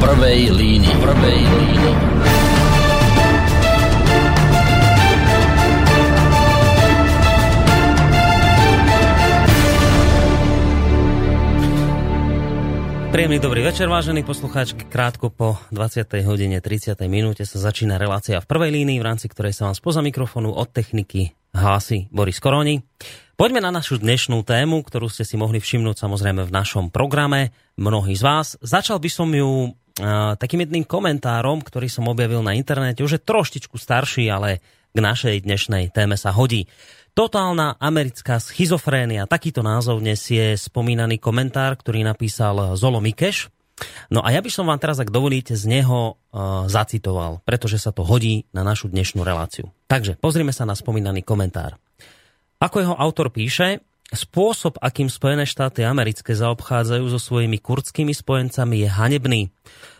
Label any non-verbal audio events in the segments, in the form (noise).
prvej línii. Prvej línii. Príjemný dobrý večer, vážení poslucháčky. Krátko po 20. hodine 30. minúte sa začína relácia v prvej línii, v rámci ktorej sa vám spoza mikrofónu od techniky hlási Boris Koroni. Poďme na našu dnešnú tému, ktorú ste si mohli všimnúť samozrejme v našom programe, mnohí z vás. Začal by som ju takým jedným komentárom, ktorý som objavil na internete, už je troštičku starší, ale k našej dnešnej téme sa hodí. Totálna americká schizofrénia, takýto názov dnes je spomínaný komentár, ktorý napísal Zolo Mikeš. No a ja by som vám teraz, ak dovolíte, z neho uh, zacitoval, pretože sa to hodí na našu dnešnú reláciu. Takže pozrime sa na spomínaný komentár. Ako jeho autor píše, spôsob, akým Spojené štáty americké zaobchádzajú so svojimi kurdskými spojencami je hanebný.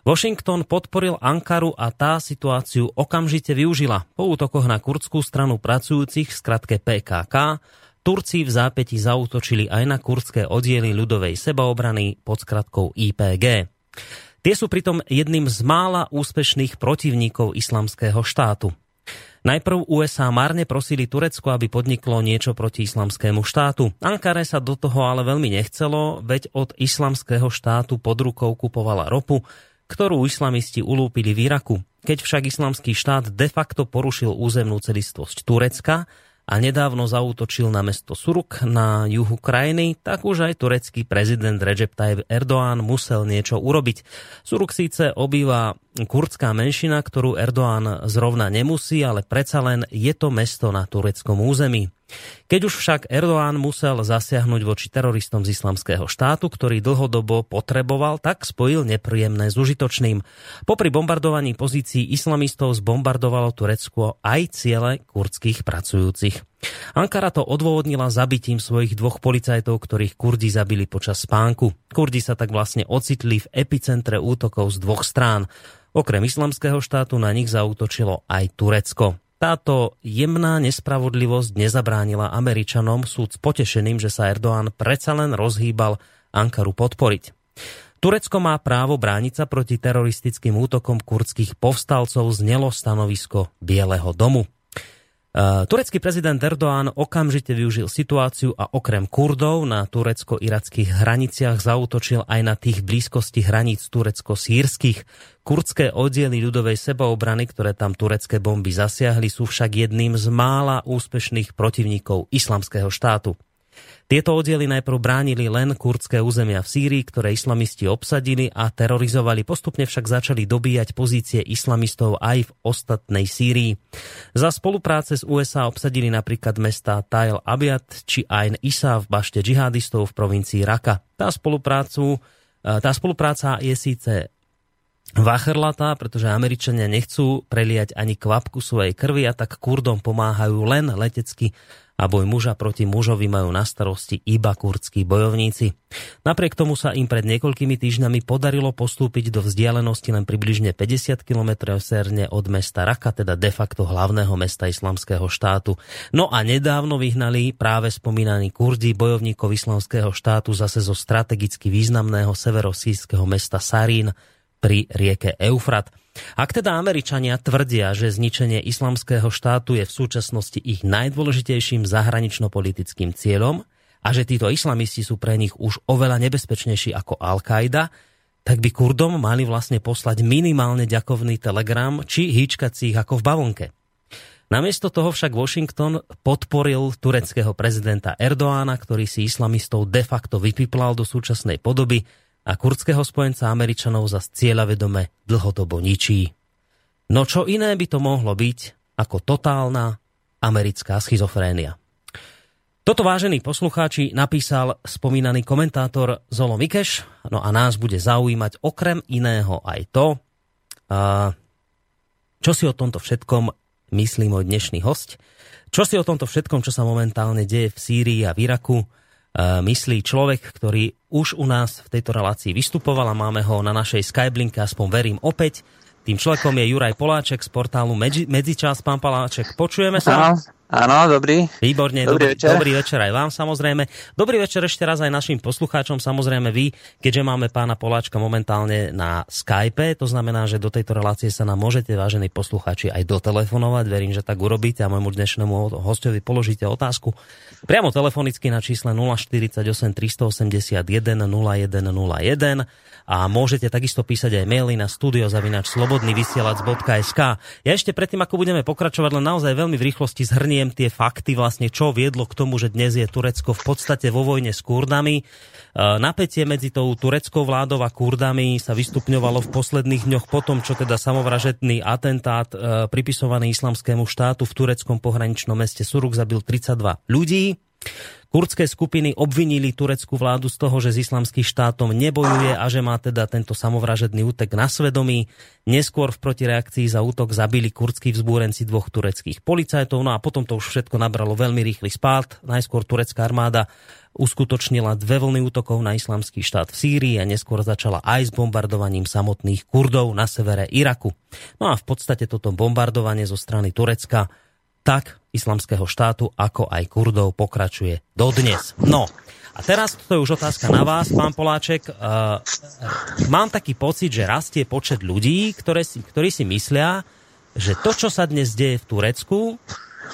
Washington podporil Ankaru a tá situáciu okamžite využila. Po útokoch na kurdskú stranu pracujúcich, skratke PKK, Turci v zápäti zautočili aj na kurdské oddiely ľudovej sebaobrany pod skratkou IPG. Tie sú pritom jedným z mála úspešných protivníkov islamského štátu. Najprv USA márne prosili Turecko, aby podniklo niečo proti islamskému štátu. Ankare sa do toho ale veľmi nechcelo, veď od islamského štátu pod rukou kupovala ropu, ktorú islamisti ulúpili v Iraku. Keď však islamský štát de facto porušil územnú celistvosť Turecka, a nedávno zautočil na mesto Suruk na juhu krajiny, tak už aj turecký prezident Recep Tayyip Erdoğan musel niečo urobiť. Suruk síce obýva kurdská menšina, ktorú Erdoğan zrovna nemusí, ale predsa len je to mesto na tureckom území. Keď už však Erdoğan musel zasiahnuť voči teroristom z islamského štátu, ktorý dlhodobo potreboval, tak spojil nepríjemné s užitočným. Popri bombardovaní pozícií islamistov zbombardovalo Turecko aj ciele kurdských pracujúcich. Ankara to odôvodnila zabitím svojich dvoch policajtov, ktorých Kurdi zabili počas spánku. Kurdi sa tak vlastne ocitli v epicentre útokov z dvoch strán. Okrem islamského štátu na nich zautočilo aj Turecko. Táto jemná nespravodlivosť nezabránila Američanom súd potešeným, že sa Erdoğan predsa len rozhýbal Ankaru podporiť. Turecko má právo brániť sa proti teroristickým útokom kurdských povstalcov znelo stanovisko Bieleho domu. Eh, turecký prezident Erdoğan okamžite využil situáciu a okrem Kurdov na turecko-irackých hraniciach zautočil aj na tých blízkosti hraníc turecko-sírskych. Kurdské oddiely ľudovej sebaobrany, ktoré tam turecké bomby zasiahli, sú však jedným z mála úspešných protivníkov islamského štátu. Tieto oddiely najprv bránili len kurdské územia v Sýrii, ktoré islamisti obsadili a terorizovali. Postupne však začali dobíjať pozície islamistov aj v ostatnej Sýrii. Za spolupráce s USA obsadili napríklad mesta Tail Abiad či Ain Isa v bašte džihadistov v provincii Raka. Tá, spoluprácu, e, tá spolupráca je síce vachrlatá, pretože Američania nechcú preliať ani kvapku svojej krvi a tak Kurdom pomáhajú len letecky a boj muža proti mužovi majú na starosti iba kurdskí bojovníci. Napriek tomu sa im pred niekoľkými týždňami podarilo postúpiť do vzdialenosti len približne 50 km serne od mesta Raka, teda de facto hlavného mesta islamského štátu. No a nedávno vyhnali práve spomínaní kurdi bojovníkov islamského štátu zase zo strategicky významného severosískeho mesta Sarín pri rieke Eufrat. Ak teda Američania tvrdia, že zničenie islamského štátu je v súčasnosti ich najdôležitejším zahranično-politickým cieľom a že títo islamisti sú pre nich už oveľa nebezpečnejší ako Al-Qaida, tak by Kurdom mali vlastne poslať minimálne ďakovný telegram či hýčkať si ich ako v bavonke. Namiesto toho však Washington podporil tureckého prezidenta Erdoána, ktorý si islamistov de facto vypiplal do súčasnej podoby a kurdského spojenca Američanov za cieľa vedome dlhodobo ničí. No čo iné by to mohlo byť ako totálna americká schizofrénia. Toto, vážení poslucháči, napísal spomínaný komentátor Zolo Mikeš, no a nás bude zaujímať okrem iného aj to, čo si o tomto všetkom myslí môj dnešný host, čo si o tomto všetkom, čo sa momentálne deje v Sýrii a v Iraku, myslí človek, ktorý už u nás v tejto relácii vystupoval a máme ho na našej Skyblinke, aspoň verím opäť. Tým človekom je Juraj Poláček z portálu Medzi, Medzičas. Pán Poláček, počujeme sa? Áno, dobrý. Výborne, dobrý, dobrý, večer. dobrý večer aj vám samozrejme. Dobrý večer ešte raz aj našim poslucháčom, samozrejme vy, keďže máme pána Poláčka momentálne na Skype, to znamená, že do tejto relácie sa nám môžete, vážení poslucháči, aj dotelefonovať. Verím, že tak urobíte a môjmu dnešnému hostovi položíte otázku priamo telefonicky na čísle 048 381 0101 a môžete takisto písať aj maily na studiozavinačslobodnyvysielac.sk. Ja ešte predtým, ako budeme pokračovať, len naozaj veľmi v rýchlosti zhrniem spomeniem tie fakty, vlastne čo viedlo k tomu, že dnes je Turecko v podstate vo vojne s Kurdami. E, napätie medzi tou tureckou vládou a Kurdami sa vystupňovalo v posledných dňoch potom, čo teda samovražetný atentát e, pripisovaný islamskému štátu v tureckom pohraničnom meste Suruk zabil 32 ľudí. Kurdské skupiny obvinili tureckú vládu z toho, že s islamským štátom nebojuje a že má teda tento samovražedný útek na svedomí. Neskôr v protireakcii za útok zabili kurdskí vzbúrenci dvoch tureckých policajtov, no a potom to už všetko nabralo veľmi rýchly spát. Najskôr turecká armáda uskutočnila dve vlny útokov na islamský štát v Sýrii a neskôr začala aj s bombardovaním samotných Kurdov na severe Iraku. No a v podstate toto bombardovanie zo strany Turecka tak islamského štátu, ako aj Kurdov pokračuje dodnes. No, a teraz to je už otázka na vás, pán Poláček. Uh, mám taký pocit, že rastie počet ľudí, ktoré si, ktorí si myslia, že to, čo sa dnes deje v Turecku,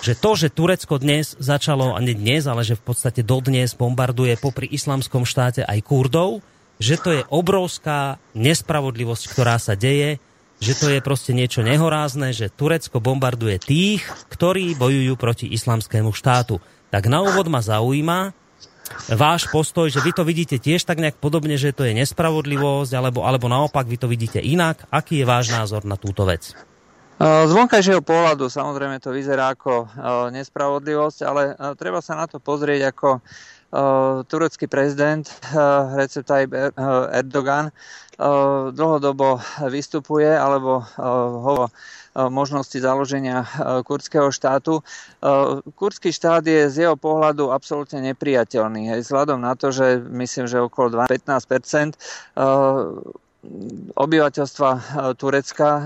že to, že Turecko dnes začalo, a nie dnes, ale že v podstate dodnes bombarduje popri islamskom štáte aj Kurdov, že to je obrovská nespravodlivosť, ktorá sa deje, že to je proste niečo nehorázne, že Turecko bombarduje tých, ktorí bojujú proti islamskému štátu. Tak na úvod ma zaujíma váš postoj, že vy to vidíte tiež tak nejak podobne, že to je nespravodlivosť, alebo, alebo naopak vy to vidíte inak. Aký je váš názor na túto vec? Z vonkajšieho pohľadu samozrejme to vyzerá ako nespravodlivosť, ale treba sa na to pozrieť ako turecký prezident (laughs) Recep Tayyip Erdogan dlhodobo vystupuje alebo hovorí možnosti založenia kurdského štátu. Kurdský štát je z jeho pohľadu absolútne nepriateľný. Hej, vzhľadom na to, že myslím, že okolo 15 obyvateľstva e, Turecka e,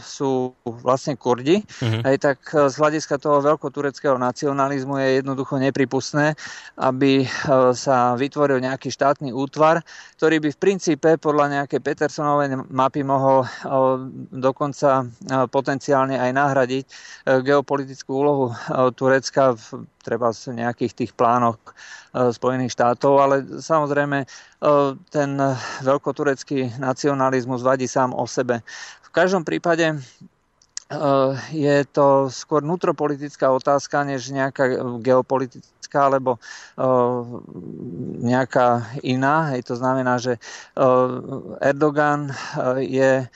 sú vlastne Kurdi, uh-huh. aj tak e, z hľadiska toho veľkotureckého nacionalizmu je jednoducho nepripustné, aby sa vytvoril nejaký štátny útvar, ktorý by v princípe podľa nejakej Petersonovej mapy mohol dokonca potenciálne aj nahradiť geopolitickú úlohu Turecka v treba v nejakých tých plánoch e, Spojených štátov, ale samozrejme e, ten veľkoturecký nacionalizmus vadí sám o sebe. V každom prípade e, je to skôr nutropolitická otázka, než nejaká geopolitická alebo nejaká iná. Hej, to znamená, že Erdogan je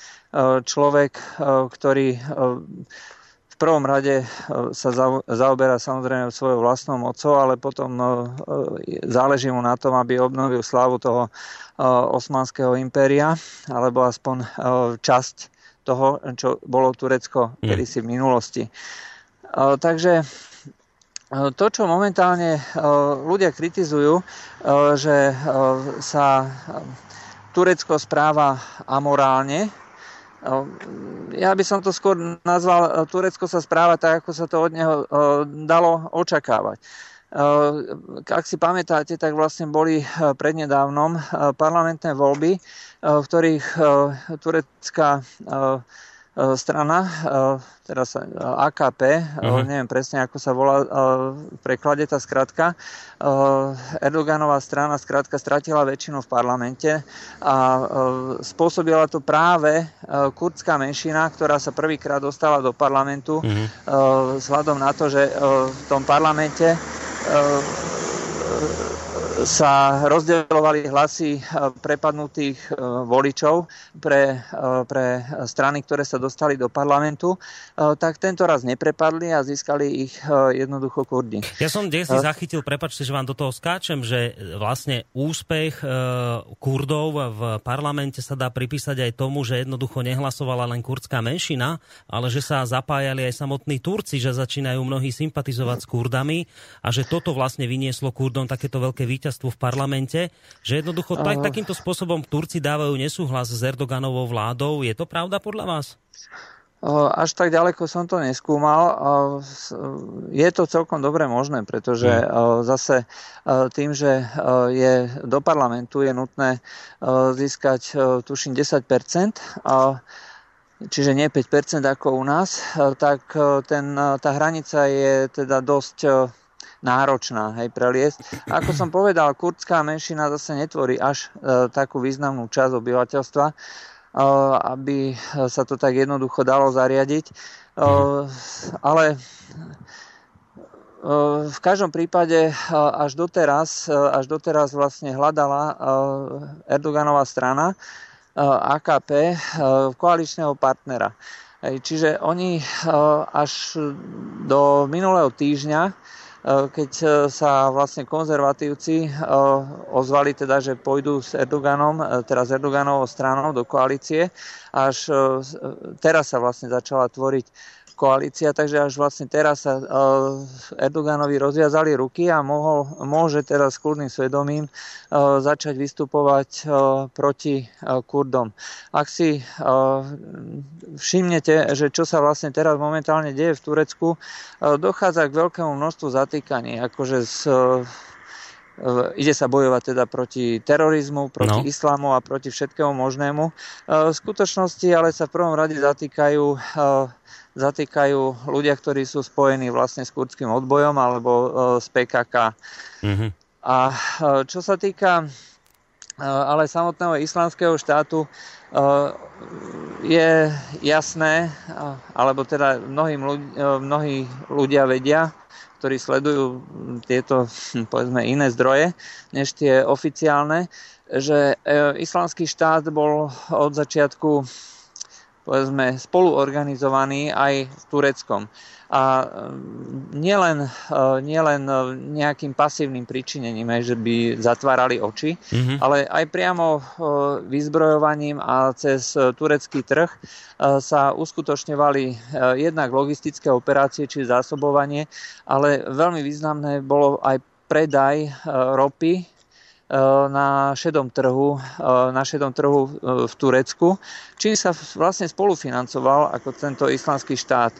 človek, ktorý v prvom rade e, sa zaoberá samozrejme svojou vlastnou mocou, ale potom e, záleží mu na tom, aby obnovil slávu toho e, osmanského impéria, alebo aspoň časť toho, čo bolo Turecko mm. kedysi v minulosti. Takže to, čo momentálne ľudia kritizujú, že sa Turecko správa amorálne, ja by som to skôr nazval, e, Turecko sa správa tak, ako sa to od neho e, dalo očakávať. E, ak si pamätáte, tak vlastne boli prednedávnom parlamentné voľby, v ktorých turecká E, strana, e, teraz AKP, uh-huh. Neviem presne, ako sa volá e, v preklade tá skratka. Erdoganová strana skratka stratila väčšinu v parlamente a spôsobila to práve kurdská menšina, ktorá sa prvýkrát dostala do parlamentu uh-huh. vzhľadom na to, že v tom parlamente sa rozdeľovali hlasy e, prepadnutých e, voličov pre, e, pre strany, ktoré sa dostali do parlamentu, tak tento raz neprepadli a získali ich jednoducho Kurdi. Ja som kde si zachytil, prepačte, že vám do toho skáčem, že vlastne úspech Kurdov v parlamente sa dá pripísať aj tomu, že jednoducho nehlasovala len kurdská menšina, ale že sa zapájali aj samotní Turci, že začínajú mnohí sympatizovať s Kurdami a že toto vlastne vynieslo Kurdom takéto veľké víťazstvo víťazstvu v parlamente, že jednoducho tak, takýmto spôsobom Turci dávajú nesúhlas s Erdoganovou vládou. Je to pravda podľa vás? Až tak ďaleko som to neskúmal. Je to celkom dobre možné, pretože mm. zase tým, že je do parlamentu je nutné získať tuším 10% čiže nie 5% ako u nás, tak ten, tá hranica je teda dosť náročná hej, preliesť. Ako som povedal, kurdská menšina zase netvorí až e, takú významnú časť obyvateľstva, e, aby sa to tak jednoducho dalo zariadiť. E, ale e, v každom prípade až doteraz, až doteraz vlastne hľadala e, Erdoganová strana e, AKP koaličného partnera. Čiže oni až do minulého týždňa keď eh, sa vlastne konzervatívci eh, ozvali teda, že pôjdu s Erdoganom, teda s Erdoganovou stranou do koalície, až teraz sa vlastne začala tvoriť koalícia, takže až vlastne teraz sa Erdoganovi rozviazali ruky a mohol, môže teraz s kľudným svedomím začať vystupovať proti Kurdom. Ak si všimnete, že čo sa vlastne teraz momentálne deje v Turecku, dochádza k veľkému množstvu zatýkaní, akože z ide sa bojovať teda proti terorizmu, proti no. islamu a proti všetkému možnému. V skutočnosti ale sa v prvom rade zatýkajú zatýkajú ľudia, ktorí sú spojení vlastne s kurdským odbojom alebo e, z PKK. Mm-hmm. A e, čo sa týka e, ale samotného islamského štátu, je jasné, alebo teda mnohí, mnohí ľudia vedia, ktorí sledujú tieto, povedzme, iné zdroje, než tie oficiálne, že islamský štát bol od začiatku povedzme, spoluorganizovaní aj s Tureckom. A mm, nielen, e, nielen e, nejakým pasívnym príčinením, že by zatvárali oči, mm-hmm. ale aj priamo e, vyzbrojovaním a cez turecký trh sa uskutočňovali jednak logistické operácie či zásobovanie, ale veľmi významné bolo aj predaj ropy na šedom trhu, e, na šedom trhu e, v Turecku, čím sa vlastne spolufinancoval ako tento islamský štát.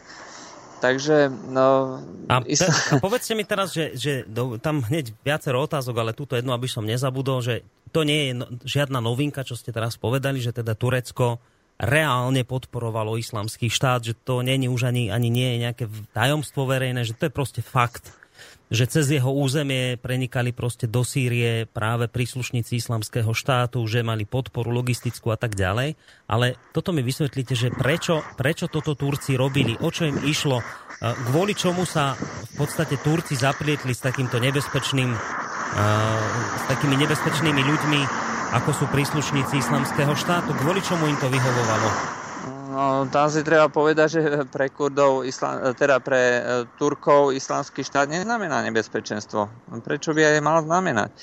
Takže... No, a, isla... a (laughs) povedzte mi teraz, že, že do, tam hneď viacero otázok, ale túto jednu, aby som nezabudol, že to nie je no, žiadna novinka, čo ste teraz povedali, že teda Turecko reálne podporovalo islamský štát, že to nie je už ani, ani nie je nejaké tajomstvo verejné, že to je proste fakt že cez jeho územie prenikali proste do Sýrie práve príslušníci islamského štátu, že mali podporu logistickú a tak ďalej. Ale toto mi vysvetlíte, že prečo, prečo toto Turci robili, o čo im išlo, kvôli čomu sa v podstate Turci zaplietli s takýmto nebezpečným, s takými nebezpečnými ľuďmi, ako sú príslušníci islamského štátu, kvôli čomu im to vyhovovalo. No, tam si treba povedať, že pre Kurdov, islam, teda pre e, Turkov islamský štát neznamená nebezpečenstvo. Prečo by aj mal znamenať?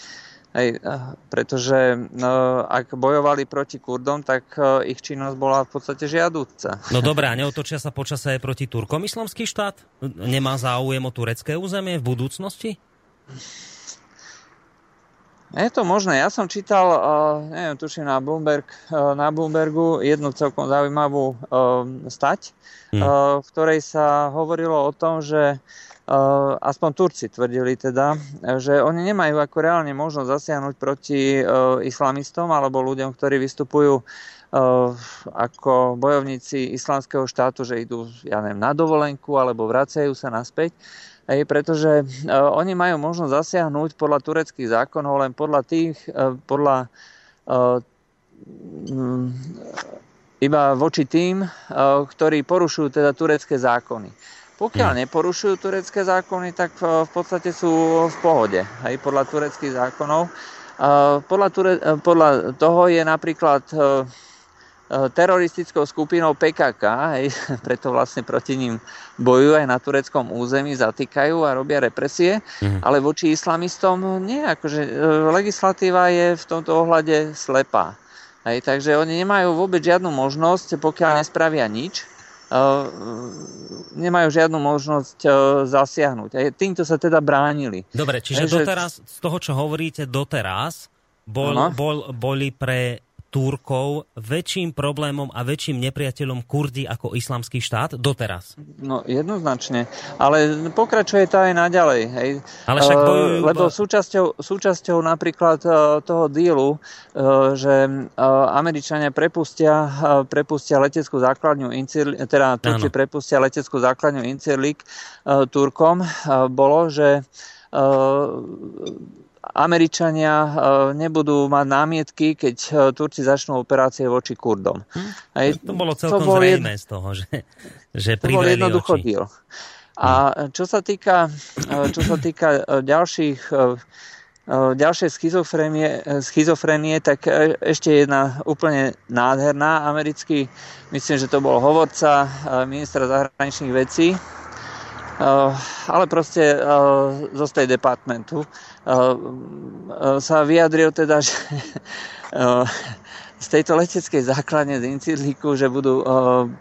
Hej, e, pretože no, ak bojovali proti Kurdom, tak ich činnosť bola v podstate žiadúca. No dobré, a neotočia sa počase aj proti Turkom islamský štát? Nemá záujem o turecké územie v budúcnosti? Je to možné. Ja som čítal, uh, neviem, tuším na, Bloomberg, uh, na Bloombergu jednu celkom zaujímavú uh, stať, hmm. uh, v ktorej sa hovorilo o tom, že uh, aspoň Turci tvrdili teda, že oni nemajú ako reálne možnosť zasiahnuť proti uh, islamistom alebo ľuďom, ktorí vystupujú uh, ako bojovníci islamského štátu, že idú ja neviem, na dovolenku alebo vracajú sa naspäť Hej, pretože uh, oni majú možnosť zasiahnuť podľa tureckých zákonov len podľa tých, uh, podľa um, iba voči tým, ktorí porušujú teda turecké zákony. Pokiaľ hmm. neporušujú turecké zákony, tak v podstate sú v pohode, hej, podľa tureckých zákonov. Podľa, ture, podľa toho je napríklad E, teroristickou skupinou PKK, hej, (laughs) preto vlastne proti ním bojujú aj na tureckom území, zatýkajú a robia represie, mm. ale voči islamistom nie, akože e, legislatíva je v tomto ohľade slepá. Hej, takže oni nemajú vôbec žiadnu možnosť, pokiaľ nespravia nič, uh, nemajú žiadnu možnosť zasiahnuť. Hej, týmto sa teda bránili. Dobre, čiže Hej, doteraz, z toho, čo hovoríte doteraz, bol, bol, boli pre Turkov väčším problémom a väčším nepriateľom Kurdi ako islamský štát doteraz? No jednoznačne, ale pokračuje to aj naďalej. Hej. Ale však Eh, bojujú... Lebo súčasťou, súčasťou napríklad eh, toho dílu, eh, že Američania prepustia, eh, prepustia leteckú základňu Incirlik, teda Turci prepustia leteckú základňu Incirlik Turkom, bolo, že Američania eh, nebudú mať námietky, keď eh, Turci začnú operácie voči Kurdom. Hej, To bolo celkom bol jed- zrejme z toho, že, že to bol jednoducho oči. deal. A čo sa týka, čo sa týka e, ďalších e, e, ďalšej schizofrénie, schizofrénie, tak e, ešte jedna úplne nádherná. Americký, myslím, že to bol hovorca e, ministra zahraničných vecí, e, ale proste e, zo State Departmentu e, e, sa vyjadril teda, (laughs) že z tejto leteckej základne z Incirliku, že budú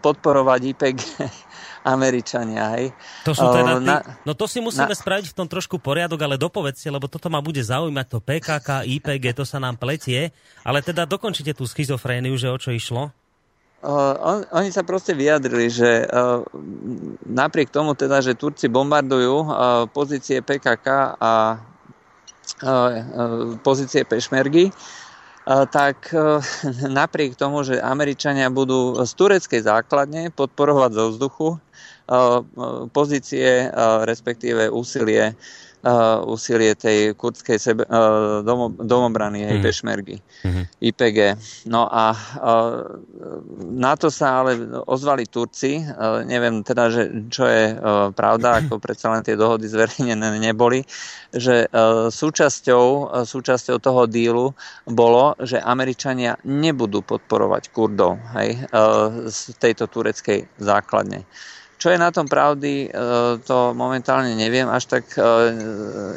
podporovať IPG (laughs) Američania. Hej. To sú teda Eh, tí, na- no to si musíme na- spraviť v tom trošku poriadok, ale dopovedzte, lebo toto ma bude zaujímať, to PKK, IPG, to sa nám pletie, ale teda dokončite tú schizofréniu, že o čo išlo? Uh, on, oni sa proste vyjadrili, že uh, napriek tomu teda, že Turci bombardujú uh, pozície PKK a uh, pozície Pešmergy, tak napriek tomu, že Američania budú z tureckej základne podporovať zo vzduchu pozície, respektíve úsilie úsilie tej kurdskej sebe, uh, domo, domobrany, hej, Mhm. Pešmergy, Mhm. IPG. No a uh, na to sa ale ozvali Turci, uh, neviem teda, že čo je uh, pravda, (laughs) ako predsa len tie dohody zverejnené neboli, že uh, súčasťou, uh, súčasťou toho dílu bolo, že Američania nebudú podporovať Kurdov hej, uh, z tejto tureckej základne. Čo je na tom pravdy, e, to momentálne neviem, až tak e,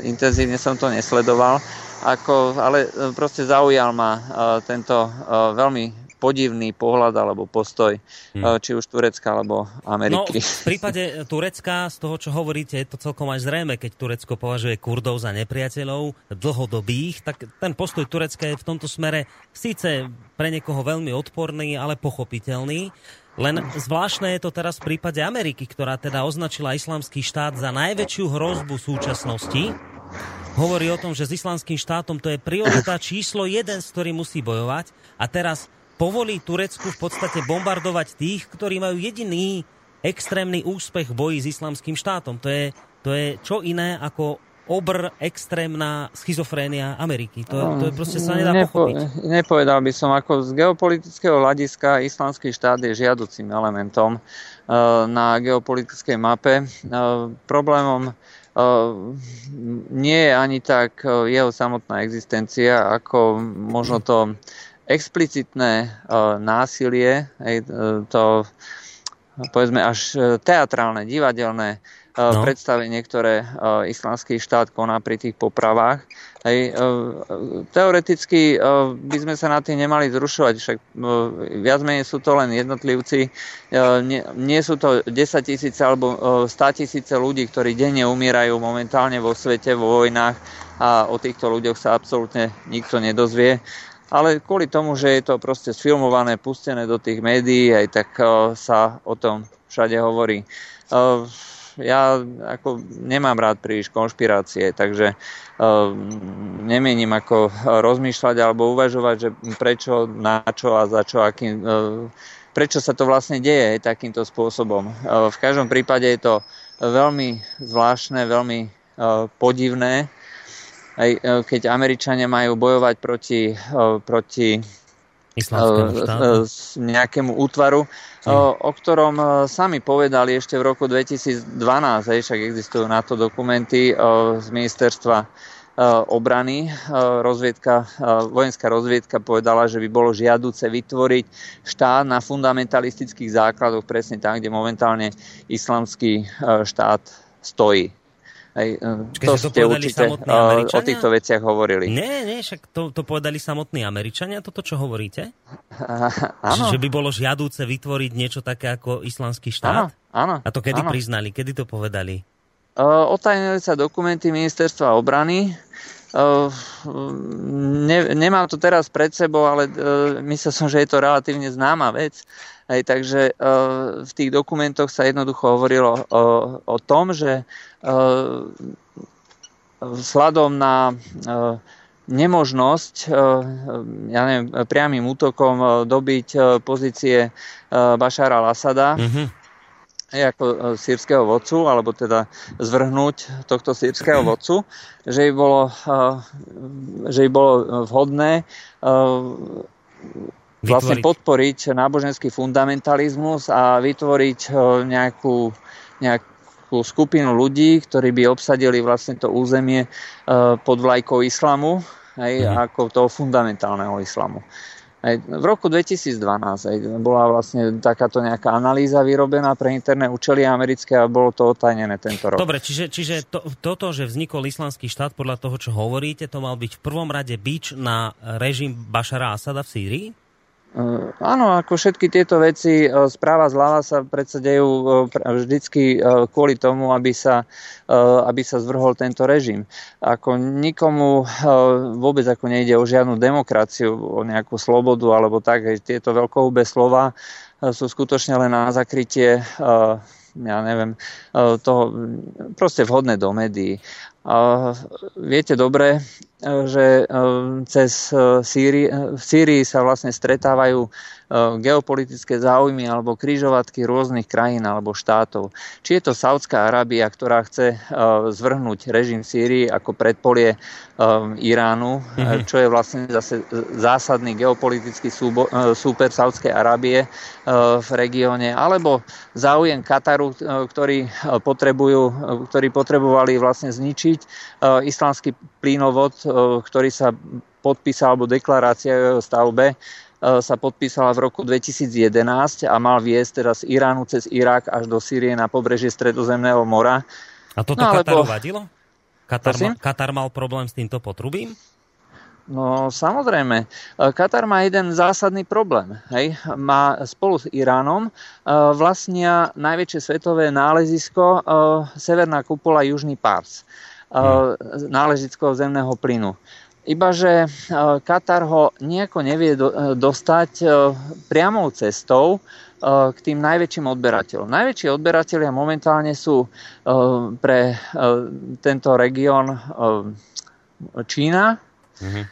intenzívne som to nesledoval, ako, ale e, proste zaujal ma tento veľmi podivný pohľad alebo postoj, Hm. či už Turecka alebo No, Ameriky. v prípade Turecka, z toho, čo hovoríte, je to celkom aj zrejme, keď Turecko považuje Kurdov za nepriateľov dlhodobých, tak ten postoj Turecka je v tomto smere síce pre niekoho veľmi odporný, ale pochopiteľný. Len zvláštne je to teraz v prípade Ameriky, ktorá teda označila islamský štát za najväčšiu hrozbu súčasnosti. Hovorí o tom, že s islamským štátom to je priorita číslo jeden, s ktorým musí bojovať. A teraz povolí Turecku v podstate bombardovať tých, ktorí majú jediný extrémny úspech v boji s islamským štátom. To je, to je čo iné ako obr extrémna schizofrénia Ameriky. To, to je proste sa nedá Nepo- pochopiť. Nepovedal by som, ako z geopolitického hľadiska islamský štát je žiaducím elementom eh, na geopolitickej mape. Eh, Problémom eh, nie je ani tak eh, jeho samotná existencia, ako možno to explicitné násilie, to povedzme až teatrálne, divadelné No. no. predstavenie, ktoré uh, islamský štát koná pri tých popravách. Hej, uh, teoreticky by sme sa na tým nemali zrušovať, však viac menej sú to len jednotlivci, nie, nie sú to 10 tisíce alebo uh, 100 tisíce ľudí, ktorí denne umierajú momentálne vo svete, vo vojnách a o týchto ľuďoch sa absolútne nikto nedozvie. Ale kvôli tomu, že je to proste sfilmované, pustené do tých médií, aj tak sa o tom všade hovorí. Ja ako nemám rád príliš konšpirácie, takže uh, nemienim ako rozmýšľať alebo uvažovať, že prečo, na čo a za čo, akým, uh, prečo sa to vlastne deje takýmto spôsobom. Uh, v každom prípade je to veľmi zvláštne, veľmi podivné, aj keď Američania majú bojovať proti, proti nejakému útvaru, uh, o ktorom sami povedali ešte v roku 2012, hej, však existujú na to dokumenty z ministerstva obrany. Rozviedka, vojenská rozviedka povedala, že by bolo žiaduce vytvoriť štát na fundamentalistických základoch, presne tam, kde momentálne islamský štát stojí. Hej, uh, Počkaj, to to ste určite uh, o týchto veciach hovorili. Nie, nie, však to, to povedali samotní Američania, toto čo hovoríte? (laughs) Áno, Že by bolo žiadúce vytvoriť niečo také ako islamský áno, štát? áno. A to kedy áno. priznali? Kedy to povedali? Uh, Otajnili sa dokumenty ministerstva obrany ne, nemám to teraz pred sebou, ale myslel som, že je to relatívne známa vec. Hej, takže v tých dokumentoch sa jednoducho hovorilo o, o tom, že vzhľadom na nemožnosť ja neviem, priamým útokom dobiť pozície Bašara al-Assada, mm-hmm ako e, sírskeho vodcu, alebo teda zvrhnúť tohto sírskeho (clears throat) vodcu, že by bolo, e, že by bolo vhodné e, vlastne podporiť náboženský fundamentalizmus a vytvoriť nejakú, nejakú skupinu ľudí, ktorí by obsadili vlastne to územie pod vlajkou islamu, aj, mm. ako toho fundamentálneho islamu. V roku 2012 aj bola vlastne takáto nejaká analýza vyrobená pre interné účely americké a bolo to otajnené tento rok. Dobre, čiže, čiže to, toto, že vznikol islamský štát podľa toho, čo hovoríte, to mal byť v prvom rade bič na režim Bašara Asada v Sýrii? Eh, áno, ako všetky tieto veci, eh, správa zľava sa predsa dejú eh, vždycky kvôli tomu, aby sa, aby sa zvrhol tento režim. Ako nikomu vôbec ako nejde o žiadnu demokraciu, o nejakú slobodu alebo tak. Tieto veľkohubé slova sú skutočne len na zakrytie ja neviem, toho proste vhodné do médií. Viete dobre, že cez Sýrii, v Sýrii sa vlastne stretávajú geopolitické záujmy alebo krížovatky rôznych krajín alebo štátov. Či je to Saudská Arábia, ktorá chce zvrhnúť režim Sýrii ako predpolie Iránu, mm-hmm. čo je vlastne zase zásadný geopolitický súbo, súper Saudskej Arábie v regióne, alebo záujem Kataru, ktorý potrebujú, ktorí potrebovali vlastne zničiť e, islamský plynovod, e, ktorý sa podpísal, alebo deklarácia o jeho stavbe e, sa podpísala v roku 2011 a mal viesť teda z Iránu cez Irak až do Sýrie na pobrežie Stredozemného mora. A toto no, Kataru alebo... vadilo? Katar, ma, Katar mal problém s týmto potrubím? No samozrejme, Katar má jeden zásadný problém. Hej? Má spolu s Iránom vlastnia najväčšie svetové nálezisko Severná kupola Južný Pars. Hmm. náležitského zemného plynu. Ibaže Katar ho nejako nevie dostať priamou cestou k tým najväčším odberateľom. Najväčší odberatelia momentálne sú pre tento región Čína, mm-hmm.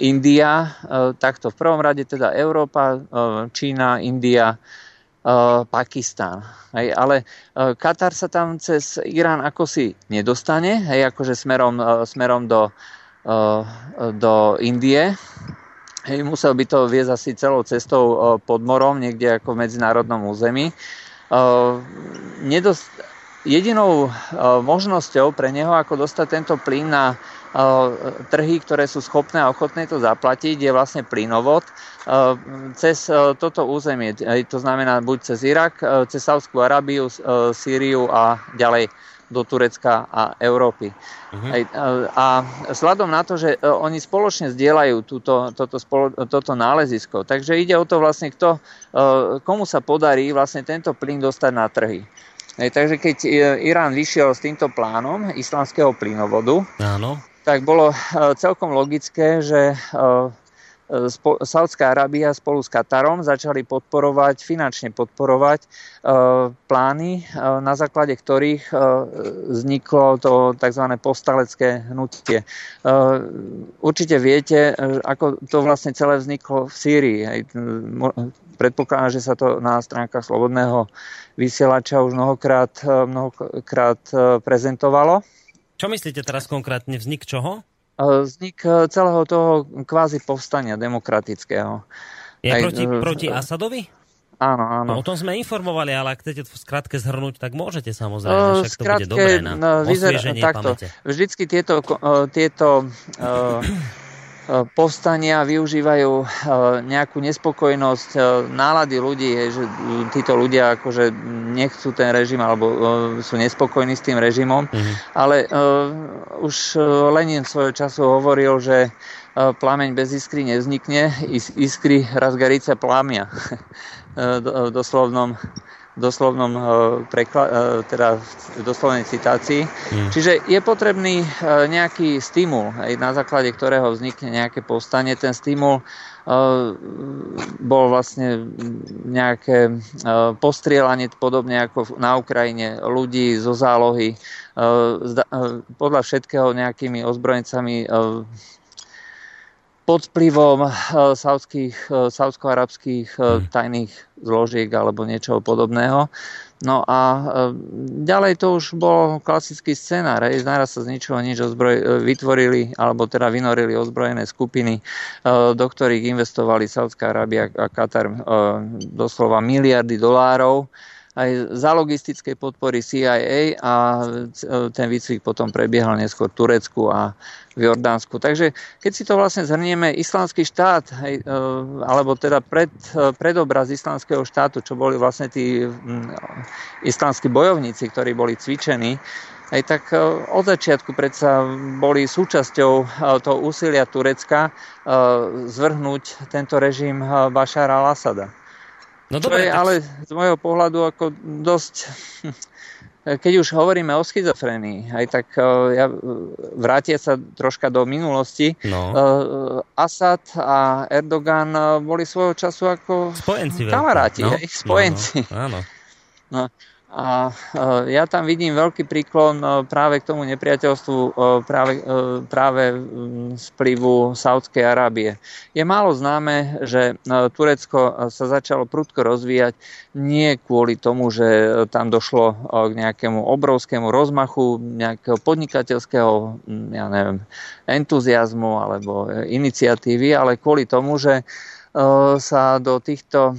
India, takto v prvom rade teda Európa, Čína, India, Pakistán. Hej, ale uh, Katar sa tam cez Irán ako si nedostane, hej, akože smerom, uh, smerom do, do Indie. Hej, musel by to viesť asi celou cestou pod morom, niekde ako v medzinárodnom území. Nedost... Jedinou možnosťou pre neho, ako dostať tento plyn na trhy, ktoré sú schopné a ochotné to zaplatiť, je vlastne plynovod cez toto územie. To znamená buď cez Irak, cez Saudskú Arábiu, Sýriu a ďalej do Turecka a Európy. Uh-huh. A vzhľadom na to, že oni spoločne zdieľajú túto, toto, spolo, toto nálezisko, takže ide o to vlastne, kto, komu sa podarí vlastne tento plyn dostať na trhy. Hej, takže keď Irán vyšiel s týmto plánom islamského plynovodu, Áno tak bolo e, celkom logické, že e, Saudská Arábia spolu s Katarom začali podporovať, finančne podporovať e, plány, na základe ktorých vzniklo to tzv. povstalecké hnutie. Určite viete, ako to vlastne celé vzniklo v Sýrii. Predpokladám, že sa to na stránkach Slobodného vysielača už mnohokrát, mnohokrát prezentovalo. Čo myslíte teraz konkrétne? Vznik čoho? Vznik e, celého toho kvázi povstania demokratického. Je Aj, proti, uh, proti Asadovi? Áno, áno. No, o tom sme informovali, ale ak chcete v skratke zhrnúť, tak môžete samozrejme, však to skratke, bude dobré na vyzerá, takto. pamäte. Vždycky tieto, tieto povstania využívajú e, nejakú nespokojnosť e, nálady ľudí, že títo ľudia akože nechcú ten režim alebo e, sú nespokojní s tým režimom, mm-hmm. ale už Lenin svojho času hovoril, že plameň bez iskry nevznikne, iskry razgarice plámia (laughs) v doslovnom doslovnom prekla- teda v doslovnej citácii. Mm. Čiže je potrebný nejaký stimul, na základe ktorého vznikne nejaké povstanie. Ten stimul bol vlastne nejaké postrielanie podobne ako na Ukrajine ľudí zo zálohy podľa všetkého nejakými ozbrojencami pod vplyvom saudsko-arabských hmm. tajných zložiek alebo niečoho podobného. No a ďalej to už bol klasický scenár. Naraz sa z ničoho nič ozbroj, vytvorili, alebo teda vynorili ozbrojené skupiny, do ktorých investovali Saudská Arábia a Katar doslova miliardy dolárov aj za logistickej podpory CIA a ten výcvik potom prebiehal neskôr Turecku a v Jordánsku. Takže keď si to vlastne zhrnieme, islamský štát, hej, e, alebo teda pred, e, predobraz islamského štátu, čo boli vlastne tí islamskí bojovníci, ktorí boli cvičení, aj tak e, od začiatku predsa boli súčasťou toho úsilia Turecka zvrhnúť tento režim Bašara al-Assada. No dobre, je tak... ale z môjho pohľadu ako dosť... Keď už hovoríme o schizofrenii, aj tak uh, ja, vrátia sa troška do minulosti. No. Uh, Asad a Erdogan boli svojho času ako spojenci kamaráti, no. spojenci. No, no. Áno. No. A ja tam vidím veľký príklon práve k tomu nepriateľstvu práve, práve z vplyvu Saudskej Arábie. Je málo známe, že Turecko sa začalo prudko rozvíjať nie kvôli tomu, že tam došlo k nejakému obrovskému rozmachu nejakého podnikateľského ja neviem, entuziasmu alebo iniciatívy, ale kvôli tomu, že sa do, týchto,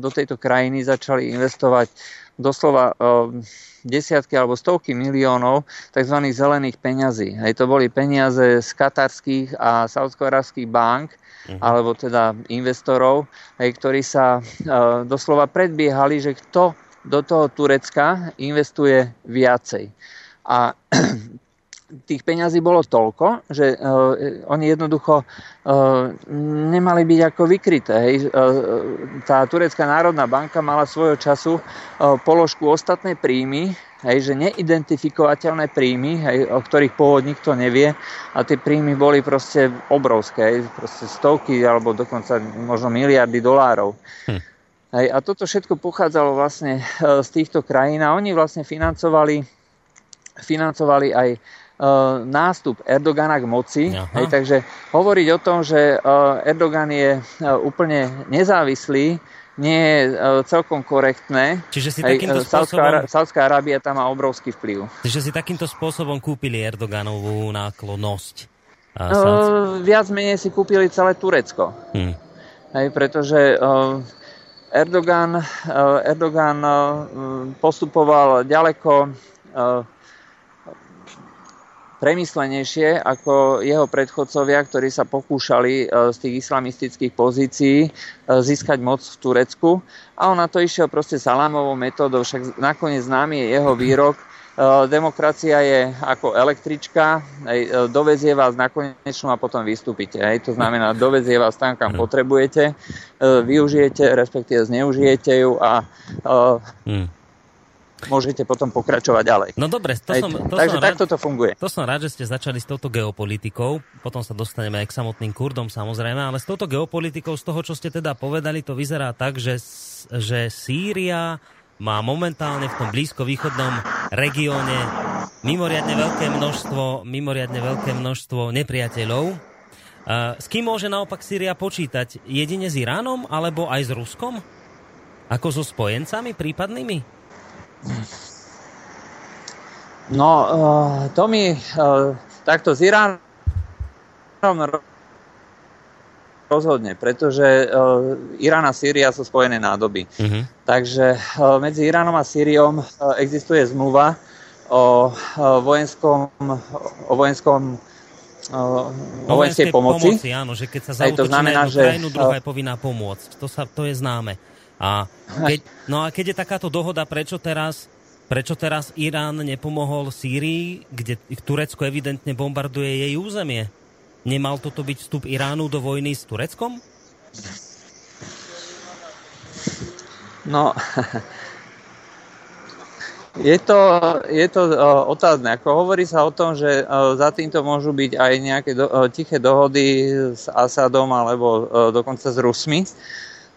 do tejto krajiny začali investovať doslova ehm, desiatky alebo stovky miliónov tzv. zelených peňazí. Hej, to boli peniaze z katarských a saudsko-arabských bank, uh-huh. alebo teda investorov, hej, ktorí sa uh, doslova predbiehali, že kto do toho Turecka investuje viacej. A tých peňazí bolo toľko, že uh, oni jednoducho uh, nemali byť ako vykryté. Hej. Uh, tá Turecká národná banka mala svojho času uh, položku ostatné príjmy, hej, že neidentifikovateľné príjmy, hej, o ktorých pôvod nikto nevie a tie príjmy boli proste obrovské, hej, proste stovky alebo dokonca možno miliardy dolárov. Hm. Hej, a toto všetko pochádzalo vlastne z týchto krajín a oni vlastne financovali, financovali aj nástup Erdogana k moci. Hej, takže hovoriť o tom, že eh, Erdogan je eh, úplne nezávislý, nie je celkom korektné. Čiže si takýmto spôsobom... Saudská Arábia tam má obrovský vplyv. Čiže si takýmto spôsobom kúpili Erdoganovú náklonosť. Uh, viac menej si kúpili celé Turecko. Hmm. Hej, pretože Erdogan, Erdogan postupoval ďaleko premyslenejšie ako jeho predchodcovia, ktorí sa pokúšali e, z tých islamistických pozícií e, získať moc v Turecku. A on na to išiel proste salámovou metódou, však nakoniec známy je jeho výrok, e, demokracia je ako električka, dovezie vás na konečnú a potom vystúpite. To znamená, dovezie vás tam, kam potrebujete, využijete, respektíve zneužijete ju a hmm môžete potom pokračovať ďalej. No dobre, to som, to Takže som takto rád, to funguje. To som rád, že ste začali s touto geopolitikou, potom sa dostaneme aj k samotným Kurdom samozrejme, ale s touto geopolitikou, z toho, čo ste teda povedali, to vyzerá tak, že, že Sýria má momentálne v tom blízko-východnom regióne mimoriadne veľké množstvo, mimoriadne veľké množstvo nepriateľov. S kým môže naopak Sýria počítať? Jedine s Iránom alebo aj s Ruskom? Ako so spojencami prípadnými? No, uh, to mi uh, takto s Iránom rozhodne, pretože uh, Irán a Sýria sú spojené nádoby. Uh-huh. Takže uh, medzi Iránom a Sýriom uh, existuje zmluva o uh, vojenskom, o vojenskom o vojenskej pomoci. pomoci. Áno, že keď sa zautočí na jednu krajinu, druhá je povinná pomôcť. To, sa, to je známe. A keď, no a keď je takáto dohoda, prečo teraz, prečo teraz Irán nepomohol Sýrii, kde Turecko evidentne bombarduje jej územie? Nemal toto byť vstup Iránu do vojny s Tureckom? No, (laughs) Je to, je to otázne. Ako hovorí sa o tom, že za týmto môžu byť aj nejaké do, tiché dohody s Asadom alebo dokonca s Rusmi.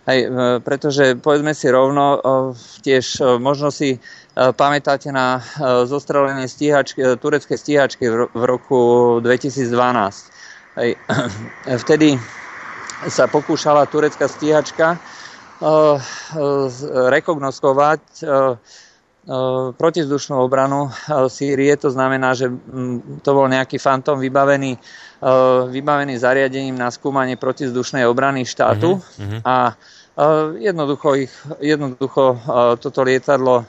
Hej, pretože povedzme si rovno, tiež možno si pamätáte na zostrelené stíhačky, turecké stíhačky v roku 2012. Hej, (clears throat) vtedy sa pokúšala turecká stíhačka rekognoskovať protizdušnú obranu Sýrie. To znamená, že to bol nejaký fantom vybavený, vybavený zariadením na skúmanie protizdušnej obrany štátu. Uh-huh. A jednoducho, ich, jednoducho toto lietadlo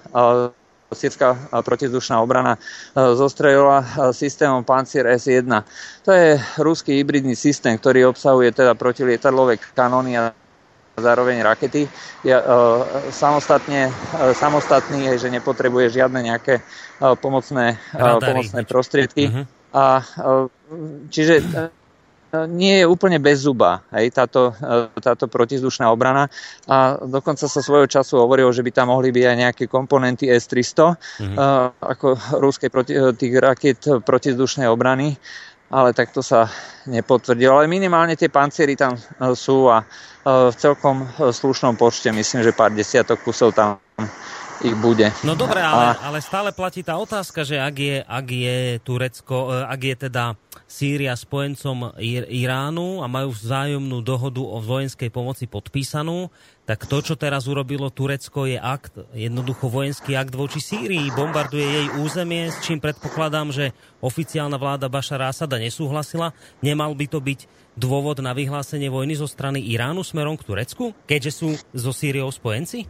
sírska protizdušná obrana zostrelila systémom Pancier S-1. To je ruský hybridný systém, ktorý obsahuje teda protilietadlové kanóny a zároveň rakety. Je samostatne, samostatný že nepotrebuje žiadne nejaké pomocné, pomocné prostriedky. Uh-huh. A, čiže uh, nie je úplne bez zuba hej, táto, táto protizdušná obrana a dokonca sa svojho času hovorilo, že by tam mohli byť aj nejaké komponenty S-300 mm-hmm. ako ruskej proti, tých raket protizdušnej obrany, ale takto sa nepotvrdilo. Ale minimálne tie panciery tam sú a v celkom slušnom počte. Myslím, že pár desiatok kusov tam ich bude. No dobre, ale, ale stále platí tá otázka, že ak je, ak je Turecko, e, ak je teda Sýria spojencom Iránu a majú vzájomnú dohodu o vojenskej pomoci podpísanú, tak to, čo teraz urobilo Turecko, je akt, jednoducho vojenský akt voči Sýrii. Bombarduje jej územie, s čím predpokladám, že oficiálna vláda Bašara Asada nesúhlasila. Nemal by to byť dôvod na vyhlásenie vojny zo strany Iránu smerom k Turecku, keďže sú so Sýriou spojenci?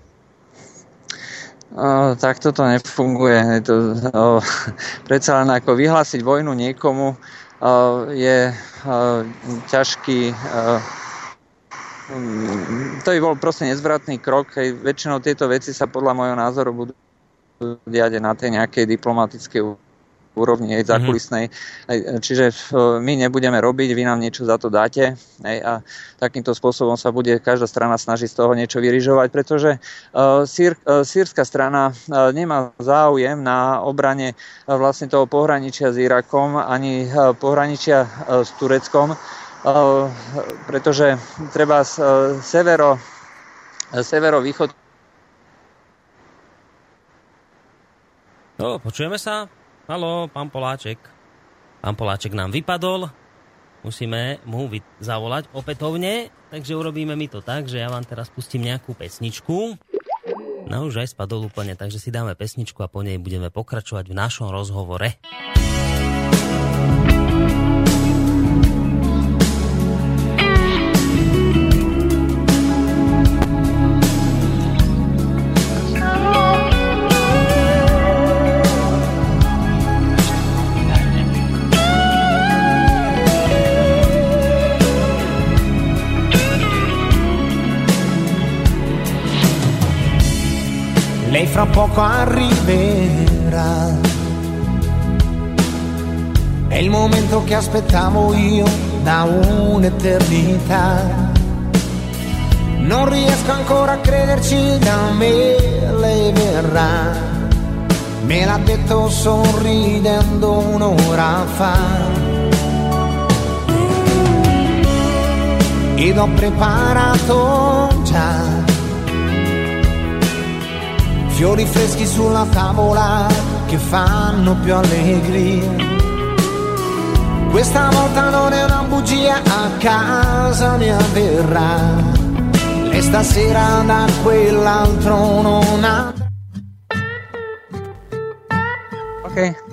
Tak toto nefunguje. To, o, (laughs) predsa len ako vyhlásiť vojnu niekomu o, je o, ťažký. O, to by bol proste nezvratný krok. Hej. Väčšinou tieto veci sa podľa môjho názoru budú diať na tej nejakej diplomatickej úrovni aj zákulisnej. Mm-hmm. Čiže my nebudeme robiť, vy nám niečo za to dáte aj, a takýmto spôsobom sa bude každá strana snažiť z toho niečo vyrižovať, pretože uh, sír, uh, sírska strana uh, nemá záujem na obrane uh, vlastne toho pohraničia s Irakom ani uh, pohraničia uh, s Tureckom, uh, pretože treba z, uh, severo, uh, severo-východ No, počujeme sa? Halo, pán Poláček. Pán Poláček nám vypadol. Musíme mu zavolať opätovne, takže urobíme mi to tak, že ja vám teraz pustím nejakú pesničku. No už aj spadol úplne, takže si dáme pesničku a po nej budeme pokračovať v našom rozhovore. Lei fra poco arriverà. È il momento che aspettavo io da un'eternità. Non riesco ancora a crederci da me, lei verrà. Me l'ha detto sorridendo un'ora fa. Ed ho preparato già fiori freschi sulla tavola che fanno più allegria. Questa volta non è una bugia, a casa mi avverrà. E stasera da quell'altro non ha. Ok.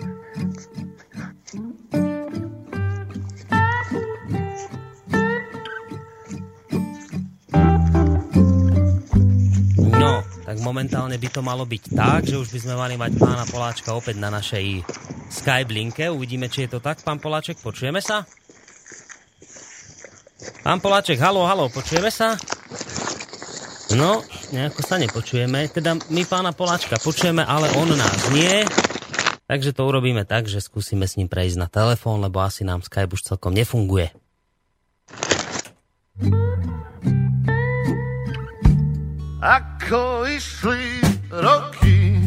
Momentálne by to malo byť tak, že už by sme mali mať pána Poláčka opäť na našej Skype linke. Uvidíme, či je to tak. Pán Poláček, počujeme sa? Pán Poláček, halo, halo, počujeme sa? No, nejako sa nepočujeme. Teda my pána Poláčka počujeme, ale on nás nie. Takže to urobíme tak, že skúsime s ním prejsť na telefón, lebo asi nám Skype už celkom nefunguje ako išli roky.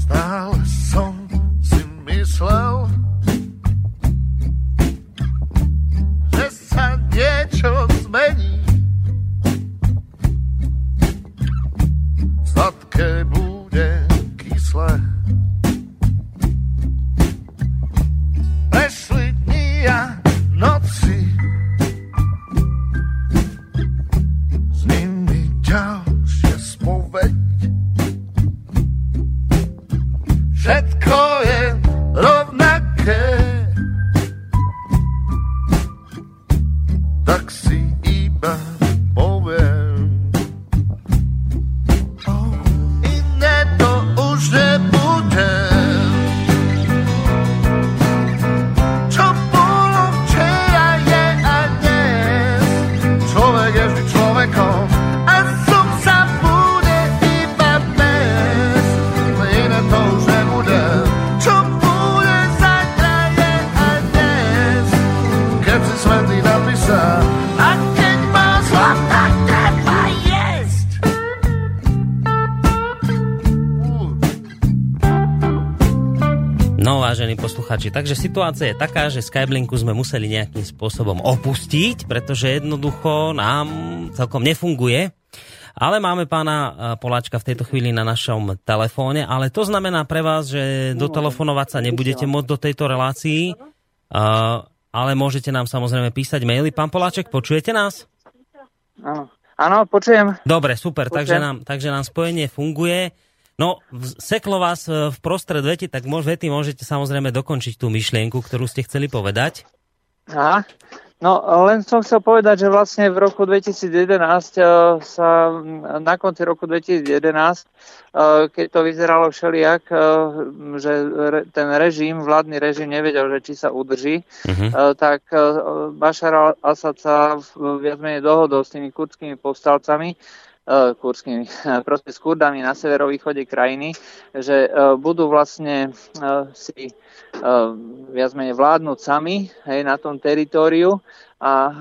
Stále som si myslel, že sa niečo zmení. Posluchači, takže situácia je taká, že Skyblinku sme museli nejakým spôsobom opustiť, pretože jednoducho nám celkom nefunguje. Ale máme pána eh, Poláčka v tejto chvíli na našom telefóne, ale to znamená pre vás, že dotelefonovať sa nebudete môcť do tejto relácii, eh, ale môžete nám samozrejme písať maily. Pán Poláček, počujete nás? Áno. Áno, počujem. Dobre, super, Počujem. takže nám, takže nám spojenie funguje. No, seklo vás e, v prostred vety, tak môž, vety môžete samozrejme dokončiť tú myšlienku, ktorú ste chceli povedať. Aha. No, len som chcel povedať, že vlastne v roku 2011 eh, sa na konci roku 2011, eh, keď to vyzeralo všelijak, že ten režim, vládny režim nevedel, že či sa udrží, Uh-huh. tak Bashar al-Assad sa viac menej dohodol s tými kurdskými povstalcami, eh, kurdskými, (laughs) proste s Kurdami na severovýchode krajiny, že eh, budú vlastne eh, si viac menej vládnuť sami hej, na tom teritóriu a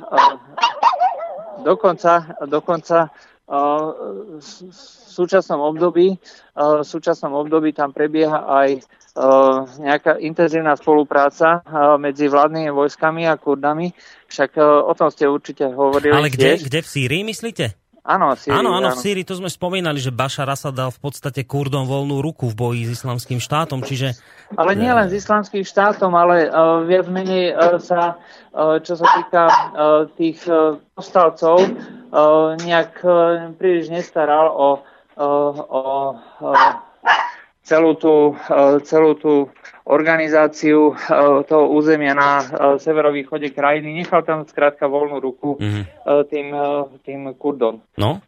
dokonca, dokonca v súčasnom období, v súčasnom období tam prebieha aj nejaká intenzívna spolupráca medzi vládnymi vojskami a Kurdami. Však o tom ste určite hovorili Ale kde, tiež. kde v Sýrii, myslíte? Áno, Sýrii, Áno, áno, v Sýrii to sme spomínali, že Bashar Assad dal v podstate Kurdom voľnú ruku v boji s islamským štátom, čiže Ale nie len s islamským štátom, ale uh, viac menej uh, sa, uh, čo sa týka uh, tých uh, povstalcov, uh, nejak uh, príliš nestaral o, uh, o uh, celú tú, uh, celú tú organizáciu uh, toho územia na uh, severovýchode krajiny. Nechal tam skrátka voľnú ruku Mhm. uh, tým, tým Kurdom. no,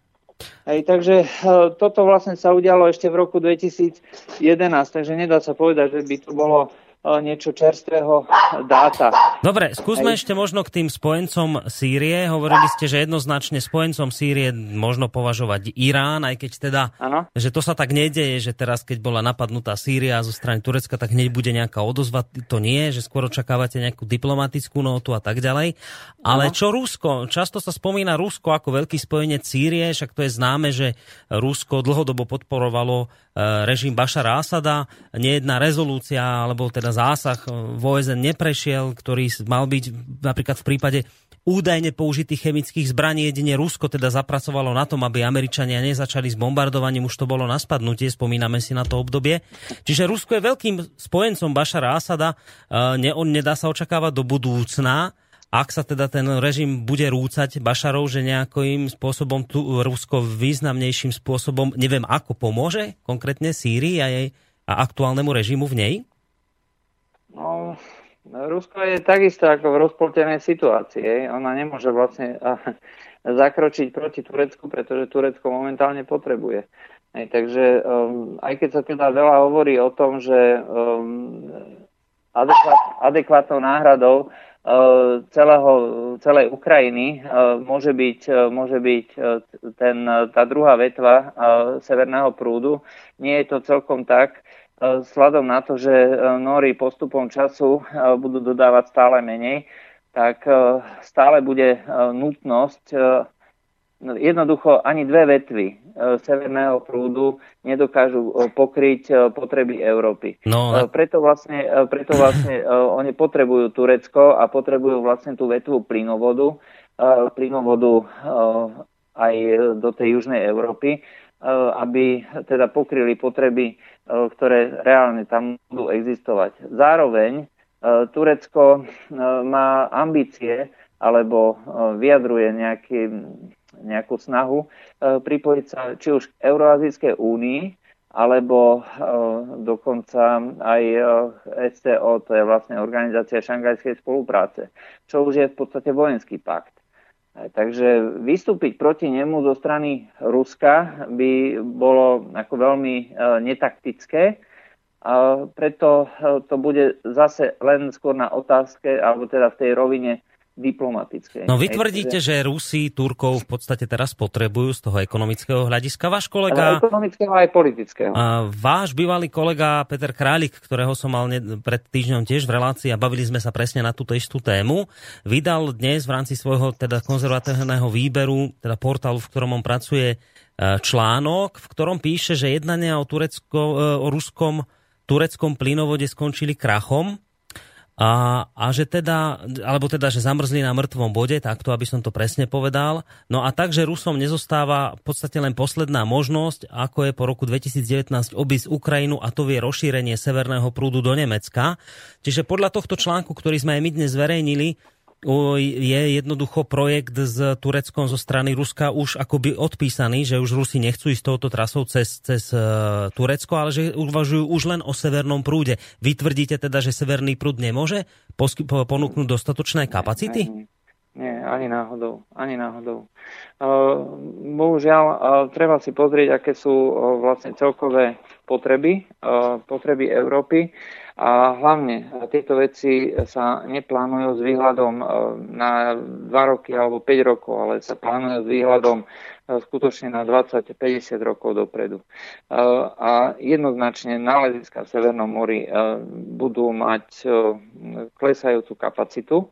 Hej, takže e, toto vlastne sa udialo ešte v roku 2011, takže nedá sa povedať, že by to bolo e, niečo čerstvého dáta. Dobre, skúsme Hej. ešte možno k tým spojencom Sýrie. Hovorili ste, že jednoznačne spojencom Sýrie možno považovať Irán, aj keď teda, Áno. že to sa tak nedeje, že teraz, keď bola napadnutá Sýria zo strany Turecka, tak hneď bude nejaká odozva. To nie, že skôr očakávate nejakú diplomatickú notu a tak ďalej. Ale čo Rusko? Často sa spomína Rusko ako veľký spojenec Sýrie, však to je známe, že Rusko dlhodobo podporovalo e, režim Bašara Asada. Nejedná rezolúcia, alebo teda zásah e, v OSN neprešiel, ktorý mal byť napríklad v prípade údajne použitých chemických zbraní. Jedine Rusko teda zapracovalo na tom, aby Američania nezačali s bombardovaním, už to bolo na spadnutie, spomíname si na to obdobie. Čiže Rusko je veľkým spojencom Bašara Asada, e, ne, on nedá sa očakávať do budúcna, ak sa teda ten režim bude rúcať Bašarov, že nejakým spôsobom tu Rusko významnejším spôsobom, neviem ako pomôže konkrétne Sýrii a jej a aktuálnemu režimu v nej? No, Rusko je takisto ako v rozpoltenej situácii. Ona nemôže vlastne zakročiť proti Turecku, pretože Turecko momentálne potrebuje. Hej, takže um, aj keď sa teda veľa hovorí o tom, že um, adekvát, adekvátnou náhradou uh, celého, celej Ukrajiny uh, môže byť, uh, môže byť uh, ten, uh, tá druhá vetva uh, severného prúdu. Nie je to celkom tak, vzhľadom na to, že uh, Nóri postupom času uh, budú dodávať stále menej, tak uh, stále bude nutnosť jednoducho ani dve vetvy e, severného prúdu nedokážu e, pokryť e, potreby Európy. No, E, Preto vlastne, e, preto vlastne e, oni potrebujú Turecko a potrebujú vlastne tú vetvu plynovodu, e, plynovodu e, aj do tej južnej Európy, e, aby teda pokryli potreby, e, ktoré reálne tam budú existovať. Zároveň e, Turecko e, má ambície alebo e, vyjadruje nejaký, nejakú snahu e, pripojiť sa či už k Euroazijskej únii, alebo e, dokonca aj e, SCO, to je vlastne Organizácia šanghajskej spolupráce, čo už je v podstate vojenský pakt. Takže vystúpiť proti nemu zo strany Ruska by bolo ako veľmi e, netaktické, a preto e, to bude zase len skôr na otázke, alebo teda v tej rovine diplomatickej. No vy tvrdíte, že Rusi Turkov v podstate teraz potrebujú z toho ekonomického hľadiska. Váš ale kolega... ekonomického aj politického. A váš bývalý kolega Peter Králik, ktorého som mal pred týždňom tiež v relácii a bavili sme sa presne na túto istú tému, vydal dnes v rámci svojho teda konzervatívneho výberu, teda portálu, v ktorom on pracuje, e, článok, v ktorom píše, že jednania o, Turecko, e, o ruskom tureckom plynovode skončili krachom a, a že teda, alebo teda, že zamrzli na mŕtvom bode, takto, aby som to presne povedal. No a takže Rusom nezostáva v podstate len posledná možnosť, ako je po roku 2019 obísť Ukrajinu a to vie rozšírenie severného prúdu do Nemecka. Čiže podľa tohto článku, ktorý sme aj my dnes zverejnili, je jednoducho projekt s Tureckom zo strany Ruska už akoby odpísaný, že už Rusi nechcú ísť touto trasou cez, cez uh, Turecko, ale že uvažujú už len o severnom prúde. Vy tvrdíte teda, že severný prúd nemôže ponúknuť dostatočné kapacity? Nie, nie, ani náhodou, ani náhodou. Uh, bohužiaľ, uh, treba si pozrieť, aké sú vlastne celkové potreby, potreby Európy a hlavne uh, tieto veci sa neplánujú s výhľadom uh, na 2 roky alebo 5 rokov, ale sa plánujú s výhľadom uh, skutočne na 20-50 rokov dopredu. A jednoznačne náleziska v Severnom mori budú mať klesajúcu kapacitu,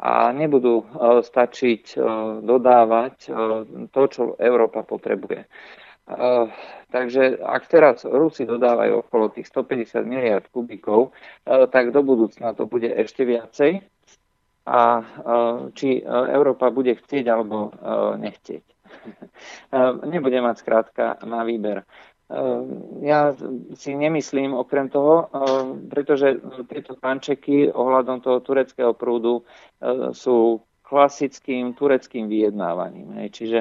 a nebudú e, stačiť e, dodávať e, to, čo Európa potrebuje. Takže ak teraz Rusi dodávajú okolo tých 150 miliard kubíkov, tak do budúcna to bude ešte viacej a či Európa bude chcieť alebo nechcieť. (laughs) Nebude mať skrátka na výber. Ja si nemyslím okrem toho, pretože tieto pančeky ohľadom toho tureckého prúdu sú klasickým tureckým vyjednávaním. Hej. Čiže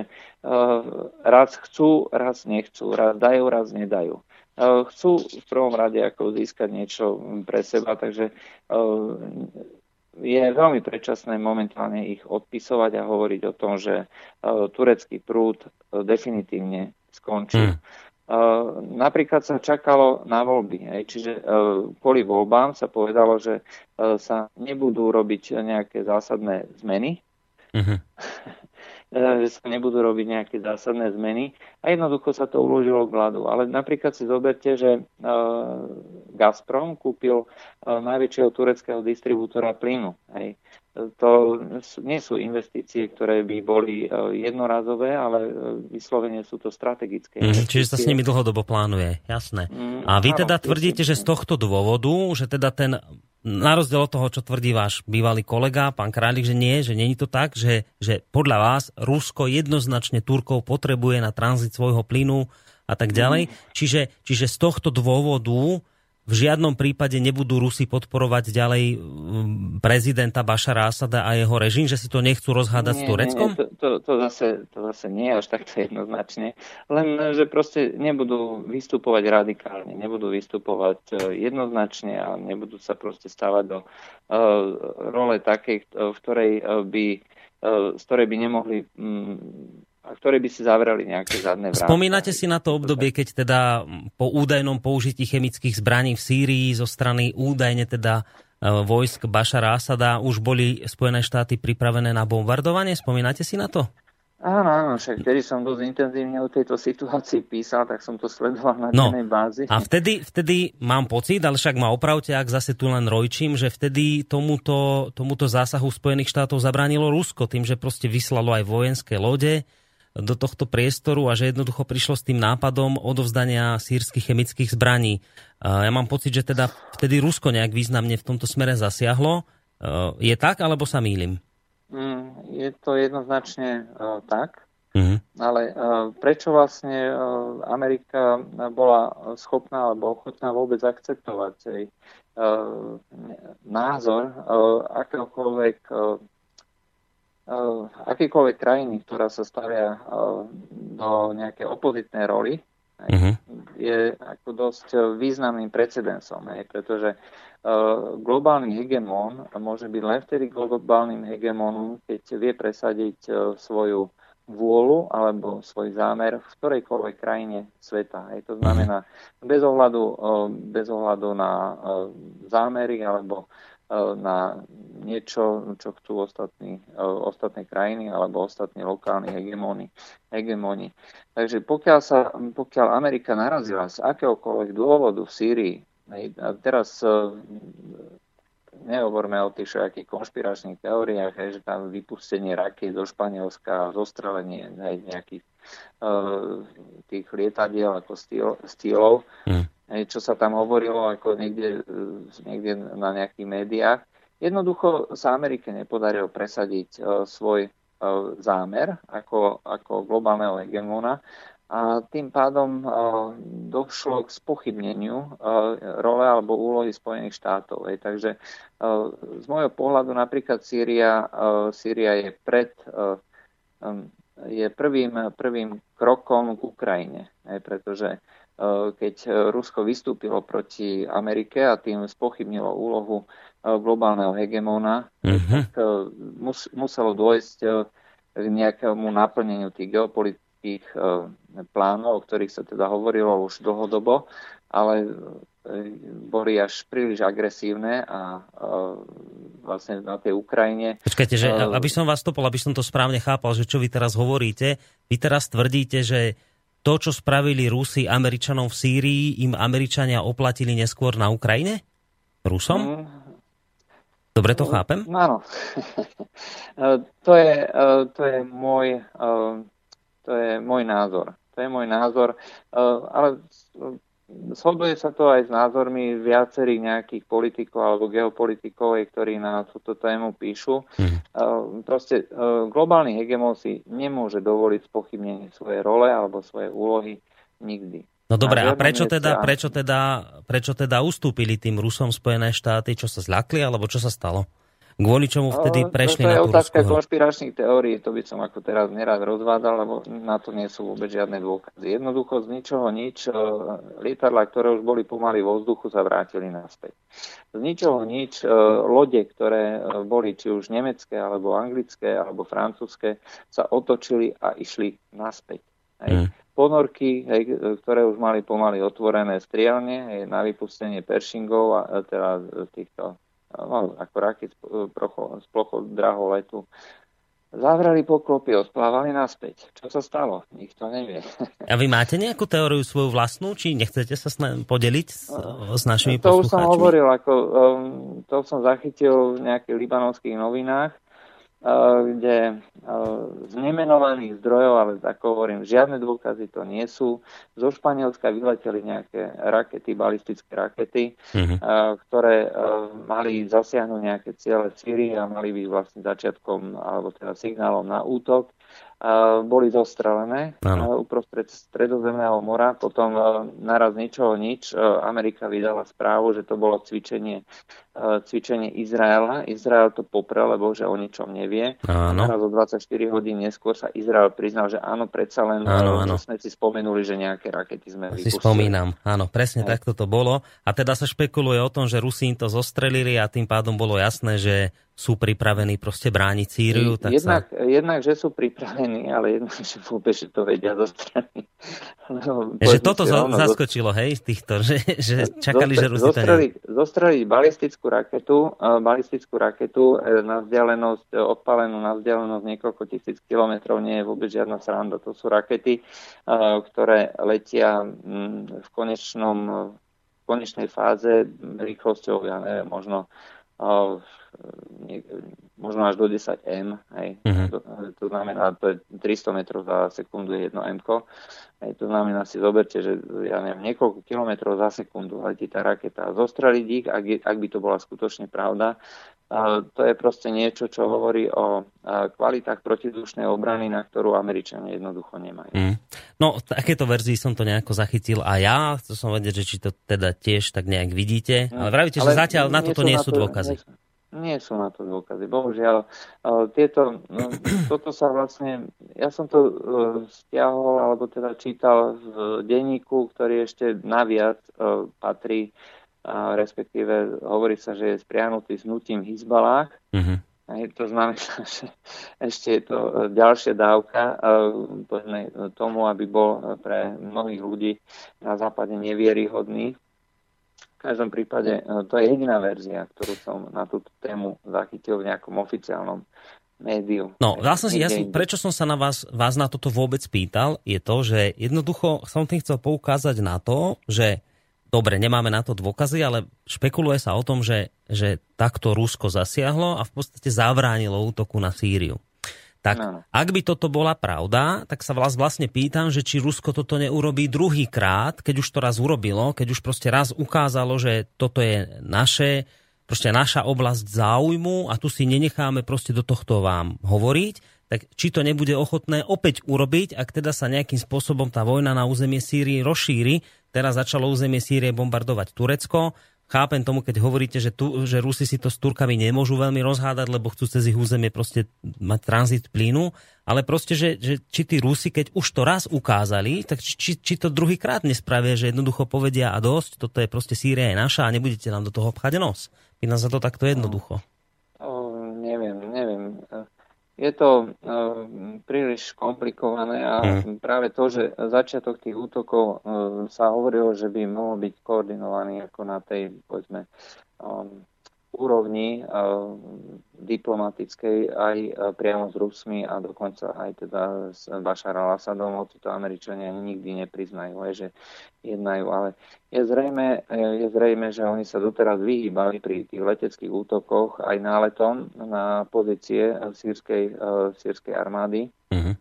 raz chcú, raz nechcú, raz dajú, raz nedajú. Chcú v prvom rade ako získať niečo pre seba, takže je veľmi predčasné momentálne ich odpisovať a hovoriť o tom, že turecký prúd definitívne skončil. Mm. Uh, napríklad sa čakalo na voľby, hej, čiže uh, kvôli voľbám sa povedalo, že uh, sa nebudú robiť nejaké zásadné zmeny, uh-huh. (laughs) že sa nebudú robiť nejaké zásadné zmeny a jednoducho sa to uložilo k vládu. Ale napríklad si zoberte, že Gazprom kúpil najväčšieho tureckého distribútora plynu. Hej to nie sú investície, ktoré by boli jednorazové, ale vyslovene sú to strategické. Mm, čiže sa s nimi dlhodobo plánuje, jasné. Mm, A vy teda tvrdíte, že z tohto dôvodu, že teda ten, na rozdiel od toho, čo tvrdí váš bývalý kolega, pán Králik, že nie, že není to tak, že, že podľa vás Rusko jednoznačne Turkov potrebuje na tranzit svojho plynu a tak ďalej. Mm. Čiže, čiže z tohto dôvodu v žiadnom prípade nebudú Rusi podporovať ďalej prezidenta Bašara Asada a jeho režim, že si to nechcú rozhádať nie, s Tureckom? Nie, to, to, to, zase, to zase nie až takto jednoznačne. Len, že proste nebudú vystupovať radikálne, nebudú vystupovať jednoznačne a nebudú sa proste stávať do uh, role takej, v ktorej by, uh, z ktorej by nemohli a ktoré by si zavrali nejaké zadné vrátky. Spomínate si na to obdobie, keď teda po údajnom použití chemických zbraní v Sýrii zo strany údajne teda vojsk Bašara Asada už boli Spojené štáty pripravené na bombardovanie? Spomínate si na to? Áno, áno, však vtedy som dosť intenzívne o tejto situácii písal, tak som to sledoval na no, dennej bázi. A vtedy, vtedy mám pocit, ale však ma opravte, ak zase tu len rojčím, že vtedy tomuto, tomuto zásahu Spojených štátov zabránilo Rusko tým, že proste vyslalo aj vojenské lode, do tohto priestoru a že jednoducho prišlo s tým nápadom odovzdania sírskych chemických zbraní. Ja mám pocit, že teda vtedy Rusko nejak významne v tomto smere zasiahlo. Je tak, alebo sa mýlim? Mm, je to jednoznačne uh, tak. Uh-huh. Ale uh, prečo vlastne Amerika bola schopná alebo ochotná vôbec akceptovať názor akéhokoľvek akýkoľvek krajiny, ktorá sa stavia do nejakej opozitnej roli, uh-huh. je ako dosť významným precedensom, pretože globálny hegemón môže byť len vtedy globálnym hegemónom, keď vie presadiť svoju vôľu alebo svoj zámer v ktorejkoľvek krajine sveta. Hej. To znamená bez ohľadu, bez ohľadu na zámery alebo na niečo, čo chcú ostatní, ostatné krajiny alebo ostatní lokálni hegemóni. hegemóni. Takže pokiaľ, sa, pokiaľ Amerika narazila z akéhokoľvek dôvodu v Sýrii, teraz nehovorme o tých všetkých konšpiračných teóriách, že tam vypustenie raky zo Španielska, zostrelenie nejakých tých lietadiel ako stýlov, mm. Čo sa tam hovorilo ako niekde, niekde na nejakých médiách. Jednoducho sa Amerike nepodarilo presadiť uh, svoj uh, zámer ako, ako globálneho hegemóna a tým pádom došlo k spochybneniu role alebo úlohy Spojených štátov. Takže z môjho pohľadu napríklad Sýria, Sýria je pred je prvým, prvým krokom k Ukrajine, pretože keď Rusko vystúpilo proti Amerike a tým spochybnilo úlohu globálneho hegemóna, uh-huh. tak muselo dôjsť k nejakému naplneniu tých geopolitických eh, plánov, o ktorých sa teda hovorilo už dlhodobo, ale eh, boli až príliš agresívne a eh, vlastne na tej Ukrajine. Počkajte, že aby som vás topol, aby som to správne chápal, že čo vy teraz hovoríte, vy teraz tvrdíte, že to, čo spravili Rusi Američanom v Sýrii, im Američania oplatili neskôr na Ukrajine? Rusom? Mm. Dobre to chápem? Áno. (laughs) to, je, to je môj to je môj názor. To je môj názor, eh, ale shoduje sa to aj s názormi viacerých nejakých politikov alebo geopolitikov, ktorí na túto tému píšu. Mm. Proste eh, globálny hegemon si nemôže dovoliť spochybnenie svojej role alebo svojej úlohy nikdy. No dobre, a prečo teda, prečo, teda, prečo teda ustúpili tým Rusom Spojené štáty? Čo sa zľakli, alebo čo sa stalo? Kvôli čomu vtedy prešli na tú To je otázka konšpiračných teórií, to by som ako teraz nerad rozvádzal, lebo na to nie sú vôbec žiadne dôkazy. Jednoducho z ničoho nič, e, lietadla, ktoré už boli pomaly vo vzduchu, sa vrátili naspäť. Z ničoho nič, e, lode, ktoré e, boli či už nemecké, alebo anglické, alebo francúzske, sa otočili a išli naspäť. Hej. Mm. Ponorky, hej, ktoré už mali pomaly otvorené strielne hej, na vypustenie pershingov a teda týchto no, ako raket z plochou letu. Zavreli poklopy, odplávali naspäť. Čo sa stalo? Nikto nevie. A vy máte nejakú teóriu svoju vlastnú, či nechcete sa podeliť s, s našimi to poslucháčmi? To už som hovoril, ako, um, to som zachytil v nejakých libanovských novinách, kde z nemenovaných zdrojov, ale ako hovorím, žiadne dôkazy to nie sú. Zo Španielska vyleteli nejaké rakety, balistické rakety, uh-huh. ktoré mali zasiahnuť nejaké ciele Syrii a mali byť vlastne začiatkom alebo teda signálom na útok boli zostrelené ano. uprostred stredozemného mora. Potom naraz ničoho nič. Amerika vydala správu, že to bolo cvičenie, cvičenie Izraela. Izrael to poprel, lebo že o ničom nevie. Ano. Naraz o 24 hodín neskôr sa Izrael priznal, že áno, predsa len ano, ano. sme si spomenuli, že nejaké rakety sme vypustili. Si spomínam, áno, presne Aj. takto to bolo. A teda sa špekuluje o tom, že Rusín to zostrelili a tým pádom bolo jasné, že sú pripravení proste brániť Sýriu. Tak jednak, sa... jednak, že sú pripravení, ale jednak, že vôbec že to vedia zo strany. No, že toto rovno, zaskočilo, hej, týchto, že, že čakali, zostre, že Rusi zostreliť, zostreliť balistickú raketu, uh, balistickú raketu uh, na vzdialenosť, uh, odpalenú na vzdialenosť niekoľko tisíc kilometrov nie je vôbec žiadna sranda. To sú rakety, ktoré letia mm, v konečnom v konečnej fáze rýchlosťou, ja neviem, možno možno až do 10 M, hej. Mhm. To, to znamená, to je 300 metrov za sekundu je jedno M. Hej, to znamená si zoberte, že ja neviem, niekoľko kilometrov za sekundu letí tá raketa. Zostreliť ich, ak, je, ak by to bola skutočne pravda, to je proste niečo, čo hovorí o kvalitách protizdušnej obrany, na ktorú Američania jednoducho nemajú. Mm. No, takéto verzii som to nejako zachytil a ja, chcel som vedieť, že či to teda tiež tak nejak vidíte, ale vravíte, že zatiaľ na toto nie sú to- dôkazy. Nie sú, nie sú na to dôkazy. Bohužiaľ, ale tieto, no, (clears throat) toto sa vlastne, ja som to uh, stiahol, alebo teda čítal v denníku, ktorý ešte naviac uh, patrí, uh, respektíve hovorí sa, že je spriahnutý s nutím Hizbalách. Mhm. Hej, to znamená, (laughs) že ešte je to e, ďalšia dávka e, povedzme, tomu, aby bol e, pre mnohých ľudí na západe nevieryhodný. V každom prípade to je jediná verzia, ktorú som na túto tému zachytil v nejakom oficiálnom médiu. No, vlastne si, ja som, prečo som sa na vás, vás na toto vôbec pýtal, je to, že jednoducho som tým chcel poukázať na to, že dobre, nemáme na to dôkazy, ale špekuluje sa o tom, že, že takto Rusko zasiahlo a v podstate zabránilo útoku na Sýriu. Tak Áno. ak by toto bola pravda, tak sa vás vlastne pýtam, že či Rusko toto neurobí druhý krát, keď už to raz urobilo, keď už proste raz ukázalo, že toto je naše, proste naša oblasť záujmu a tu si nenecháme proste do tohto vám hovoriť, tak či to nebude ochotné opäť urobiť, ak teda sa nejakým spôsobom tá vojna na územie Sýrie rozšíri. Teraz začalo územie Sýrie bombardovať Turecko. Chápem tomu, keď hovoríte, že, tu, že Rusi si to s Turkami nemôžu veľmi rozhádať, lebo chcú cez ich územie proste mať tranzit plynu, ale proste, že, že či tí Rusi, keď už to raz ukázali, tak či, či, či to druhýkrát nespravia, že jednoducho povedia a dosť, toto je proste Sýria je naša a nebudete nám do toho pchať nos. Pýtam sa to takto jednoducho. O, neviem, neviem. Je to uh, príliš komplikované a Mhm. práve to, že začiatok tých útokov uh, sa hovorilo, že by mohol byť koordinovaný ako na tej, povedzme, um, úrovni uh, diplomatickej aj uh, priamo s Rusmi a dokonca aj teda s Bashar al-Assadom, hoci to Američania nikdy nepriznajú, aj, že jednajú, ale je zrejme, je zrejme, že oni sa doteraz vyhýbali pri tých leteckých útokoch aj náletom na pozície sírskej, eh, sírskej armády, Mhm.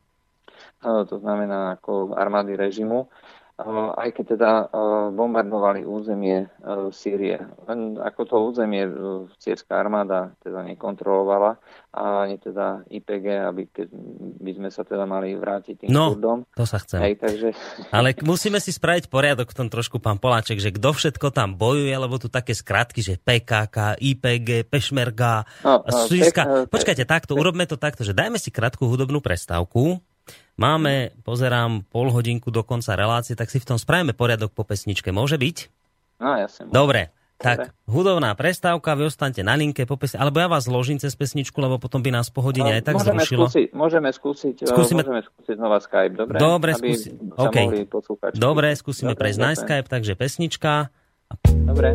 Eh, to znamená ako armády režimu, eh, aj keď teda eh, bombardovali územie eh, Sýrie. Len ako to územie eh, sírska armáda teda nekontrolovala a ani teda IPG, aby keď by sme sa teda mali vrátiť tým No, Kurdom. to sa chcem. Hej, takže (laughs) Ale musíme si spraviť poriadok v tom trošku, pán Poláček, že kto všetko tam bojuje, lebo tu také skratky, že PKK, IPG, Pešmerga, No, Sýrska. Počkajte, takto, urobme to takto, že dajme si krátku hudobnú prestávku. Máme, pozerám, pol hodinku do konca relácie, tak si v tom spravíme poriadok po pesničke. Môže byť? no jasne. Dobre. Tak, hudobná prestávka, vy ostaňte na linke po pesni- alebo ja vás zložím cez pesničku, lebo potom by nás po hodine aj tak môžeme zrušilo. Skúsiť, môžeme skúsiť, Skúsime- Skúsime... môžeme skúsiť znova Skype, dobre? Dobre, skúsi- sa OK. mohli poslúchať. Dobre, skúsime Dobre, prejsť na. Skype, takže pesnička. Dobre.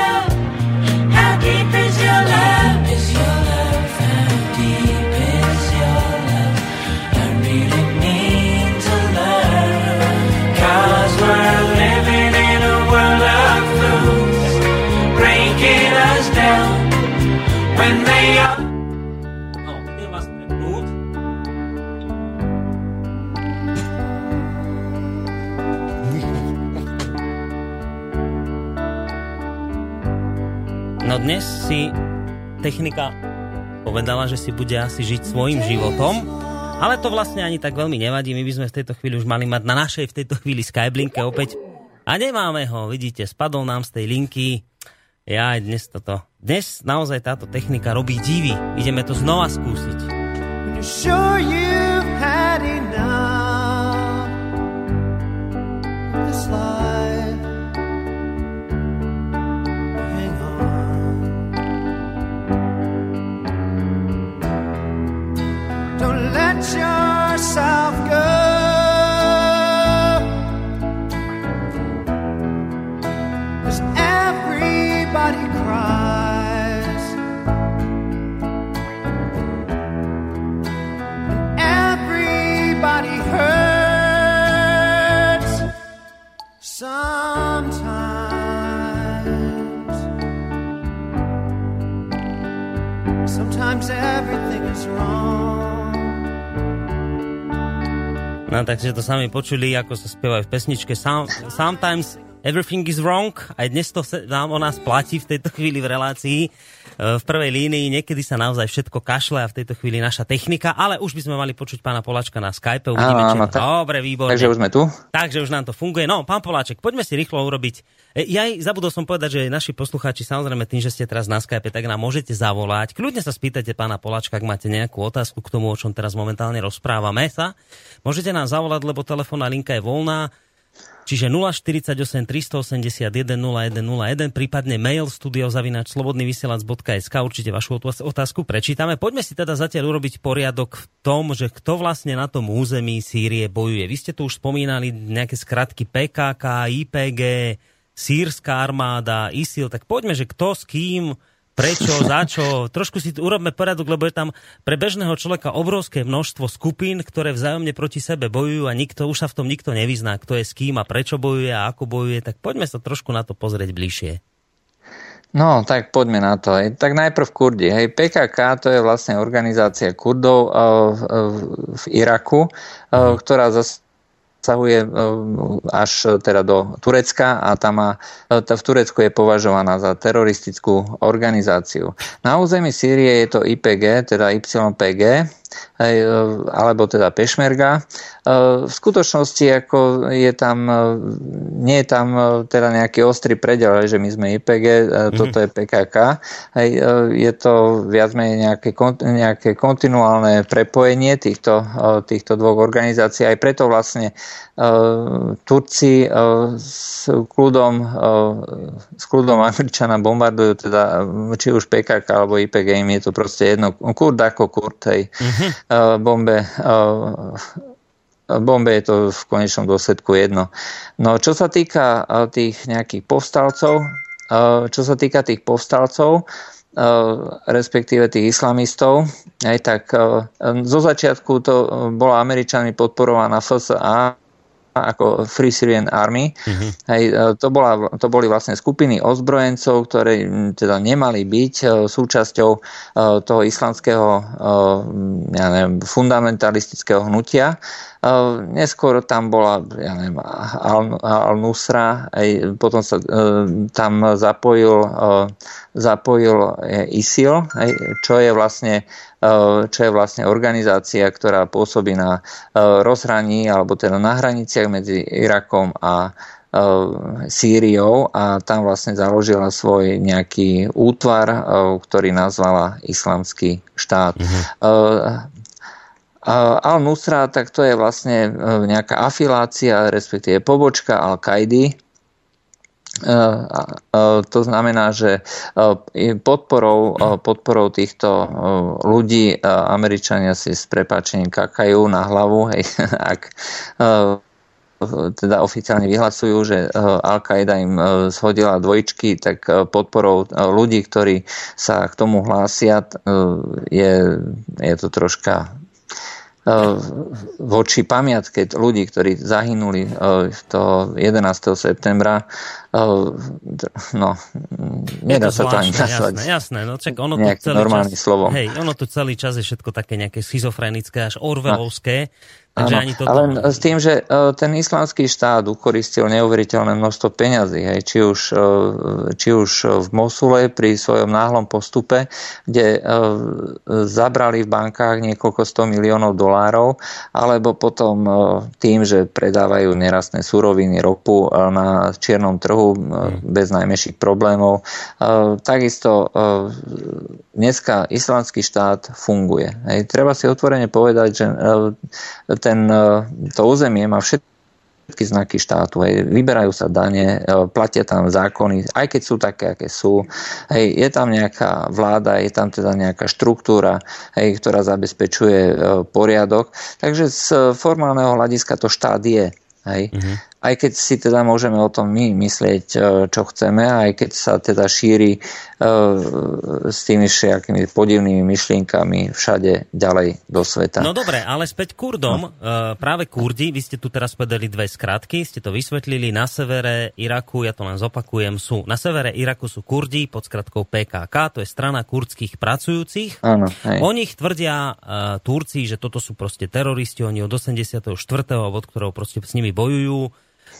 No dnes si technika povedala, že si bude asi žiť svojim životom, ale to vlastne ani tak veľmi nevadí. My by sme v tejto chvíli už mali mať na našej v tejto chvíli Skyblinke opäť. A nemáme ho, vidíte, spadol nám z tej linky. Ja aj dnes toto. Dnes naozaj táto technika robí divy. Ideme to znova skúsiť. Sure you've Yourself. No takže to sami počuli, ako sa spievajú v pesničke Some, Sometimes Everything is wrong. Aj dnes to nám o nás platí v tejto chvíli v relácii. E, V prvej línii niekedy sa naozaj všetko kašle a v tejto chvíli naša technika, ale už by sme mali počuť pána Poláčka na Skype. Uvidíme, Áno, áno, či... tak- Dobre, výborne. Takže už sme tu. Takže už nám to funguje. No, pán Poláček, poďme si rýchlo urobiť. E, Ja aj zabudol som povedať, že naši poslucháči, samozrejme tým, že ste teraz na Skype, tak nám môžete zavolať. Kľudne sa spýtajte pána Poláčka, ak máte nejakú otázku k tomu, o čom teraz momentálne rozprávame sa. Môžete nám zavolať, lebo telefónna linka je voľná. Čiže 048 381 0101, prípadne mail studiozavinač slobodnyvysielac.sk určite vašu otáz- otázku prečítame. Poďme si teda zatiaľ urobiť poriadok v tom, že kto vlastne na tom území Sýrie bojuje. Vy ste tu už spomínali nejaké skratky PKK, IPG, sírska armáda, ISIL, tak poďme, že kto s kým, prečo, za čo. Trošku si tu urobme poriadok, lebo je tam pre bežného človeka obrovské množstvo skupín, ktoré vzájomne proti sebe bojujú a nikto, už sa v tom nikto nevyzná, kto je s kým a prečo bojuje a ako bojuje, tak poďme sa trošku na to pozrieť bližšie. No, tak poďme na to. Tak najprv Kurdi. Hej. PKK to je vlastne organizácia Kurdov uh, v, v Iraku, uh, ktorá zase zasahuje e, až teda do Turecka a tam má, e, v Turecku je považovaná za teroristickú organizáciu. Na území Sýrie je to IPG, teda YPG, e, alebo teda Pešmerga. V skutočnosti ako je tam, nie je tam teda nejaký ostrý predel, že my sme IPG, toto je PKK. Je to viac menej nejaké, nejaké kontinuálne prepojenie týchto, týchto dvoch organizácií. Aj preto vlastne Turci s kľudom, s kľudom Američana bombardujú teda či už PKK alebo IPG, im je to proste jedno. Kurd ako Kurd, hej. Uh-huh. Bombe bombe je to v konečnom dôsledku jedno. No čo sa týka tých nejakých povstalcov, čo sa týka tých povstalcov, respektíve tých islamistov, aj tak zo začiatku to bola Američanmi podporovaná FSA, ako Free Syrian Army. Uh-huh. Hej, to, bola, to boli vlastne skupiny ozbrojencov, ktoré teda nemali byť súčasťou toho islamského ja neviem, fundamentalistického hnutia. Neskôr tam bola ja neviem, Al-Nusra, aj potom sa tam zapojil, zapojil ISIL, čo je vlastne čo je vlastne organizácia, ktorá pôsobí na rozhraní alebo teda na hraniciach medzi Irakom a Sýriou a tam vlastne založila svoj nejaký útvar, ktorý nazvala Islamský štát. Uh-huh. Al-Nusra, tak to je vlastne nejaká afilácia, respektíve pobočka Al-Kaidy. To znamená, že podporou, podporou týchto ľudí Američania si s prepáčením kakajú na hlavu, hej, (laughs) ak teda oficiálne vyhlasujú, že Al-Qaida im shodila dvojčky, tak podporou ľudí, ktorí sa k tomu hlásia, je, je to troška voči pamiatke ľudí, ktorí zahynuli toho 11. septembra, no, nedá sa to ani nazvať. Jasné, jasné, no čak ono tu celý normálny čas, slovo. Hej, ono tu celý čas je všetko také nejaké schizofrenické, až orvelovské. Takže Áno, ani toto... ale s tým, že e, ten islamský štát ukoristil neuveriteľné množstvo peňazí, hej, či, už, e, či už v Mosule pri svojom náhlom postupe, kde e, zabrali v bankách niekoľko sto miliónov dolárov, alebo potom tým, že predávajú nerastné suroviny, ropu na čiernom trhu bez najmenších problémov. Takisto dneska islamský štát funguje. Hej. Treba si otvorene povedať, že ten, e, to územie má všetky znaky štátu. Hej. Vyberajú sa dane, e, platia tam zákony, aj keď sú také, aké sú. Hej, je tam nejaká vláda, je tam teda nejaká štruktúra, hej, ktorá zabezpečuje e, poriadok. Takže z formálneho hľadiska to štát je. Hej. Uh-huh aj keď si teda môžeme o tom my myslieť, čo chceme, aj keď sa teda šíri s tými všetkými podivnými myšlienkami všade ďalej do sveta. No dobre, ale späť Kurdom. No. E, práve Kurdi, vy ste tu teraz povedali dve skratky, ste to vysvetlili. Na severe Iraku, ja to len zopakujem, sú na severe Iraku sú Kurdi pod skratkou PKK, to je strana kurdských pracujúcich. Áno, hej. O nich tvrdia uh, Turci, že toto sú proste teroristi, oni od 84. od ktorého proste s nimi bojujú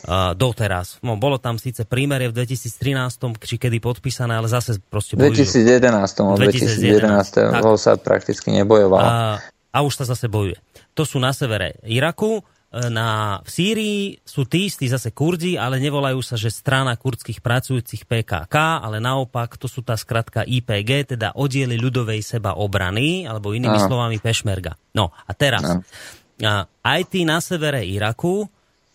uh, doteraz. No, bolo tam síce prímerie v 2013, či kedy podpísané, ale zase proste bojujú. 2011, 2011, 2011 sa prakticky nebojovalo. A, a už sa zase bojuje. To sú na severe Iraku, e, na, v Sýrii sú tí istí zase Kurdi, ale nevolajú sa, že strana kurdských pracujúcich PKK, ale naopak to sú tá skratka IPG, teda oddiely ľudovej seba obrany, alebo inými Aha. slovami Pešmerga. No a teraz, a, aj tí na severe Iraku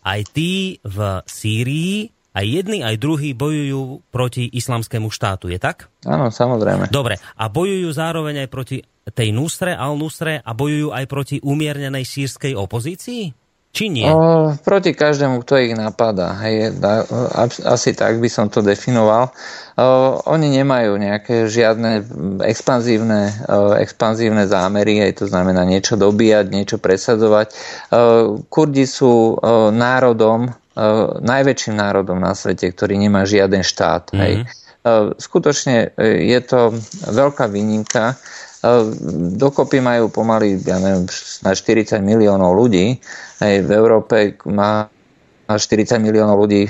aj tí v Sýrii, aj jedni, aj druhí bojujú proti islamskému štátu, je tak? Áno, samozrejme. Dobre, a bojujú zároveň aj proti tej Nusre, Al-Nusre a bojujú aj proti umiernenej sírskej opozícii? Či nie? O, proti každému, kto ich napadá. Hej, da, asi tak by som to definoval. O, oni nemajú nejaké žiadne expanzívne, o, expanzívne zámery, hej, to znamená niečo dobíjať, niečo presadzovať. O, Kurdi sú o, národom, o, najväčším národom na svete, ktorý nemá žiaden štát. Mm-hmm. Hej. Mhm. O, skutočne e, je to veľká výnimka Dokopy majú pomaly, ja neviem, na 40 miliónov ľudí. Hej, v Európe má 40 miliónov ľudí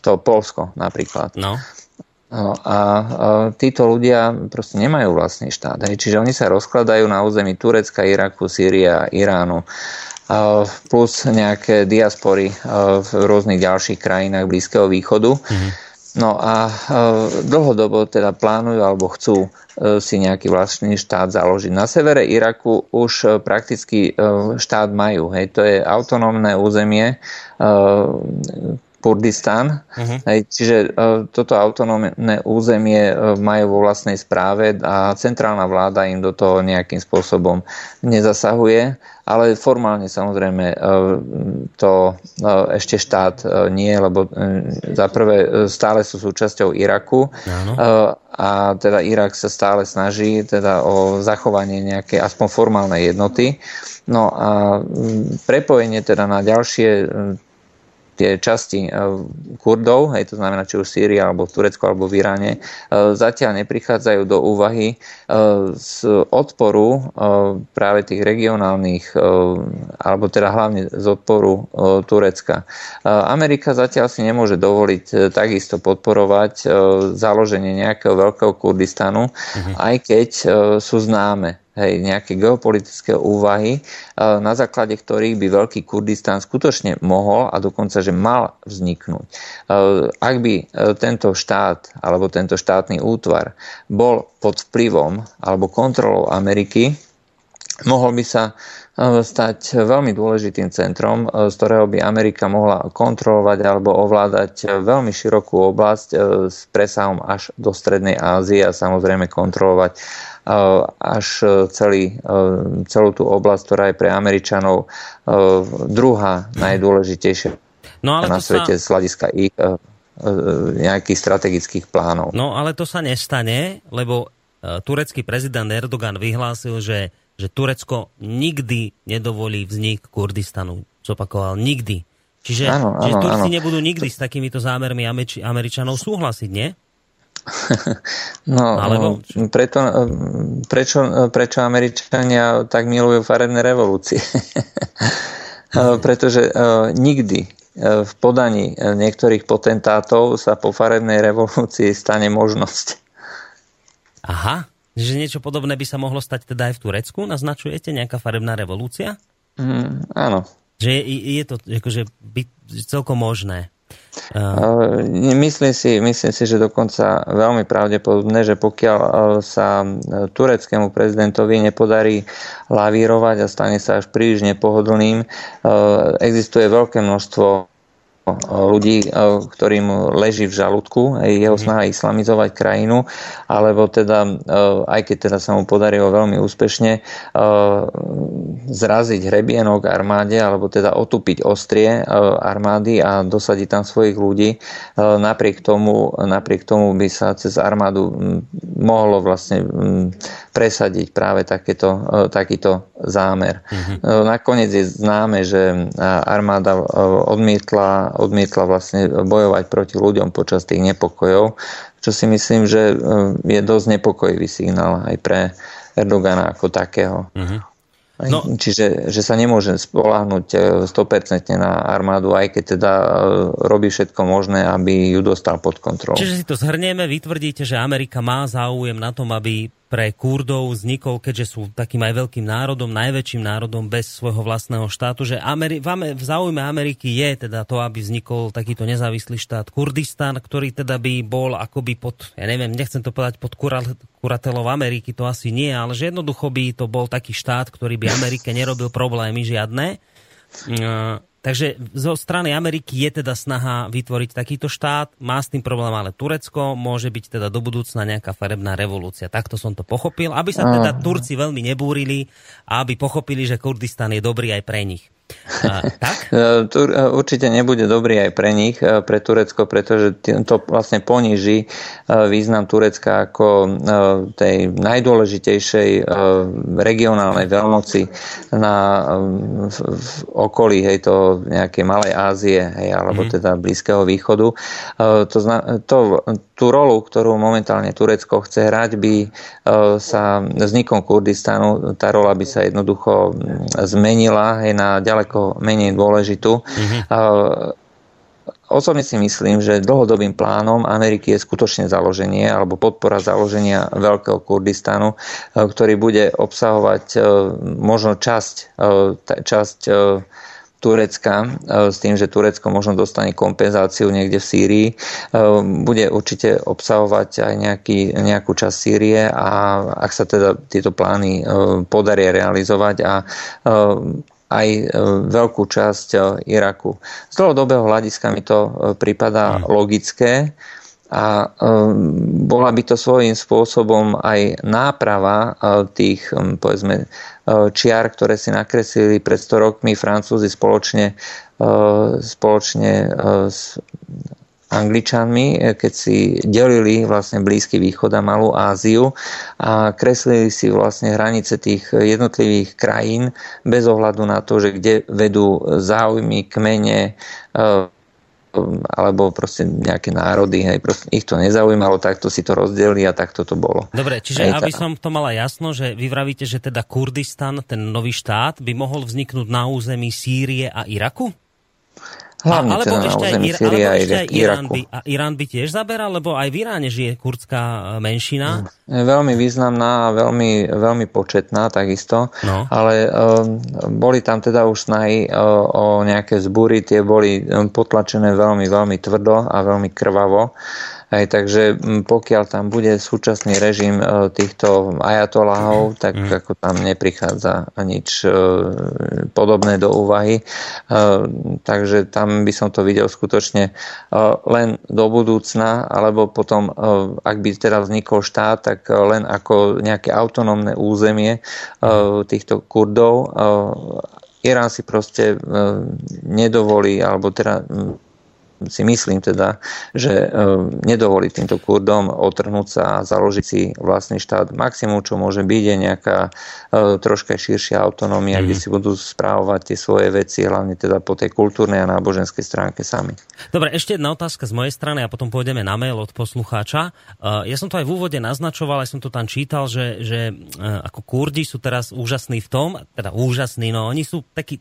to Polsko napríklad. No. No, a, títo ľudia proste nemajú vlastný štát. Hej. Čiže oni sa rozkladajú na území Turecka, Iraku, Sýria, Iránu plus nejaké diaspory v rôznych ďalších krajinách Blízkeho východu. Mm-hmm. No a dlhodobo teda plánujú alebo chcú E, si nejaký vlastný štát založiť. Na severe Iraku už e, prakticky e, štát majú. Hej, to je autonómne územie Kurdistan. Uh-huh. Hej, čiže toto autonómne územie majú vo vlastnej správe a centrálna vláda im do toho nejakým spôsobom nezasahuje ale formálne samozrejme e, to ešte štát e, nie, lebo za prvé stále sú súčasťou Iraku Áno. a teda Irak sa stále snaží teda o zachovanie nejakej aspoň formálnej jednoty. No a prepojenie teda na ďalšie tie časti Kurdov, hej, to znamená či už v Sýrii, alebo v Turecku, alebo v Iráne, zatiaľ neprichádzajú do úvahy z odporu práve tých regionálnych alebo teda hlavne z odporu Turecka. Amerika zatiaľ si nemôže dovoliť takisto podporovať založenie nejakého veľkého Kurdistanu, uh-huh. aj keď sú známe hej, nejaké geopolitické úvahy, na základe ktorých by Veľký Kurdistán skutočne mohol a dokonca, že mal vzniknúť. Ak by tento štát alebo tento štátny útvar bol pod vplyvom alebo kontrolou Ameriky, mohol by sa stať veľmi dôležitým centrom, e, z ktorého by Amerika mohla kontrolovať alebo ovládať veľmi širokú oblasť e, s presahom až do Strednej Ázie a samozrejme kontrolovať e, až celý, celú tú oblasť, ktorá je pre Američanov druhá najdôležitejšia no, ale na svete sa... z hľadiska ich nejakých strategických plánov. No ale to sa nestane, lebo turecký prezident Erdogan vyhlásil, že že Turecko nikdy nedovolí vznik Kurdistanu. Zopakoval, nikdy. Čiže, áno, áno, čiže Turci áno. nebudú nikdy s takýmito zámermi Američ- Američanov súhlasiť, nie? No, Alebo... preto, prečo, prečo Američania tak milujú farebné revolúcie? (laughs) pretože nikdy v podaní niektorých potentátov sa po farebnej revolúcii stane možnosť. Aha, že niečo podobné by sa mohlo stať teda aj v Turecku? Naznačujete nejaká farebná revolúcia? Mm, áno. Že je, je to akože by, celkom možné. Myslím si, myslím si, že dokonca veľmi pravdepodobné, že pokiaľ sa tureckému prezidentovi nepodarí lavírovať a stane sa až príliš nepohodlným, existuje veľké množstvo ľudí, ktorým leží v žalúdku jeho mhm. snaha islamizovať krajinu, alebo teda, aj keď teda sa mu podarilo veľmi úspešne zraziť hrebienok armáde, alebo teda otupiť ostrie armády a dosadiť tam svojich ľudí, napriek tomu, napriek tomu by sa cez armádu mohlo vlastne presadiť práve takéto, takýto zámer. Mm-hmm. Nakoniec je známe, že armáda odmietla odmietla vlastne bojovať proti ľuďom počas tých nepokojov, čo si myslím, že e, je dosť nepokojivý signál aj pre Erdogana ako takého. Uh-huh. No. Čiže že sa nemôže spolahnuť 100% e, na armádu, aj keď teda e, robí všetko možné, aby ju dostal pod kontrolu. Čiže si to zhrnieme, vytvrdíte, že Amerika má záujem na tom, aby pre Kurdov vznikol, keďže sú takým aj veľkým národom, najväčším národom bez svojho vlastného štátu, že Ameri- v, v záujme Ameriky je teda to, aby vznikol takýto nezávislý štát Kurdistan, ktorý teda by bol akoby pod, ja neviem, nechcem to povedať pod kuratelov Ameriky, to asi nie, ale že jednoducho by to bol taký štát, ktorý by Amerike nerobil problémy žiadne. Takže zo strany Ameriky je teda snaha vytvoriť takýto štát, má s tým problém ale Turecko, môže byť teda do budúcna nejaká farebná revolúcia. Takto som to pochopil, aby sa teda Turci veľmi nebúrili a aby pochopili, že Kurdistan je dobrý aj pre nich. A, tak? (laughs) E, e, určite nebude dobrý aj pre nich, e, pre Turecko, pretože to vlastne poníži význam Turecka ako tej najdôležitejšej regionálnej veľmoci na, v, v okolí hej, to nejakej Malej Ázie hej, alebo mm. teda Blízkeho východu. To, to, tú rolu, ktorú momentálne Turecko chce hrať, by sa vznikom Kurdistanu, tá rola by sa jednoducho zmenila hej, na ďalej ďaleko menej dôležitú. Mm-hmm. Osobne si myslím, že dlhodobým plánom Ameriky je skutočne založenie alebo podpora založenia Veľkého Kurdistanu, ktorý bude obsahovať možno časť, časť Turecka s tým, že Turecko možno dostane kompenzáciu niekde v Sýrii. Bude určite obsahovať aj nejaký, nejakú časť Sýrie a ak sa teda tieto plány podaria realizovať a aj e, veľkú časť e, Iraku. Z dlhodobého hľadiska mi to e, prípada mm. logické a bola by to svojím spôsobom aj náprava tých povedzme, čiar, ktoré si nakreslili pred 100 rokmi Francúzi spoločne, spoločne s Angličanmi, eh, keď si delili vlastne Blízky východ a Malú Áziu a kreslili si vlastne hranice tých jednotlivých krajín bez ohľadu na to, že kde vedú záujmy, kmene, eh, alebo proste nejaké národy, hej, proste ich to nezaujímalo, takto si to rozdelili a takto to bolo. Dobre, čiže hej, aby tá... som to mala jasno, že vy vravíte, že teda Kurdistan, ten nový štát, by mohol vzniknúť na území Sýrie a Iraku? Hlavne alebo teda ešte aj, Ir- alebo ešte aj Irán, by, a Irán by tiež zaberal, lebo aj v Iráne žije kurdská e, menšina. Je veľmi významná a veľmi, veľmi početná takisto, no. ale um, boli tam teda už snahy uh, o nejaké zbúry, tie boli potlačené veľmi, veľmi tvrdo a veľmi krvavo. Aj, takže pokiaľ tam bude súčasný režim e, týchto ajatolahov, tak mm. ako tam neprichádza nič e, podobné do úvahy. E, takže tam by som to videl skutočne len do budúcna, alebo potom, ak by teda vznikol štát, tak len ako nejaké autonómne územie týchto Kurdov. Irán si proste nedovolí, alebo teda si myslím teda, že e, nedovolí týmto Kurdom otrhnúť sa a založiť si vlastný štát. Maximum, čo môže byť, je nejaká e, troška širšia autonómia, mm. kde mhm. si budú správovať tie svoje veci, hlavne teda po tej kultúrnej a náboženskej stránke sami. Dobre, ešte jedna otázka z mojej strany a potom pôjdeme na mail od poslucháča. E, ja som to aj v úvode naznačoval, aj som to tam čítal, že, že ako Kurdi sú teraz úžasní v tom, teda úžasní, no oni sú takí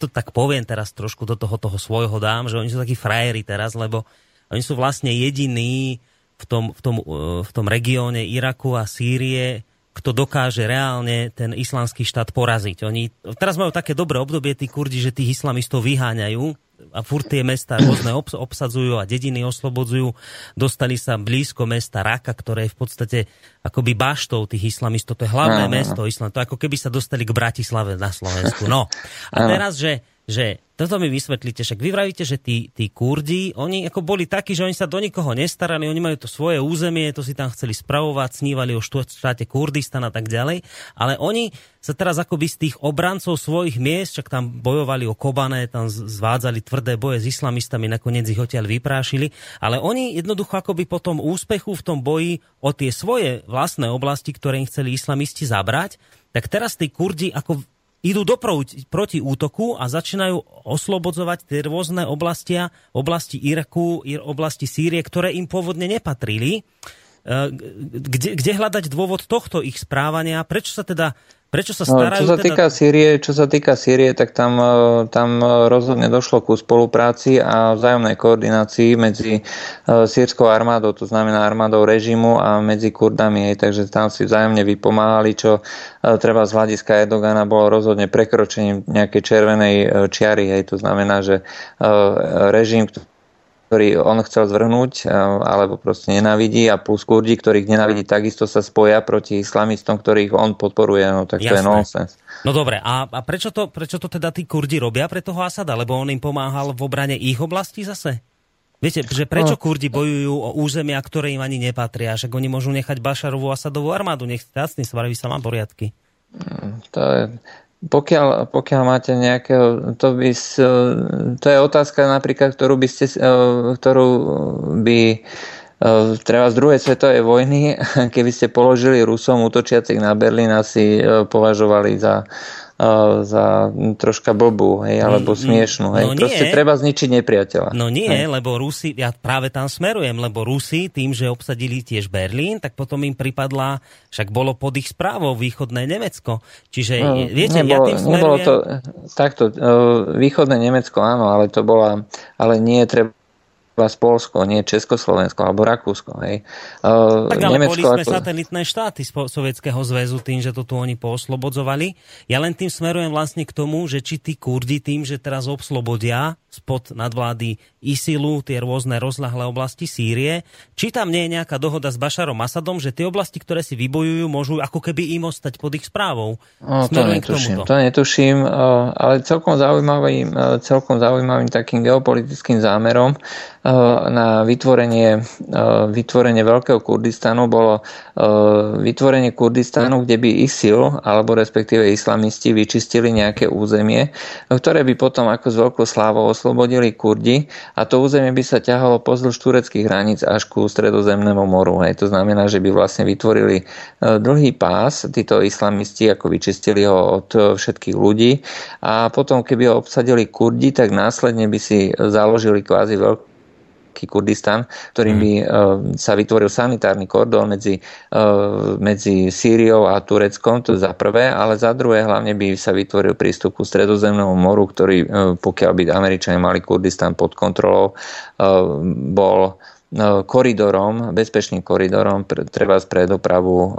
to tak poviem teraz trošku do toho, toho svojho dám, že oni sú takí frajeri teraz, lebo oni sú vlastne jediní v tom, v tom, uh, v tom regióne Iraku a Sýrie, kto dokáže reálne ten islamský štát poraziť. Oni teraz majú také dobré obdobie, tí kurdi, že tých islamistov vyháňajú a furt tie mesta rôzne obs- obsadzujú a dediny oslobodzujú. Dostali sa blízko mesta Raka, ktoré je v podstate akoby baštou tých islamistov. To je hlavné Áno. mesto islam. To ako keby sa dostali k Bratislave na Slovensku. No. A teraz, že že toto mi vysvetlíte, však vy vravíte, že tí, tí Kurdi, oni ako boli takí, že oni sa do nikoho nestarali, oni majú to svoje územie, to si tam chceli spravovať, snívali o štáte Kurdistan a tak ďalej, ale oni sa teraz akoby z tých obrancov svojich miest, však tam bojovali o Kobane, tam zvádzali tvrdé boje s islamistami, nakoniec ich odtiaľ vyprášili, ale oni jednoducho akoby po tom úspechu v tom boji o tie svoje vlastné oblasti, ktoré im chceli islamisti zabrať, tak teraz tí Kurdi ako idú do proti, útoku a začínajú oslobodzovať tie rôzne oblasti, oblasti Iraku, Ir- oblasti Sýrie, ktoré im pôvodne nepatrili. Kde, kde hľadať dôvod tohto ich správania? Prečo sa teda prečo sa No, starajú čo sa teda... týka Sýrie, čo sa týka Sýrie, tak tam, e, tam e, rozhodne došlo ku spolupráci a vzájomnej koordinácii medzi e, sírskou armádou, to znamená armádou režimu a medzi Kurdami, hej, takže tam si vzájomne vypomáhali, čo treba z hľadiska Erdogana bolo rozhodne prekročením nejakej červenej čiary, hej, to znamená, že režim, ktorý on chcel zvrhnúť e, alebo proste nenávidí a plus kurdi, ktorých nenávidí, takisto sa spoja proti islamistom, ktorých on podporuje, no tak to je Jasné. nonsens. No dobre, a, a prečo, to, prečo to teda tí Kurdi robia pre toho Asada? Lebo on im pomáhal v obrane ich oblasti zase? Viete, že prečo No. Kurdi bojujú o územia, ktoré im ani nepatria? Však oni môžu nechať Bašarovú Asadovú armádu, nech tácni svaraví sa má poriadky. To je, pokiaľ, pokiaľ máte nejakého, to, by, s- to je otázka napríklad, ktorú by ste, eh, ktorú by eh, treba z druhej svetovej vojny, (laughs) keby ste položili Rusom útočiacich na Berlín, asi považovali za, za troška blbú, hej, alebo Mm, mm, smiešnú. Hej. no nie. Proste treba zničiť nepriateľa. No nie, Hej. lebo Rusi, ja práve tam smerujem, lebo Rusi tým, že obsadili tiež Berlín, tak potom im pripadla, však bolo pod ich správou východné Nemecko. Čiže, No, viete, ja nebolo, tým nebolo smerujem... to takto, eh, východné Nemecko áno, ale to bola, ale nie treba z Polsko, nie Československo alebo Rakúsko. Hej. Eh, Tak ale Nemecko boli sme ako- satelitné štáty z Sovietskeho zväzu tým, že to tu oni pooslobodzovali. Ja len tým smerujem vlastne k tomu, že či tí Kurdi tým, že teraz obslobodia spod nadvlády ISILu, tie rôzne rozľahlé oblasti Sýrie, či tam nie je nejaká dohoda s Bašarom Asadom, že tie oblasti, ktoré si vybojujú, môžu ako keby im ostať pod ich správou. No, to netuším, to netuším, eh, ale celkom zaujímavým, eh, celkom zaujímavým takým geopolitickým zámerom na vytvorenie, eh, vytvorenie Veľkého Kurdistanu bolo eh, vytvorenie Kurdistanu, kde by ISIL, alebo respektíve islamisti vyčistili nejaké územie, ktoré by potom ako s veľkou slávou oslobodili Kurdi a to územie by sa ťahalo pozdĺž tureckých hraníc až ku stredozemnému moru. Hej. To znamená, že by vlastne vytvorili dlhý pás, títo islamisti ako vyčistili ho od všetkých ľudí a potom keby ho obsadili Kurdi, tak následne by si založili kvázi veľký Kurdistan, ktorým by e, sa vytvoril sanitárny kordón medzi, e, medzi Sýriou a Tureckom, to za prvé, ale za druhé hlavne by sa vytvoril prístup ku stredozemnému moru, ktorý, e, pokiaľ by Američania mali Kurdistan pod kontrolou, bol koridorom, bezpečným koridorom, pre, treba pre dopravu e,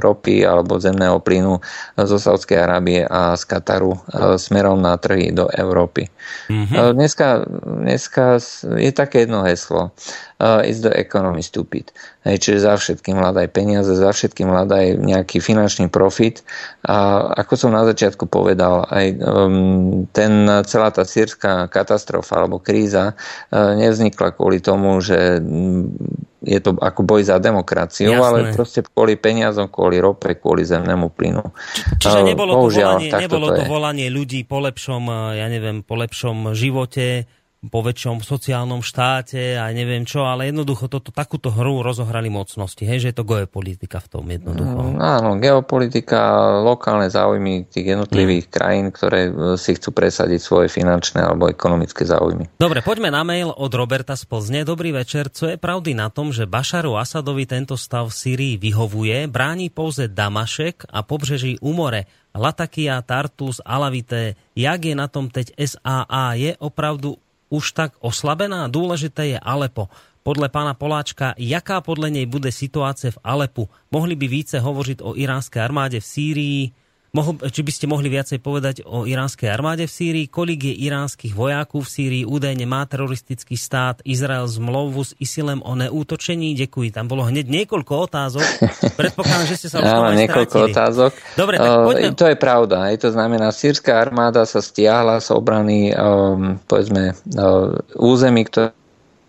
ropy alebo zemného plynu zo Saudskej Arábie a z Kataru e, smerom na trhy do Európy. Mm-hmm. Dneska, dneska s- je také jedno heslo. Uh, is the economy stupid. Hej, čiže za všetkým hľadaj peniaze, za všetkým hľadaj nejaký finančný profit. A ako som na začiatku povedal, aj um, ten, celá tá sírska katastrofa alebo kríza uh, nevznikla kvôli tomu, že mm, je to ako boj za demokraciu, Jasné. ale proste kvôli peniazom, kvôli rope, kvôli zemnému plynu. Čiže Uh, nebolo to bohužiaľ, volanie, takto nebolo to to volanie ľudí po lepšom, eh, ja neviem, po lepšom živote, po väčšom sociálnom štáte a neviem čo, ale jednoducho toto, takúto hru rozohrali mocnosti, hej, že je to geopolitika v tom jednoducho. Áno, geopolitika, lokálne záujmy tých jednotlivých Mm. krajín, ktoré e, si chcú presadiť svoje finančné alebo ekonomické záujmy. Dobre, poďme na mail od Roberta z Plzne. Dobrý večer. Co je pravdy na tom, že Bašaru Asadovi tento stav v Syrii vyhovuje, bráni pouze Damašek a pobřeží u more. Latakia, Tartus, Alavité, jak je na tom teď SAA, je opravdu už tak oslabená? Dôležité je Alepo. Podľa pána Poláčka, jaká podľa nej bude situácia v Alepu? Mohli by více hovoriť o iránskej armáde v Sýrii, Mohol, či by ste mohli viacej povedať o iránskej armáde v Sýrii? Kolik je iránskych vojákov v Sýrii? Údajne má teroristický stát Izrael zmluvu s Isilem o neútočení? Ďakujem. Tam bolo hneď niekoľko otázok. (laughs) Predpokladám, že ste sa už Áno, niekoľko stratili. otázok. Dobre, tak poďme. To je pravda. Aj to znamená, sírska armáda sa stiahla z obrany um, povedzme, uh, území, ktoré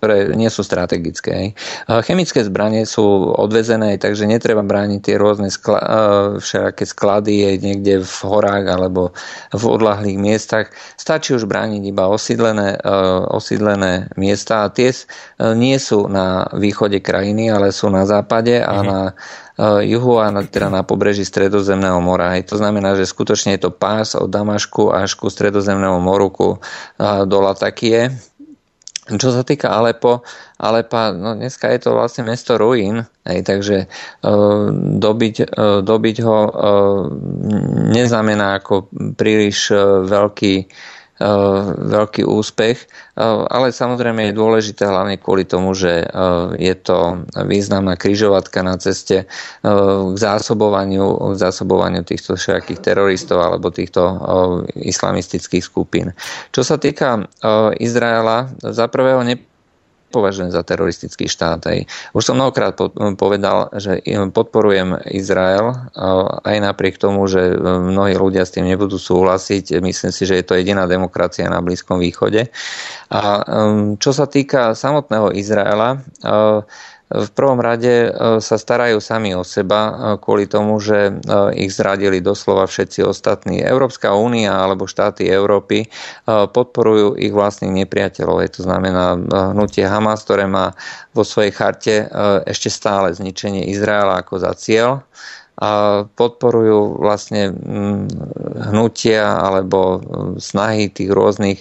ktoré nie sú strategické. Chemické zbranie sú odvezené, takže netreba brániť tie rôzne skla- všaké sklady niekde v horách alebo v odlahlých miestach. Stačí už brániť iba osídlené, osídlené miesta a tie nie sú na východe krajiny, ale sú na západe a mhm. na juhu a na, teda na pobreží Stredozemného mora. Hej. To znamená, že skutočne je to pás od Damašku až ku Stredozemnému moru do Latakie čo sa týka Alepo, Alepa, no dneska je to vlastne mesto ruín, hej, takže uh, dobiť, uh, dobiť ho uh, neznamená ako príliš uh, veľký veľký úspech, eh, ale samozrejme je dôležité hlavne kvôli tomu, že eh, je to významná kryžovatka na ceste k zásobovaniu, k zásobovaniu týchto všetkých teroristov alebo týchto islamistických skupín. Čo sa týka Izraela, za prvého ne považujem za teroristický štát. Aj. Už som mnohokrát povedal, že podporujem Izrael, aj napriek tomu, že mnohí ľudia s tým nebudú súhlasiť. Myslím si, že je to jediná demokracia na Blízkom východe. A um, čo sa týka samotného Izraela, v prvom rade e, sa starajú sami o seba e, kvôli tomu, že e, ich zradili doslova všetci ostatní. Európska únia alebo štáty Európy podporujú ich vlastných nepriateľov. To znamená hnutie Hamas, ktoré má vo svojej charte ešte stále zničenie Izraela ako za cieľ a podporujú vlastne hnutia alebo snahy tých rôznych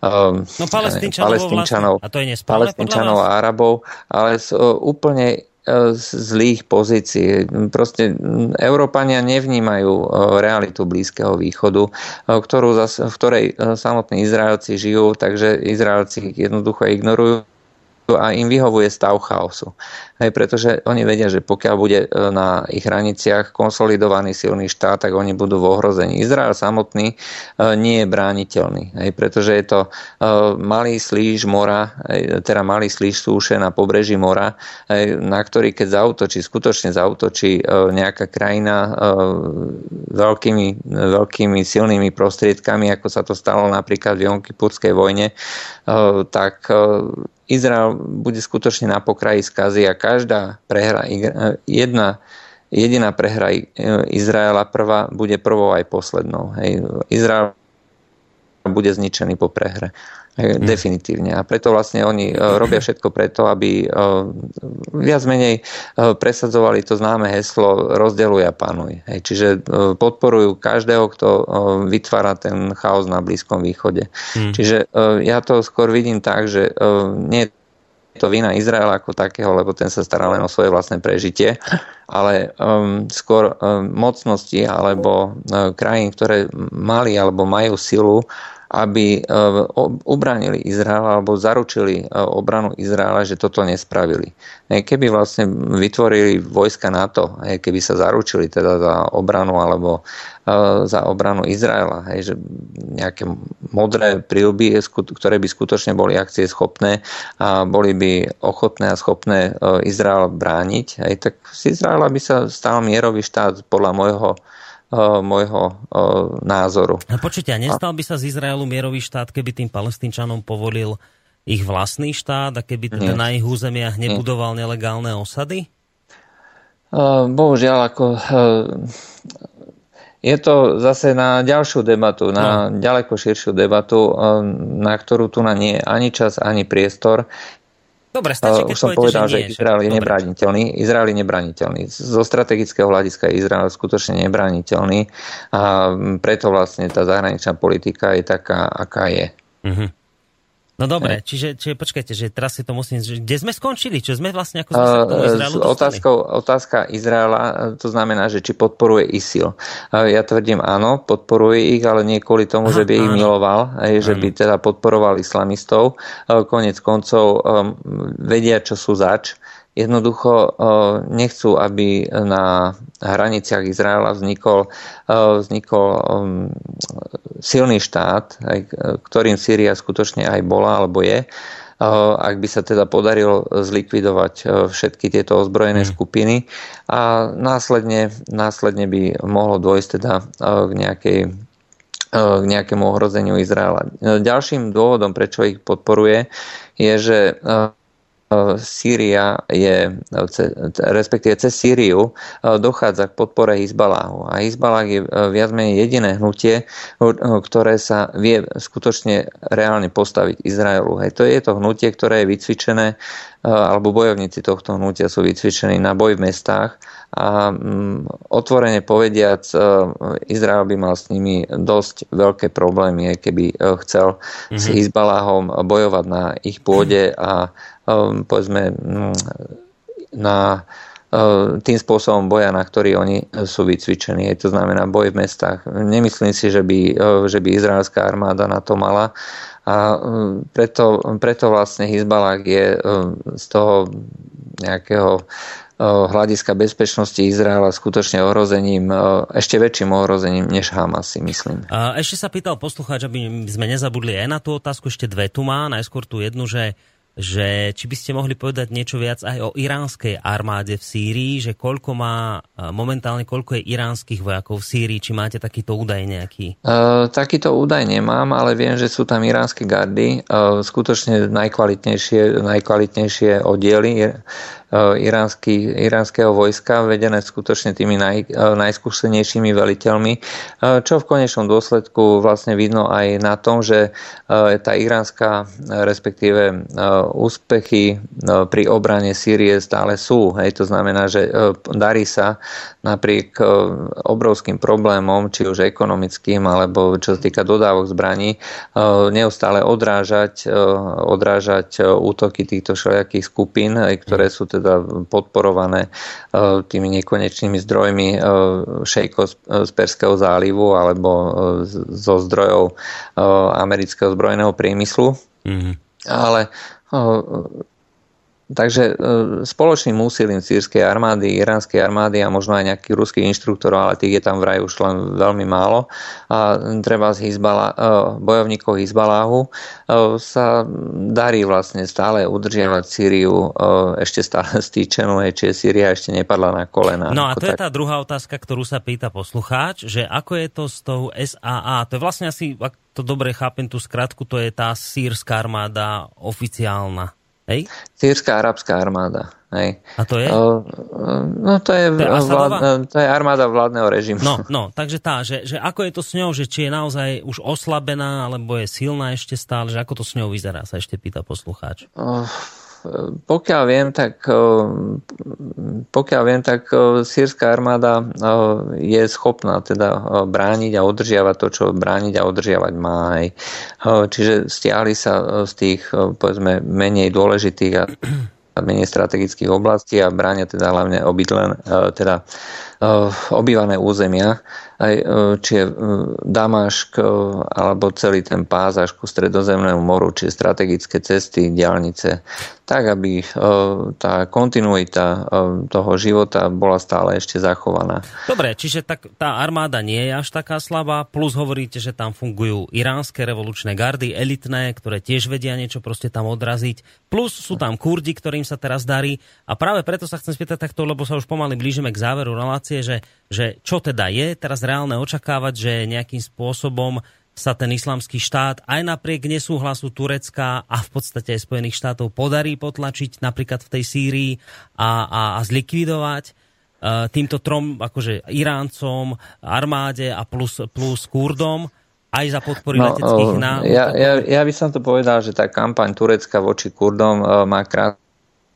no, palestínčanov, palestínčanov, a to je palestínčanov a Arabov, ale z uh, úplne uh, zlých pozícií. Proste Európania nevnímajú uh, realitu Blízkeho východu, ktorú v ktorej samotní Izraelci žijú, takže Izraelci jednoducho ignorujú a im vyhovuje stav chaosu. Hej, pretože oni vedia, že pokiaľ bude e, na ich hraniciach konsolidovaný silný štát, tak oni budú v ohrození. Izrael samotný e, nie je brániteľný, hej, pretože je to e, malý slíž mora, teda malý slíž súše na pobreží mora, na ktorý keď zautočí, skutočne zautočí nejaká krajina veľkými, veľkými silnými prostriedkami, ako sa to stalo napríklad v Jonkipurskej vojne, tak Izrael bude skutočne na pokraji skazy a každá prehra, jedna jediná prehra Izraela prvá bude prvou aj poslednou. Hej. Izrael bude zničený po prehre. Hmm. Definitívne. A preto vlastne oni e, robia všetko preto, aby e, viac menej e, presadzovali to známe heslo rozdeluj a panuj. Hej. Čiže podporujú každého, kto vytvára ten chaos na Blízkom východe. Hmm. Čiže ja to skôr vidím tak, že nie je to vina Izraela ako takého, lebo ten sa stará len o svoje vlastné prežitie, ale um, skôr um, mocnosti alebo um, krajín, ktoré mali alebo majú silu aby e, obránili Izrael alebo zaručili e, obranu Izraela, že toto nespravili. Keby vlastne vytvorili vojska NATO, keby sa zaručili teda za obranu alebo e, za obranu Izraela, že nejaké modré prílby, ktoré by skutočne boli akcie schopné a boli by ochotné a schopné Izrael brániť, tak z Izraela by sa stal mierový štát podľa môjho môjho uh, názoru. No počujte, a nestal by sa z Izraelu mierový štát, keby tým palestínčanom povolil ich vlastný štát a keby teda na ich územiach nebudoval Nie. nelegálne osady? Uh, bohužiaľ, ako je to zase na ďalšiu debatu, na no. ďaleko širšiu debatu, na ktorú tu na nie je ani čas, ani priestor. Dobre, stačí, keď Už som povedal, že, nie, že Izrael je nebraniteľný. Izrael je nebraniteľný. Zo strategického hľadiska je Izrael skutočne nebraniteľný a preto vlastne tá zahraničná politika je taká, aká je. Mm-hmm. No dobre, čiže, čiže počkajte, že teraz si to musím... Že, kde sme skončili? Čo sme vlastne ako sme sa k tomu Izraelu otázkou, Otázka Izraela, to znamená, že či podporuje ISIL. Uh, ja tvrdím áno, podporuje ich, ale nie kvôli tomu, Aha, že by áno. ich miloval, aj, že áno. by teda podporoval islamistov. Konec koncov vedia, čo sú zač jednoducho nechcú, aby na hraniciach Izraela vznikol, vznikol um, silný štát, ktorým Sýria skutočne aj bola alebo je, ak by sa teda podarilo zlikvidovať všetky tieto ozbrojené mm. skupiny a následne, následne by mohlo dôjsť teda k nejakej k nejakému ohrozeniu Izraela. Ďalším dôvodom, prečo ich podporuje, je, že Sýria je, respektíve cez Sýriu dochádza k podpore Hizbaláhu. A Hizbalách je viac menej jediné hnutie, ktoré sa vie skutočne reálne postaviť Izraelu. Hej, to je to hnutie, ktoré je vycvičené, alebo bojovníci tohto hnutia sú vycvičení na boj v mestách a mm, otvorene povediac, Izrael by mal s nimi dosť veľké problémy, keby chcel mm-hmm. s mhm. Hizbalahom bojovať na ich pôde a Ehm, povedzme mm, na tým spôsobom boja, na ktorý oni sú vycvičení. To znamená boj v mestách. Nemyslím si, že by, že by izraelská armáda na to mala. A preto, preto vlastne Hizbalák je z toho nejakého hľadiska bezpečnosti Izraela skutočne ohrozením, ešte väčším ohrozením než Hamas, si myslím. A ešte sa pýtal poslucháč, aby sme nezabudli aj na tú otázku, ešte dve tu má, najskôr tú jednu, že že či by ste mohli povedať niečo viac aj o iránskej armáde v Sýrii, že koľko má momentálne, koľko je iránskych vojakov v Sýrii, či máte takýto údaj nejaký? Uh, takýto údaj nemám, ale viem, že sú tam iránske gardy, uh, skutočne najkvalitnejšie, najkvalitnejšie oddiely iránsky, iránskeho vojska, vedené skutočne tými naj, eh, najskúsenejšími veliteľmi, eh, čo v konečnom dôsledku vlastne vidno aj na tom, že tá iránska, respektíve úspechy pri obrane Sýrie stále sú. Hej, to znamená, že darí sa napriek obrovským problémom, či už ekonomickým, alebo čo sa týka dodávok zbraní, neustále odrážať, odrážať útoky týchto všelijakých skupín, ktoré sú teda teda podporované e, tými nekonečnými zdrojmi e, šejkov z Perského zálivu alebo e, zo zdrojov amerického zbrojného priemyslu. Mm-hmm. Ale Takže e, spoločným úsilím sírskej armády, iránskej armády a možno aj nejakých ruských inštruktorov, ale tých je tam vraj už len veľmi málo, a treba z Hizbala, e, bojovníkov Hizbaláhu e, sa darí vlastne stále udržiavať Sýriu ešte stále (laughs) stýčenú, či Sýria ešte nepadla na kolena. No a to tak... je tá druhá otázka, ktorú sa pýta poslucháč, že ako je to s tou SAA? To je vlastne asi, ak to dobre chápem tú skratku, to je tá sírska armáda oficiálna. Hej? Sýrska arabská armáda. Hej. A to je? no to je, to je, vlád, to je armáda vládneho režimu. No, no, takže tá, že, že ako je to s ňou, že či je naozaj už oslabená, alebo je silná ešte stále, že ako to s ňou vyzerá, sa ešte pýta poslucháč. Uh, pokiaľ viem, tak, pokiaľ viem, tak sírska armáda je schopná teda brániť a udržiavať to, čo brániť a udržiavať má. Aj. Čiže stiahli sa z tých, povedzme, menej dôležitých a menej strategických oblastí a bránia teda hlavne obydlen, teda obývané územia. Aj e, či je e, Damašk alebo celý ten pás až ku stredozemnému moru, či strategické cesty, diálnice, tak aby tá kontinuita toho života bola stále ešte zachovaná. Dobre, čiže tak tá armáda nie je až taká slabá, plus hovoríte, že tam fungujú iránske revolučné gardy, elitné, ktoré tiež vedia niečo proste tam odraziť, plus sú tam kurdi, ktorým sa teraz darí. A práve preto sa chcem spýtať takto, lebo sa už pomaly blížime k záveru relácie, že, že čo teda je teraz reálne očakávať, že nejakým spôsobom sa ten islamský štát aj napriek nesúhlasu Turecka a v podstate aj Spojených štátov podarí potlačiť napríklad v tej Sýrii a, a, a zlikvidovať uh, týmto trom, akože Iráncom, armáde a plus, plus Kurdom aj za podpory no, leteckých námov. Ja, ja, ja by som to povedal, že tá kampaň Turecka voči Kurdom uh, má krát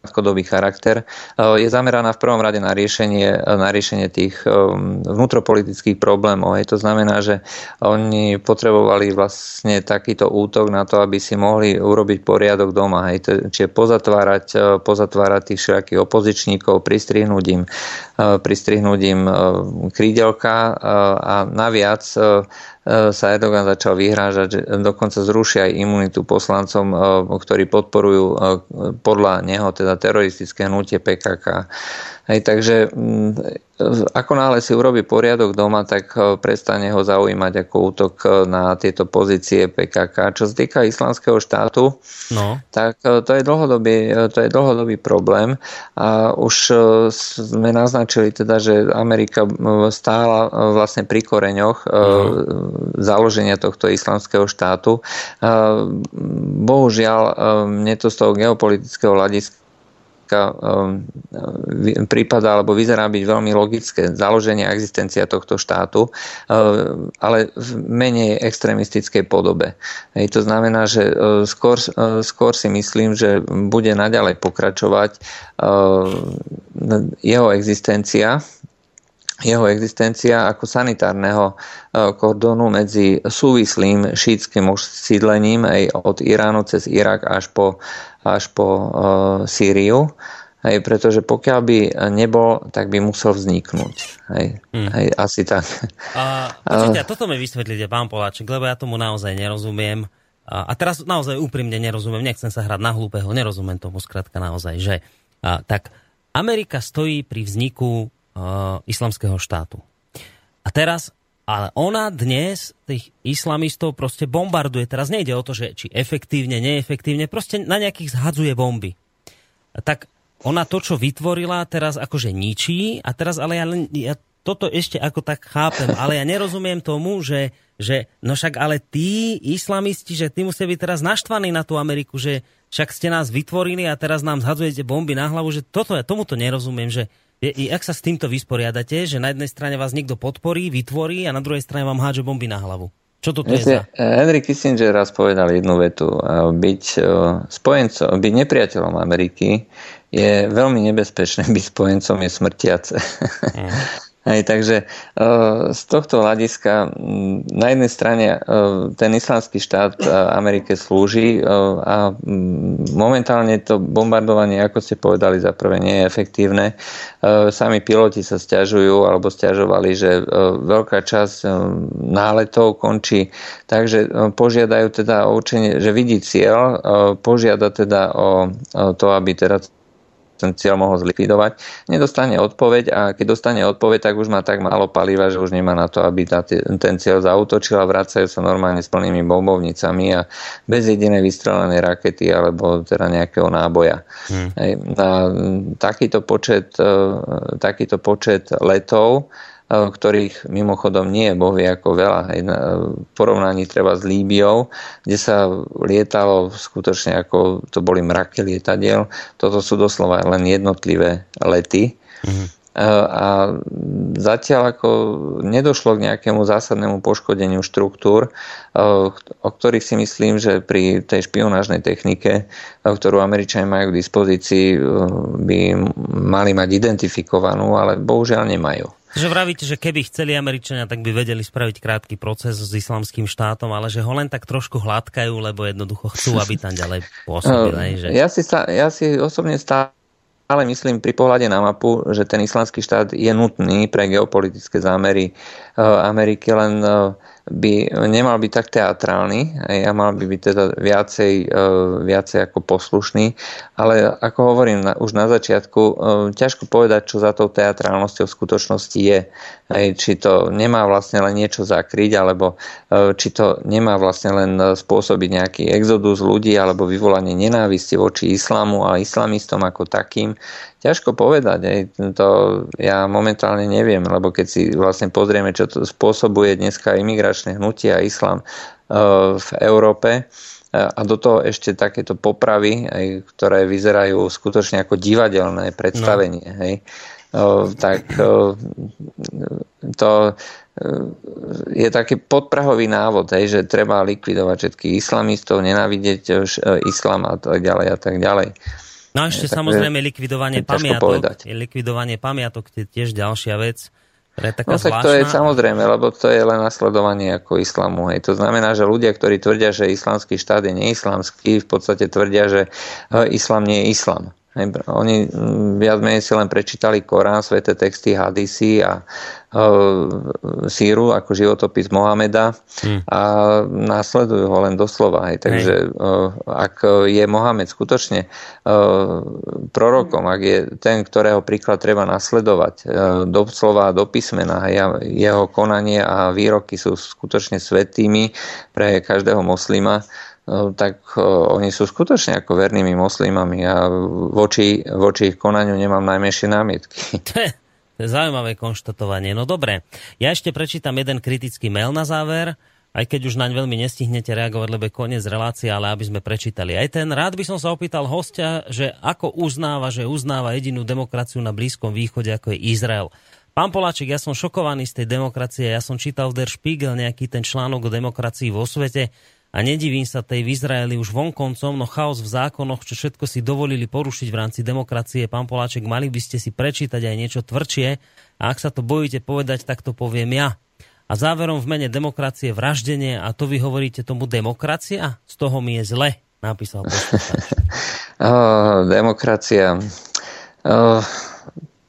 krátkodobý charakter, je zameraná v prvom rade na riešenie, na riešenie tých vnútropolitických problémov. Je to znamená, že oni potrebovali vlastne takýto útok na to, aby si mohli urobiť poriadok doma. Hej. Čiže pozatvárať, pozatvárať tých všetkých opozičníkov, pristrihnúť im, pristrihnúť im krídelka a naviac sa Erdogan začal vyhrážať, že dokonca zrušia aj imunitu poslancom, ktorí podporujú podľa neho teda teroristické hnutie PKK. Hej, takže mm, ako náhle si urobí poriadok doma, tak e, prestane ho zaujímať ako útok e, na tieto pozície PKK. Čo sa týka islamského štátu, no. tak e, to je, dlhodobý, to je dlhodobý problém a už sme naznačili teda, že Amerika stála vlastne pri koreňoch no. založenia tohto islamského štátu. Bohužiaľ, mne to z toho geopolitického hľadiska Um, prípada alebo vyzerá byť veľmi logické založenie existencia tohto štátu, uh, ale v menej extrémistickej podobe. Hej, to znamená, že uh, skôr, skôr si myslím, že bude naďalej pokračovať jeho existencia jeho existencia ako sanitárneho kordónu medzi súvislým šítským sídlením aj od Iránu cez Irak až po až po uh, Sýriu. Hej, pretože pokiaľ by nebol, tak by musel vzniknúť. Hej, hmm. hej, asi tak. (laughs) A, počujte, a toto mi vysvetlíte, pán Poláček, lebo ja tomu naozaj nerozumiem. A, a teraz naozaj úprimne nerozumiem, nechcem sa hrať na hlúpeho, nerozumiem tomu skrátka naozaj, že a, tak Amerika stojí pri vzniku a, islamského štátu. A teraz ale ona dnes tých islamistov proste bombarduje. Teraz nejde o to, že či efektívne, neefektívne, proste na nejakých zhadzuje bomby. Tak ona to, čo vytvorila, teraz akože ničí a teraz ale ja, ja toto ešte ako tak chápem, ale ja nerozumiem tomu, že, že no však ale tí islamisti, že tí musia byť teraz naštvaní na tú Ameriku, že však ste nás vytvorili a teraz nám zhadzujete bomby na hlavu, že toto ja tomuto nerozumiem, že je, jak sa s týmto vysporiadate, že na jednej strane vás niekto podporí, vytvorí a na druhej strane vám hádže bomby na hlavu? Čo Viete, je za? Henry Kissinger raz povedal jednu vetu. Byť spojencom, byť nepriateľom Ameriky je veľmi nebezpečné, (laughs) byť spojencom je smrtiace. Mm. Hej, takže e, z tohto hľadiska na jednej strane e, ten islamský štát e, Amerike slúži a momentálne to bombardovanie, ako ste povedali, za prvé nie je efektívne. Sami piloti sa stiažujú alebo stiažovali, že veľká časť náletov končí tak, že požiadajú teda o určenie, že vidí cieľ, požiada teda o to, aby teda ten cieľ mohol zlikvidovať. Nedostane odpoveď a keď dostane odpoveď, tak už má tak málo paliva, že už nemá na to, aby tá, ten cieľ zautočil a vracajú sa normálne s plnými bombovnicami a bez jedinej vystrelenej rakety alebo teda nejakého náboja. Hmm. A takýto počet, e, takýto počet letov ktorých mimochodom nie je bohvie ako veľa. Hej, v porovnaní treba s Líbiou, kde sa lietalo skutočne ako to boli mraky lietadiel. Toto sú doslova len jednotlivé lety. Mm-hmm. A zatiaľ ako nedošlo k nejakému zásadnému poškodeniu štruktúr, o ktorých si myslím, že pri tej špionážnej technike, ktorú Američania majú k dispozícii, by mali mať identifikovanú, ale bohužiaľ nemajú. Že vravíte, že keby chceli Američania, tak by vedeli spraviť krátky proces s islamským štátom, ale že ho len tak trošku hladkajú, lebo jednoducho chcú, aby tam ďalej pôsobili. (laughs) Že... Ja, si, ja si osobne stále myslím pri pohľade na mapu, že ten islamský štát je nutný pre geopolitické zámery eh, Ameriky, len uh, by nemal byť tak teatrálny a mal by byť teda viacej, e, viacej ako poslušný, ale ako hovorím už na začiatku, e, ťažko povedať, čo za tou teatrálnosťou v skutočnosti je. Či to nemá vlastne len niečo zakryť, alebo e, či to nemá vlastne len spôsobiť nejaký exodus ľudí alebo vyvolanie nenávisti voči islamu a islamistom ako takým. Ťažko povedať, aj to ja momentálne neviem, lebo keď si vlastne pozrieme, čo to spôsobuje dneska imigračné hnutie a islám e, v Európe, e, a do toho ešte takéto popravy, ktoré vyzerajú skutočne ako divadelné predstavenie. No. Hej. O, e, tak o, to je taký podprahový návod, hej, že treba likvidovať všetkých islamistov, nenávidieť už islam a tak ďalej a tak ďalej. No a ešte Takže samozrejme likvidovanie je ťažko pamiatok. povedať. Likvidovanie pamiatok, to je tiež ďalšia vec. ktorá je taká No tak to je samozrejme, lebo to je len nasledovanie ako islamu. Hej. To znamená, že ľudia, ktorí tvrdia, že islamský štát je neislamský, v podstate tvrdia, že e, islam nie je islam. Oni mm, viac menej si len prečítali Korán, sveté texty, hadisy a e, síru ako životopis Mohameda a následujú ho len doslova. Hej. Takže e, ak je Mohamed skutočne e, prorokom, ak je ten, ktorého príklad treba nasledovať e, doslova a do písmena, hej, a jeho konanie a výroky sú skutočne svetými pre každého moslima, tak e, oni sú skutočne ako vernými moslimami a voči, voči ich konaniu nemám najmenšie námietky. (laughs) To je zaujímavé konštatovanie. No dobre, ja ešte prečítam jeden kritický mail na záver, aj keď už naň veľmi nestihnete reagovať, lebo je koniec relácie, ale aby sme prečítali aj ten. Rád by som sa opýtal hostia, že ako uznáva, že uznáva jedinú demokraciu na Blízkom východe, ako je Izrael. Pán Poláček, ja som šokovaný z tej demokracie. Ja som čítal v Der Spiegel nejaký ten článok o demokracii vo svete a nedivím sa tej v Izraeli už vonkoncom, no chaos v zákonoch, čo všetko si dovolili porušiť v rámci demokracie. Pán Poláček, mali by ste si prečítať aj niečo tvrdšie a ak sa to bojíte povedať, tak to poviem ja. A záverom v mene demokracie vraždenie a to vy hovoríte tomu demokracia? Z toho mi je zle, napísal. Oh, (laughs) demokracia. Oh,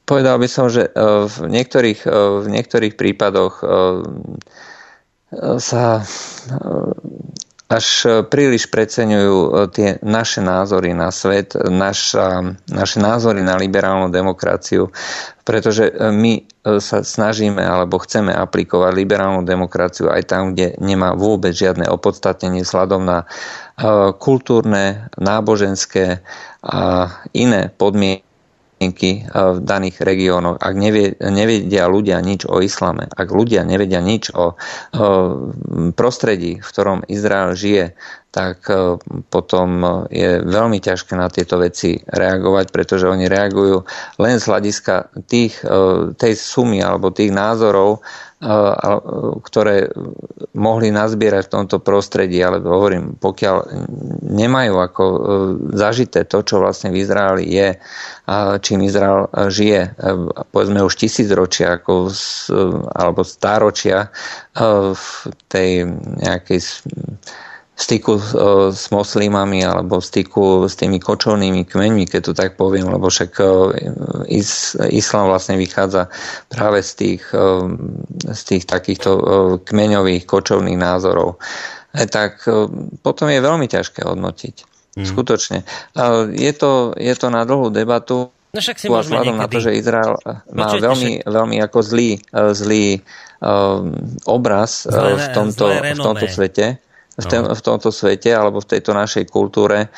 povedal by som, že v niektorých, v niektorých prípadoch sa až príliš preceňujú oh, tie naše názory na svet, naša, naše názory na liberálnu demokraciu, pretože my sa snažíme alebo chceme aplikovať liberálnu demokraciu aj tam, kde nemá vôbec žiadne opodstatnenie sladom na kultúrne, náboženské a iné podmienky v daných regiónoch. Ak nevedia ľudia nič o islame, ak ľudia nevedia nič o, o prostredí, v ktorom Izrael žije, tak e, potom je veľmi ťažké na tieto veci reagovať, pretože oni reagujú len z hľadiska tých, e, tej sumy alebo tých názorov, e, ktoré mohli nazbierať v tomto prostredí, ale hovorím, pokiaľ nemajú ako zažité to, čo vlastne v Izraeli je, a čím Izrael žije, povedzme už tisíc ročia ako alebo stáročia v tej nejakej styku s moslimami alebo styku s tými kočovnými kmeňmi, keď to tak poviem, lebo však is, islám vlastne vychádza práve z tých, z tých takýchto kmeňových kočovných názorov. E, tak potom je veľmi ťažké hodnotiť. Mm. Skutočne. Je to, je to na dlhú debatu. No však si môžeme niekedy... na to, že Izrael má Počujete, veľmi, však... veľmi ako zlý, zlý obraz zlé, v, tomto, v tomto svete v, ten, v tomto svete alebo v tejto našej kultúre.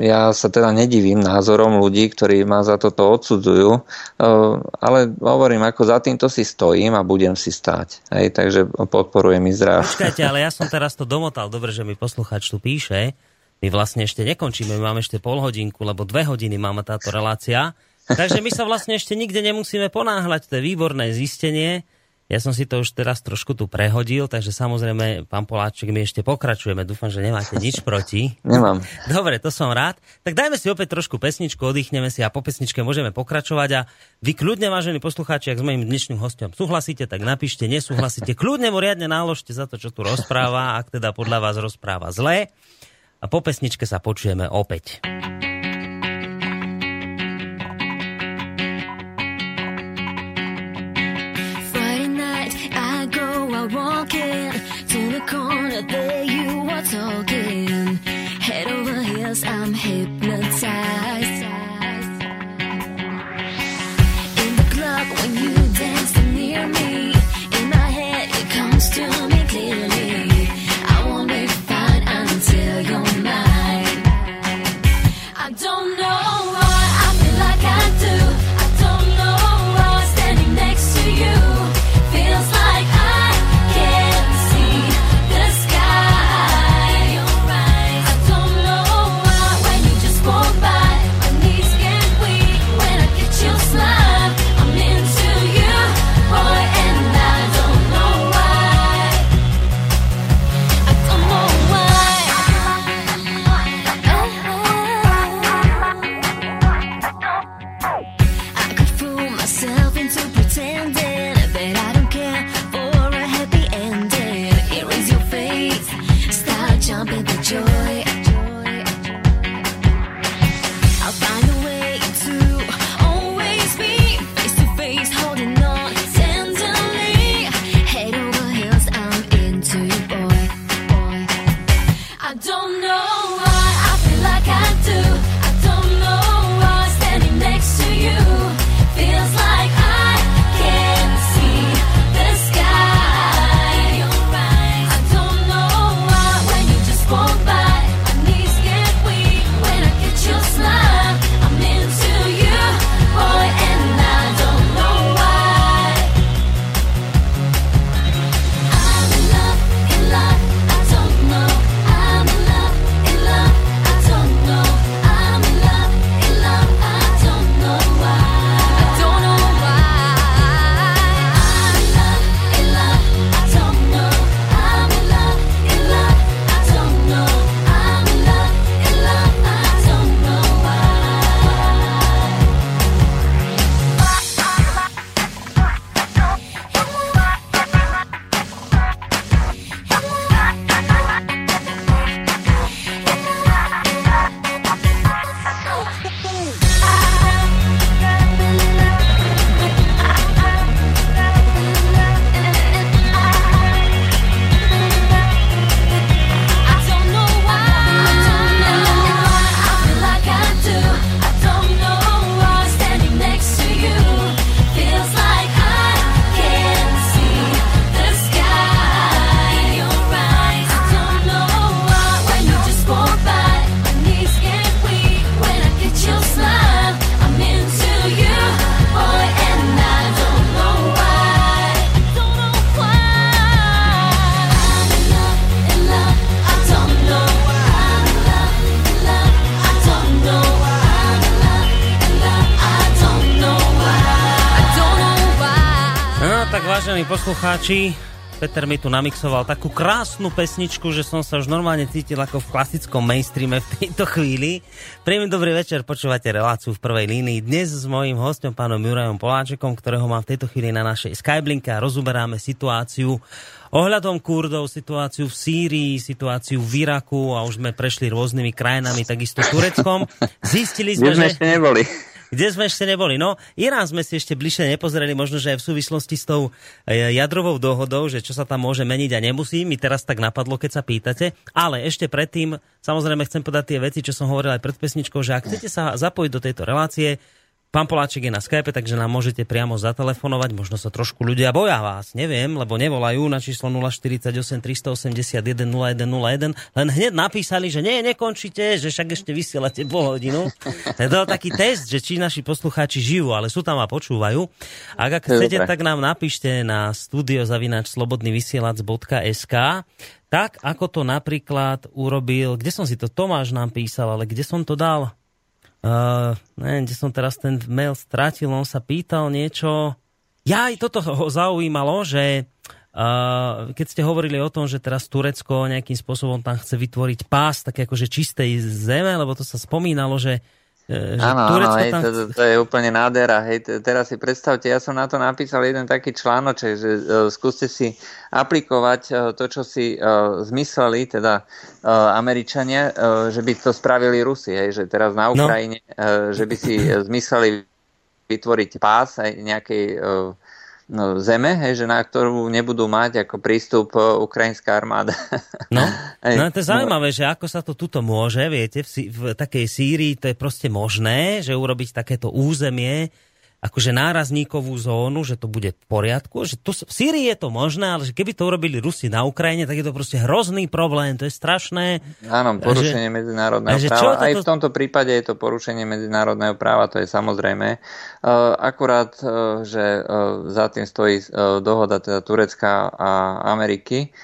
Ja sa teda nedivím názorom ľudí, ktorí ma za toto odsudzujú, ale hovorím, ako za týmto si stojím a budem si stáť. Hej, takže podporujem Izrael. Počkajte, ale ja som teraz to domotal. Dobre, že mi posluchač tu píše. My vlastne ešte nekončíme, my máme ešte pol hodinku, lebo dve hodiny máme táto relácia. Takže my sa vlastne ešte nikde nemusíme ponáhľať. To je výborné zistenie. Ja som si to už teraz trošku tu prehodil, takže samozrejme, pán Poláček, my ešte pokračujeme. Dúfam, že nemáte nič proti. Nemám. (laughs) Dobre, to som rád. Tak dajme si opäť trošku pesničku, oddychneme si a po pesničke môžeme pokračovať. A vy kľudne, vážení poslucháči, ak s mojim dnešným hostom súhlasíte, tak napíšte, nesúhlasíte. Kľudne mu riadne náložte za to, čo tu rozpráva, ak teda podľa vás rozpráva zle. A po pesničke sa počujeme opäť. Poslucháči, Peter mi tu namixoval takú krásnu pesničku, že som sa už normálne cítil ako v klasickom mainstreame v tejto chvíli. Príjemný dobrý večer, počúvate reláciu v prvej línii. Dnes s mojím hostom, pánom Jurajom Poláčekom, ktorého mám v tejto chvíli na našej Skyblinke a rozoberáme situáciu ohľadom Kurdov, situáciu v Sýrii, situáciu v Iraku a už sme prešli rôznymi krajinami, takisto Tureckom. Zistili sme že... ešte neboli? Kde sme ešte neboli? No, Irán sme si ešte bližšie nepozreli, možno, že aj v súvislosti s tou e, jadrovou dohodou, že čo sa tam môže meniť a nemusí. Mi teraz tak napadlo, keď sa pýtate. Ale ešte predtým, samozrejme, chcem podať tie veci, čo som hovoril aj pred pesničkou, že ak chcete sa zapojiť do tejto relácie, Pán Poláček je na Skype, takže nám môžete priamo zatelefonovať. Možno sa trošku ľudia boja vás, neviem, lebo nevolajú na číslo 048 381 0101. Len hneď napísali, že nie, nekončíte, že však ešte vysielate pol hodinu. To je taký test, že či naši poslucháči žijú, ale sú tam a počúvajú. Ak, ak To chcete, tak nám napíšte na studiozavinačslobodnyvysielac.sk tak, ako to napríklad urobil, kde som si to, Tomáš nám písal, ale kde som to dal? Uh, neviem, kde som teraz ten mail stratil, on sa pýtal niečo. Ja aj toto ho zaujímalo, že uh, keď ste hovorili o tom, že teraz Turecko nejakým spôsobom tam chce vytvoriť pás také akože čistej zeme, lebo to sa spomínalo, že Áno, áno, hej, tam... to, to, je úplne nádhera. Hej, teraz si predstavte, ja som na to napísal jeden taký článoček, že uh, skúste si aplikovať uh, to, čo si uh, zmysleli, teda uh, Američania, uh, že by to spravili Rusi, hej, že teraz na No. Ukrajine, uh, že by si zmysleli vytvoriť pás aj nejakej uh, no, zeme, hej, že na ktorú nebudú mať ako prístup uh, ukrajinská armáda. (laughs) No, no to je zaujímavé, že ako sa to tuto môže, viete, v, v takej Sýrii to je proste možné, že urobiť takéto územie, akože nárazníkovú zónu, že to bude v poriadku, že tu, v Sýrii je to možné, ale že keby to urobili Rusi na Ukrajine, tak je to proste hrozný problém, to je strašné. Áno, porušenie že- medzinárodného že práva. Aj toto- v tomto prípade je to porušenie medzinárodného práva, to je samozrejme. Uh, akurát, uh, že uh, za tým stojí dohoda teda Turecka a Ameriky.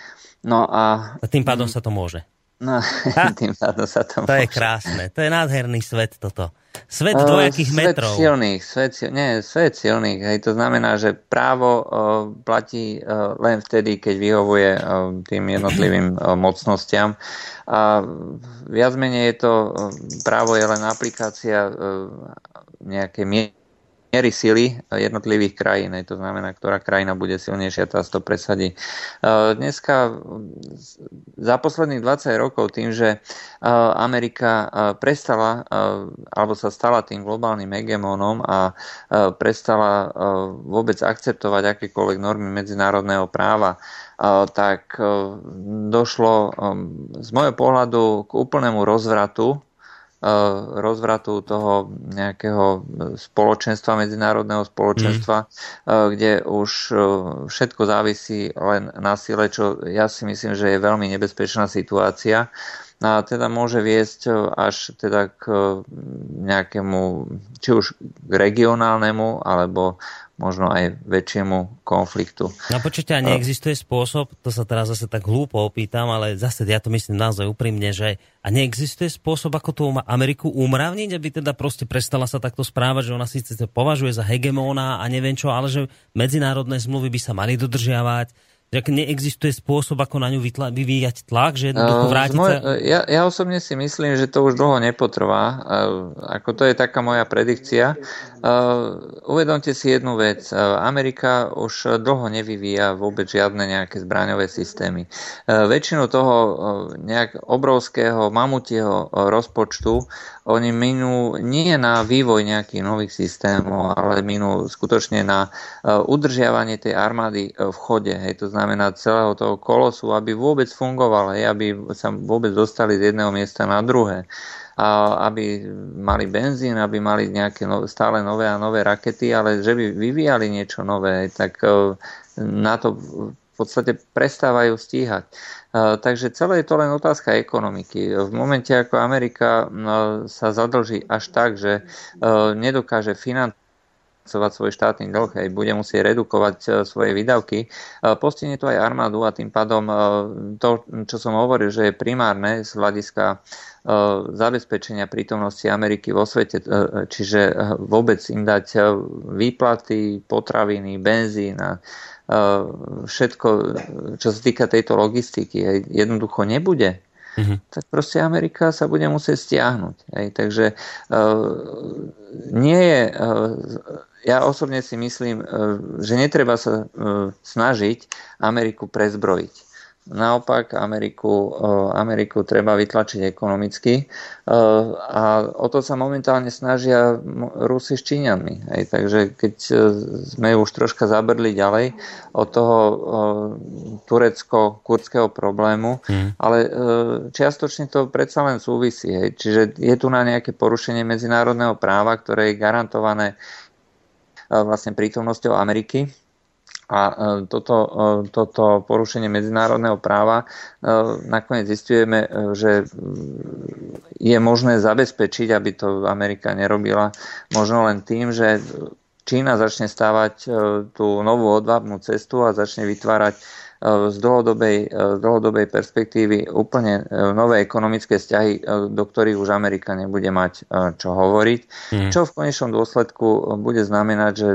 No a A tým pádom sa to môže. no, (laughs) tým pádom sa to To je môže. krásne, to je nádherný svet toto. Svet Uh, dvojakých svet metrov. silných, svet, nie, svet silných. Hej, to znamená, že právo uh, platí uh, len vtedy, keď vyhovuje uh, tým jednotlivým uh, mocnostiam. A viac menej je to, uh, právo je len aplikácia uh, nejakej miery sily jednotlivých krajín. To znamená, ktorá krajina bude silnejšia, tá to presadí. Dneska za posledných 20 rokov tým, že Amerika prestala alebo sa stala tým globálnym hegemónom a prestala vôbec akceptovať akékoľvek normy medzinárodného práva, tak došlo z môjho pohľadu k úplnému rozvratu rozvratu toho nejakého spoločenstva, medzinárodného spoločenstva, mm. kde už všetko závisí len na sile, čo ja si myslím, že je veľmi nebezpečná situácia a teda môže viesť až teda k nejakému, či už regionálnemu, alebo možno aj väčšiemu konfliktu. No počujte, a neexistuje spôsob, to sa teraz zase tak hlúpo opýtam, ale zase ja to myslím naozaj úprimne, že a neexistuje spôsob, ako tú Ameriku umravniť, aby teda proste prestala sa takto správať, že ona síce považuje za hegemóna a neviem čo, ale že medzinárodné zmluvy by sa mali dodržiavať, že neexistuje spôsob, ako na ňu vytla- vyvíjať tlak, že jednoducho vrátiť môj, sa... ja, ja osobne si myslím, že to už dlho nepotrvá. Ako to je taká moja predikcia. Uvedomte si jednu vec. Amerika už dlho nevyvíja vôbec žiadne nejaké zbraňové systémy. Väčšinu toho nejak obrovského mamutieho rozpočtu oni minú nie na vývoj nejakých nových systémov, ale minú skutočne na udržiavanie tej armády v chode. Hej, to znamená celého toho kolosu, aby vôbec fungoval, hej, aby sa vôbec dostali z jedného miesta na druhé a aby mali benzín, aby mali nejaké no, stále nové a nové rakety, ale že by vyvíjali niečo nové, tak na to v podstate prestávajú stíhať. Takže celé je to len otázka ekonomiky. V momente, ako Amerika sa zadlží až tak, že nedokáže financovať svoj štátny dlh, aj bude musieť redukovať svoje výdavky. Postihne to aj armádu a tým pádom to, čo som hovoril, že je primárne z hľadiska zabezpečenia prítomnosti Ameriky vo svete, čiže vôbec im dať výplaty, potraviny, benzín a všetko, čo sa týka tejto logistiky, jednoducho nebude, mm-hmm. tak proste Amerika sa bude musieť stiahnuť. Hej. Takže uh, nie je, uh, ja osobne si myslím, uh, že netreba sa uh, snažiť Ameriku prezbrojiť. Naopak Ameriku, Ameriku treba vytlačiť ekonomicky a o to sa momentálne snažia Rusi s Číňanmi. Hej, takže keď e, sme už troška zabrli ďalej od toho turecko-kurdského problému, hmm. ale e, čiastočne to predsa len súvisí. Hej. Čiže je tu na nejaké porušenie medzinárodného práva, ktoré je garantované e, vlastne prítomnosťou Ameriky. A e, toto, e, toto porušenie medzinárodného práva e, nakoniec zistujeme, že je možné zabezpečiť, aby to Amerika nerobila, možno len tým, že Čína začne stávať tú novú odvábnú cestu a začne vytvárať z dlhodobej, z dlhodobej perspektívy úplne nové ekonomické vzťahy, do ktorých už Amerika nebude mať čo hovoriť, mm. čo v konečnom dôsledku bude znamenať, že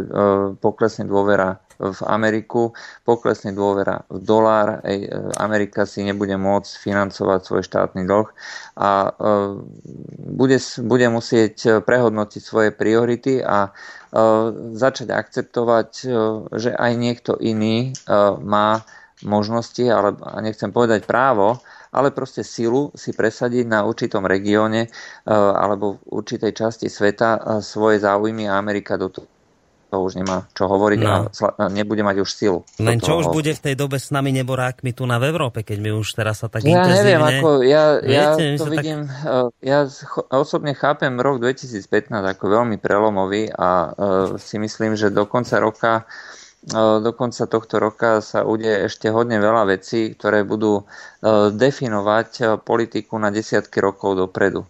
poklesne dôvera v Ameriku, poklesne dôvera v dolár, Amerika si nebude môcť financovať svoj štátny dlh a e, bude, bude musieť prehodnotiť svoje priority a e, začať akceptovať, e, že aj niekto iný má možnosti, ale nechcem povedať právo, ale proste silu si presadiť na určitom regióne alebo v určitej časti sveta svoje záujmy a Amerika do toho to už nemá čo hovoriť no. a nebude mať už silu. Len čo už bude v tej dobe s nami neborákmi tu na v Európe, keď my už teraz sa tak ja intenzívne... neviem, ako ja, ja Viete, to vidím, tak... E, ja osobne chápem rok 2015 ako veľmi prelomový a uh, si myslím, že do konca roka uh, do konca tohto roka sa udeje ešte hodne veľa vecí, ktoré budú definovať politiku na desiatky rokov dopredu.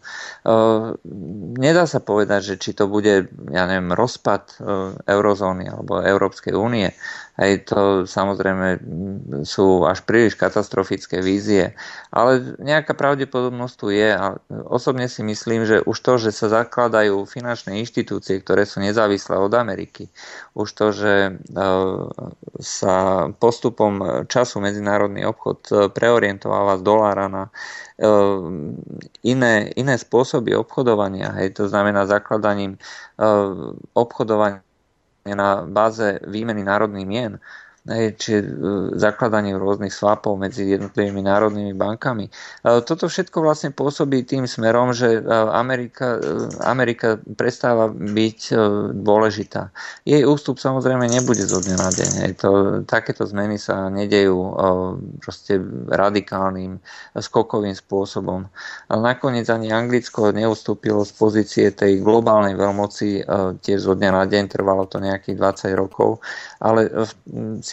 Nedá sa povedať, že či to bude, ja neviem, rozpad eurozóny alebo Európskej únie. Hej, to samozrejme sú až príliš katastrofické vízie. Ale nejaká pravdepodobnosť tu je a osobne si myslím, že už to, že sa zakladajú finančné inštitúcie, ktoré sú nezávislé od Ameriky, už to, že sa postupom času medzinárodný obchod preorientuje orientováva z dolára na eh, iné, iné spôsoby obchodovania. Hej, to znamená zakladaním eh, obchodovania na báze výmeny národných mien, či e, zakladanie rôznych swapov medzi jednotlivými národnými bankami. E, Toto všetko vlastne pôsobí tým smerom, že e, Amerika, Amerika prestáva byť dôležitá. Jej ústup samozrejme nebude zo dňa na deň. To, takéto zmeny sa nedejú proste radikálnym, skokovým spôsobom. Ale nakoniec ani Anglicko neustúpilo z pozície tej globálnej veľmoci tiež zo dňa na deň, trvalo to nejakých 20 rokov, ale v-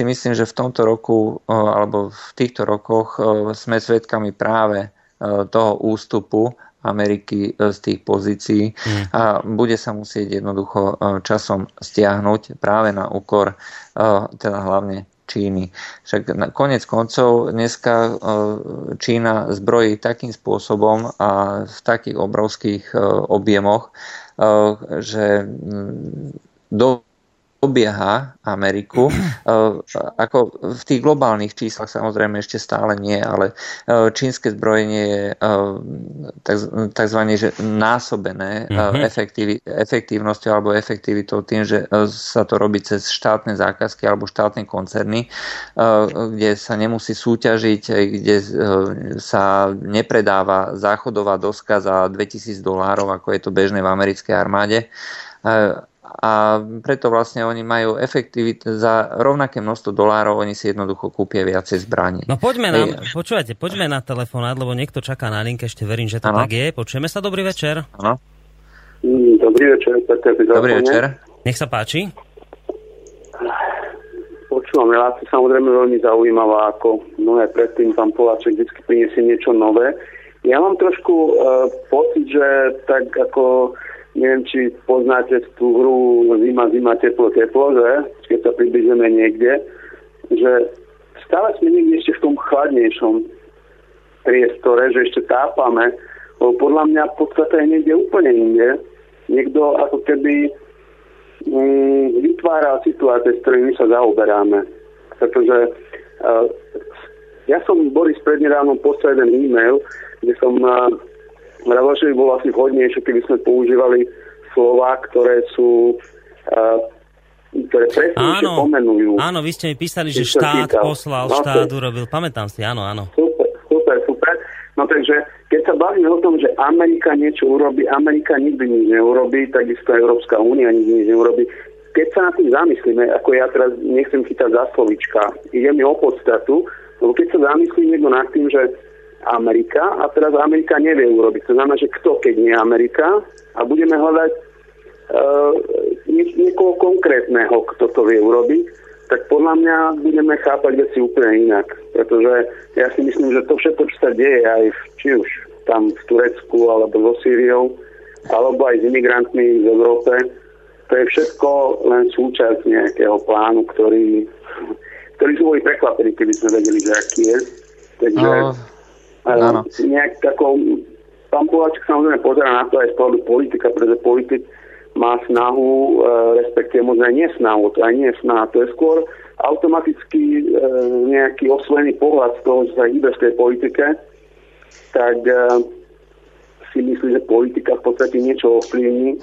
si myslím, že v tomto roku e, alebo v týchto rokoch e, sme svedkami práve e, toho ústupu Ameriky z tých pozícií a bude sa musieť jednoducho časom stiahnuť práve na úkor teda hlavne Číny. Však na konec koncov dneska Čína zbrojí takým spôsobom a v takých obrovských objemoch, že mm, do obieha Ameriku. E, (clears throat) Ako v tých globálnych číslach samozrejme ešte stále nie, ale e, čínske zbrojenie je e, tak- takzvané že násobené Mhm. efektívnosťou alebo efektivitou tým, že sa to robí cez štátne zákazky alebo štátne koncerny, kde sa nemusí súťažiť, kde sa nepredáva záchodová doska za 2000 dolárov, ako je to bežné v americkej armáde. E, A preto vlastne oni majú efektivit za rovnaké množstvo dolárov, oni si jednoducho kúpia viacej zbraní. No poďme na, Hej. počúvajte, poďme na telefonát, lebo niekto čaká na linke, ešte verím, že to Áno. tak je. Počujeme sa, dobrý večer. Áno. Mm, Dobrý večer, tak Dobrý večer. Nech sa páči. Počúvam reláciu, samozrejme veľmi zaujímavá, ako mnohé predtým pán Poláček vždy priniesie niečo nové. Ja mám trošku uh, pocit, že tak ako, neviem, či poznáte tú hru zima, zima, teplo, teplo, že? Keď sa približujeme niekde, že stále sme niekde ešte v tom chladnejšom priestore, že ešte tápame, lebo podľa mňa podstata je niekde úplne inde. Niekto ako keby mm, vytvára situácie, s ktorými sa zaoberáme. Pretože uh, ja som Boris prednedávnom poslal jeden e-mail, kde som uh, vravel, že by bolo asi vhodnejšie, keby sme používali slova, ktoré sú ktoré presnejšie Áno, pomenujú. áno, vy ste mi písali, že štát pýtal. poslal, No, štát to- urobil. Pamätám si, áno, áno. Super, super, super. No takže, keď sa bavíme o tom, že Amerika niečo urobí, Amerika nikdy nič neurobí, takisto Európska únia nikdy nič neurobí. Keď sa nad tým zamyslíme, ako ja teraz nechcem chytať za slovička, ide mi o podstatu, lebo keď sa zamyslí niekto nad tým, že Amerika, a teraz Amerika nevie urobiť, to znamená, že kto, keď nie Amerika, a budeme hľadať nie, niekoho konkrétneho, kto to vie urobiť, tak podľa mňa budeme chápať veci úplne inak. Pretože ja si myslím, že to všetko, čo sa deje aj v, či už tam v Turecku alebo so Sýriou, alebo aj s imigrantmi z Európe, to je všetko len súčasť nejakého plánu, ktorý, ktorý sú boli prekvapení, keby sme vedeli, že aký je. Takže No, áno. nejak takou, pán Poláček samozrejme pozera na to aj z pohľadu politika, pretože politik má snahu, e, respektíve možno aj nesnahu, to aj nie je snaha, to je skôr automaticky e, nejaký osvojený pohľad z toho, že sa hýbe v tej politike, tak e, si myslí, že politika v podstate niečo ovplyvní,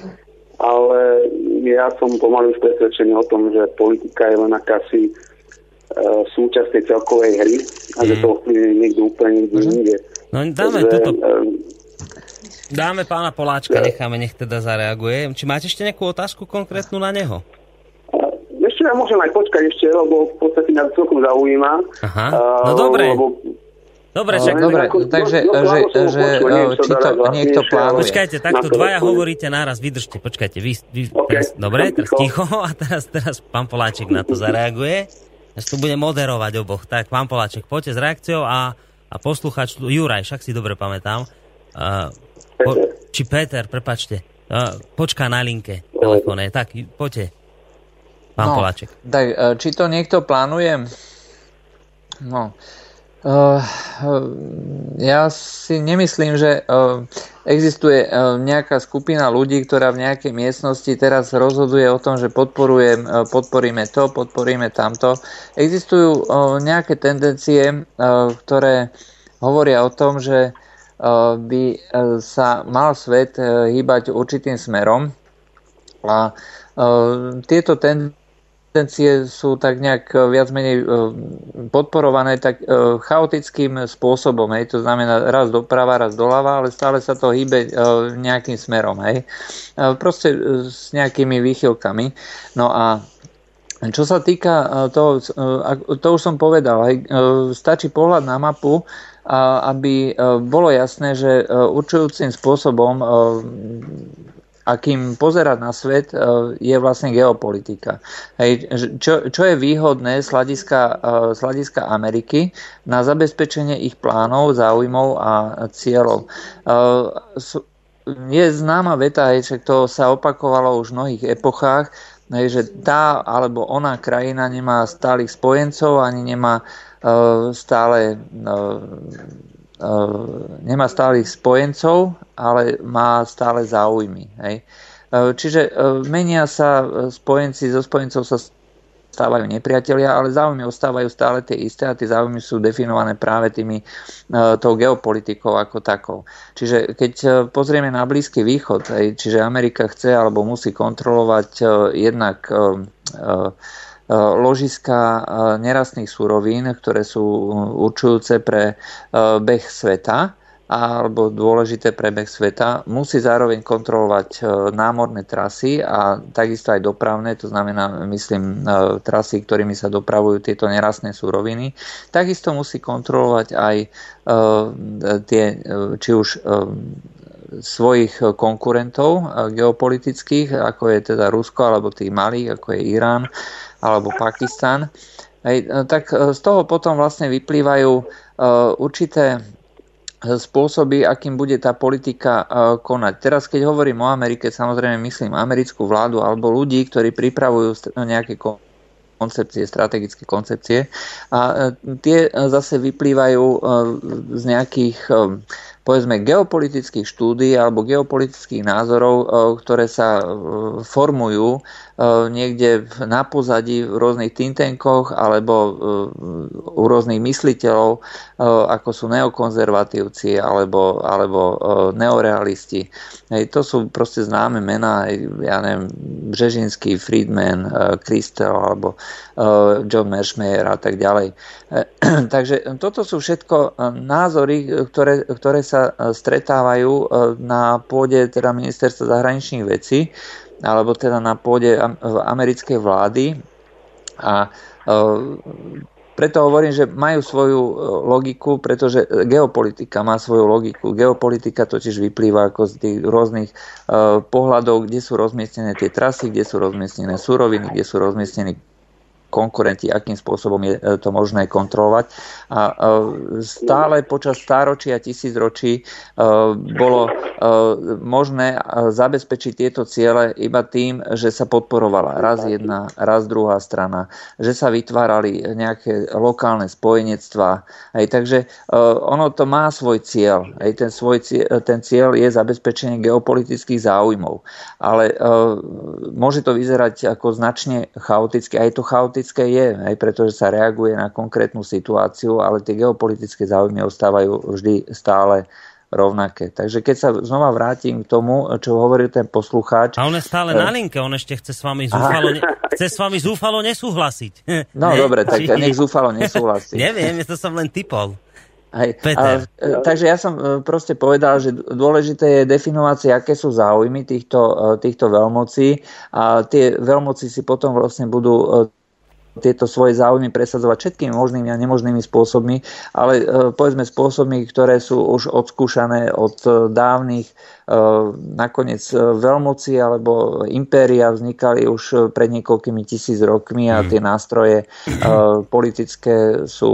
ale ja som pomaly už presvedčený o tom, že politika je len akási súčasť tej celkovej hry a že to ovplyvní niekto úplne niekde inde. No dáme Takže, toto, e, dáme pána Poláčka, necháme, nech teda zareaguje. Či máte ešte nejakú otázku konkrétnu na neho? Ešte ja môžem aj počkať ešte, lebo v podstate mňa celkom zaujíma. Aha, no dobre. Lebo, Dobre, No, však... Dobre, ako- takže dosť- dosť že, ho že čo či to niekto plánuje. Počkajte, takto dvaja hovoríte naraz, vydržte, počkajte, vy, vy OK, teraz, dobre, teraz ticho. ticho (laughs) a teraz, teraz pán Poláček na to zareaguje. Ja tu bude moderovať oboch. Tak, pán Poláček, poďte s reakciou a, a posluchač, Juraj, však si dobre pamätám. Uh, po, či Peter, prepačte, uh, počká na linke telefóne. Tak, poďte, pán Poláček. Tak, e, či to niekto plánuje? No. Uh, ja si nemyslím, že uh, existuje uh, nejaká skupina ľudí, ktorá v nejakej miestnosti teraz rozhoduje o tom, že podporujem, uh, podporíme to, podporíme tamto. Existujú nejaké tendencie, ktoré hovoria o tom, že by sa mal svet hýbať určitým smerom a tieto tendencie tendencie sú tak nejak e, viac menej e, podporované tak e, chaotickým spôsobom. Hej. To znamená raz doprava, raz doľava, ale stále sa to hýbe nejakým smerom. Hej. Proste s nejakými výchylkami. No a čo sa týka toho, to už som povedal, hej, stačí pohľad na mapu, aby bolo jasné, že určujúcim spôsobom akým pozerať na svet, e, je vlastne geopolitika. Hej, čo, čo je výhodné z hľadiska, e, z hľadiska Ameriky na zabezpečenie ich plánov, záujmov a cieľov. E, je známa veta, že to sa opakovalo už v mnohých epochách, že tá alebo ona krajina nemá stálych spojencov ani nemá stále nemá stálych spojencov, ale má stále záujmy. Hej. E, čiže e, menia sa spojenci, zo spojencov sa stávajú nepriatelia, ale záujmy ostávajú stále tie isté a tie záujmy sú definované práve tými tou geopolitikou ako takou. Čiže keď pozrieme na Blízky východ, čiže Amerika chce alebo musí kontrolovať jednak ložiska e, nerastných surovín, ktoré sú určujúce pre e, beh sveta alebo dôležité pre beh sveta, musí zároveň kontrolovať námorné trasy a takisto aj dopravné, to znamená, myslím, trasy, ktorými sa dopravujú tieto nerastné suroviny. Takisto musí kontrolovať aj tie, či už svojich konkurentov geopolitických, ako je teda Rusko alebo tých malých, ako je Irán, alebo Pakistan. Hej, tak e, z toho potom vlastne vyplývajú e, určité spôsoby, akým bude tá politika e, konať. Teraz, keď hovorím o Amerike, samozrejme myslím americkú vládu alebo ľudí, ktorí pripravujú nejaké koncepcie, strategické koncepcie a tie zase vyplývajú z nejakých povedzme geopolitických štúdí alebo geopolitických názorov, ktoré sa formujú E, niekde na pozadí v rôznych think tankoch alebo e, u rôznych mysliteľov, e, ako sú neokonzervatívci alebo, alebo neorealisti. Hej, to sú proste známe mená, ja neviem, Břežinský, Friedman, Kristel alebo John Merschmeyer a tak ďalej. (clears throat) Takže toto sú všetko názory, ktoré, ktoré sa stretávajú na pôde teda ministerstva zahraničných vecí alebo teda na pôde americkej vlády. A e, preto hovorím, že majú svoju e, logiku, pretože geopolitika má svoju logiku. Geopolitika totiž vyplýva ako z tých rôznych e, pohľadov, kde sú rozmiestnené tie trasy, kde sú rozmiestnené suroviny, kde sú rozmiestnení konkurenti, akým spôsobom je e, to možné kontrolovať. A e, stále počas stáročí a tisícročí e, bolo možné zabezpečiť tieto ciele iba tým, že sa podporovala raz jedna, raz druhá strana, že sa vytvárali nejaké lokálne spojenectvá. Aj, takže ono to má svoj cieľ. Aj, ten, svoj cieľ, ten cieľ je zabezpečenie geopolitických záujmov. Ale môže to vyzerať ako značne chaoticky. Aj to chaotické politické je, aj pretože sa reaguje na konkrétnu situáciu, ale tie geopolitické záujmy ostávajú vždy stále rovnaké. Takže keď sa znova vrátim k tomu, čo hovoril ten poslucháč... A on je stále na linke, on ešte chce s vami zúfalo, ne, chce s vami zúfalo nesúhlasiť. (laughs) No ne? dobre, tak Či... nech zúfalo nesúhlasí. (laughs) Neviem, to som len typol. Aj, A, takže ja som e, proste povedal, že dôležité je definovať si, aké sú záujmy týchto, týchto veľmocí a tie veľmoci si potom vlastne budú tieto svoje záujmy presadzovať všetkými možnými a nemožnými spôsobmi, ale e, povedzme spôsobmi, ktoré sú už odskúšané od e, dávnych. E, nakoniec veľmoci alebo impéria vznikali už pred niekoľkými tisíc rokmi a hmm. tie nástroje politické sú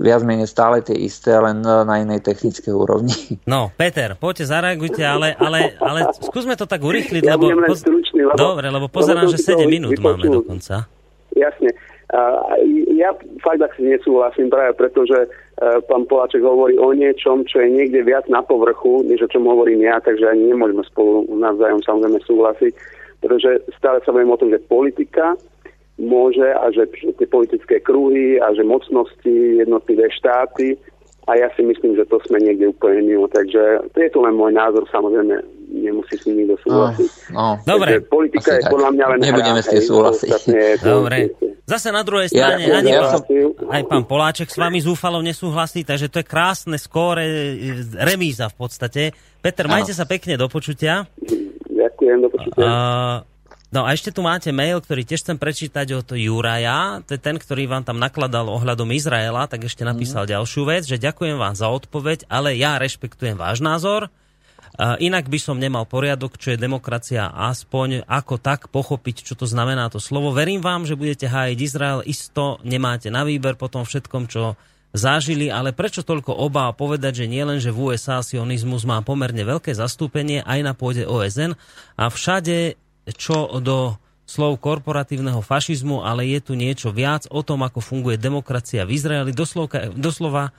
viac menej stále tie isté, len na inej technickej úrovni. No, Peter, poďte, zareagujte, ale, ale, ale skúsme to tak urýchliť, ja lebo, poz... stručný, lebo... Dobre, lebo pozerám, že 7 minút máme dokonca. Jasne. Ja fakt asi nesúhlasím práve preto, že e, pán Poláček hovorí o niečom, čo je niekde viac na povrchu, než o čom hovorím ja, takže ani nemôžeme spolu navzájom samozrejme súhlasiť, pretože stále sa bavím o tom, že politika môže a že tie politické kruhy a že mocnosti jednotlivé štáty a ja si myslím, že to sme niekde úplne mimo. Takže to je to len môj názor, samozrejme nemusí s nimi nikto súhlasiť. No, Dobre. Takže politika Asi je tak. podľa mňa len Nebudeme hra, s tým hej, súhlasiť. Dobre. Zase na druhej strane ja- ani ja pán, som- aj pán Poláček s vami zúfalo nesúhlasí, takže to je krásne skóre, e, remíza v podstate. Peter, majte sa pekne do počutia. Ďakujem, do počutia. Uh, no a ešte tu máte mail, ktorý tiež chcem prečítať od Juraja, to je ten, ktorý vám tam nakladal ohľadom Izraela, tak ešte napísal mm. ďalšiu vec, že ďakujem vám za odpoveď, ale ja rešpektujem váš názor. Inak by som nemal poriadok, čo je demokracia, aspoň ako tak pochopiť, čo to znamená to slovo. Verím vám, že budete hájiť Izrael, isto nemáte na výber po tom všetkom, čo zažili, ale prečo toľko obá povedať, že nielen, že v USA sionizmus má pomerne veľké zastúpenie aj na pôde OSN a všade, čo do slov korporatívneho fašizmu, ale je tu niečo viac o tom, ako funguje demokracia v Izraeli. Doslovka, doslova,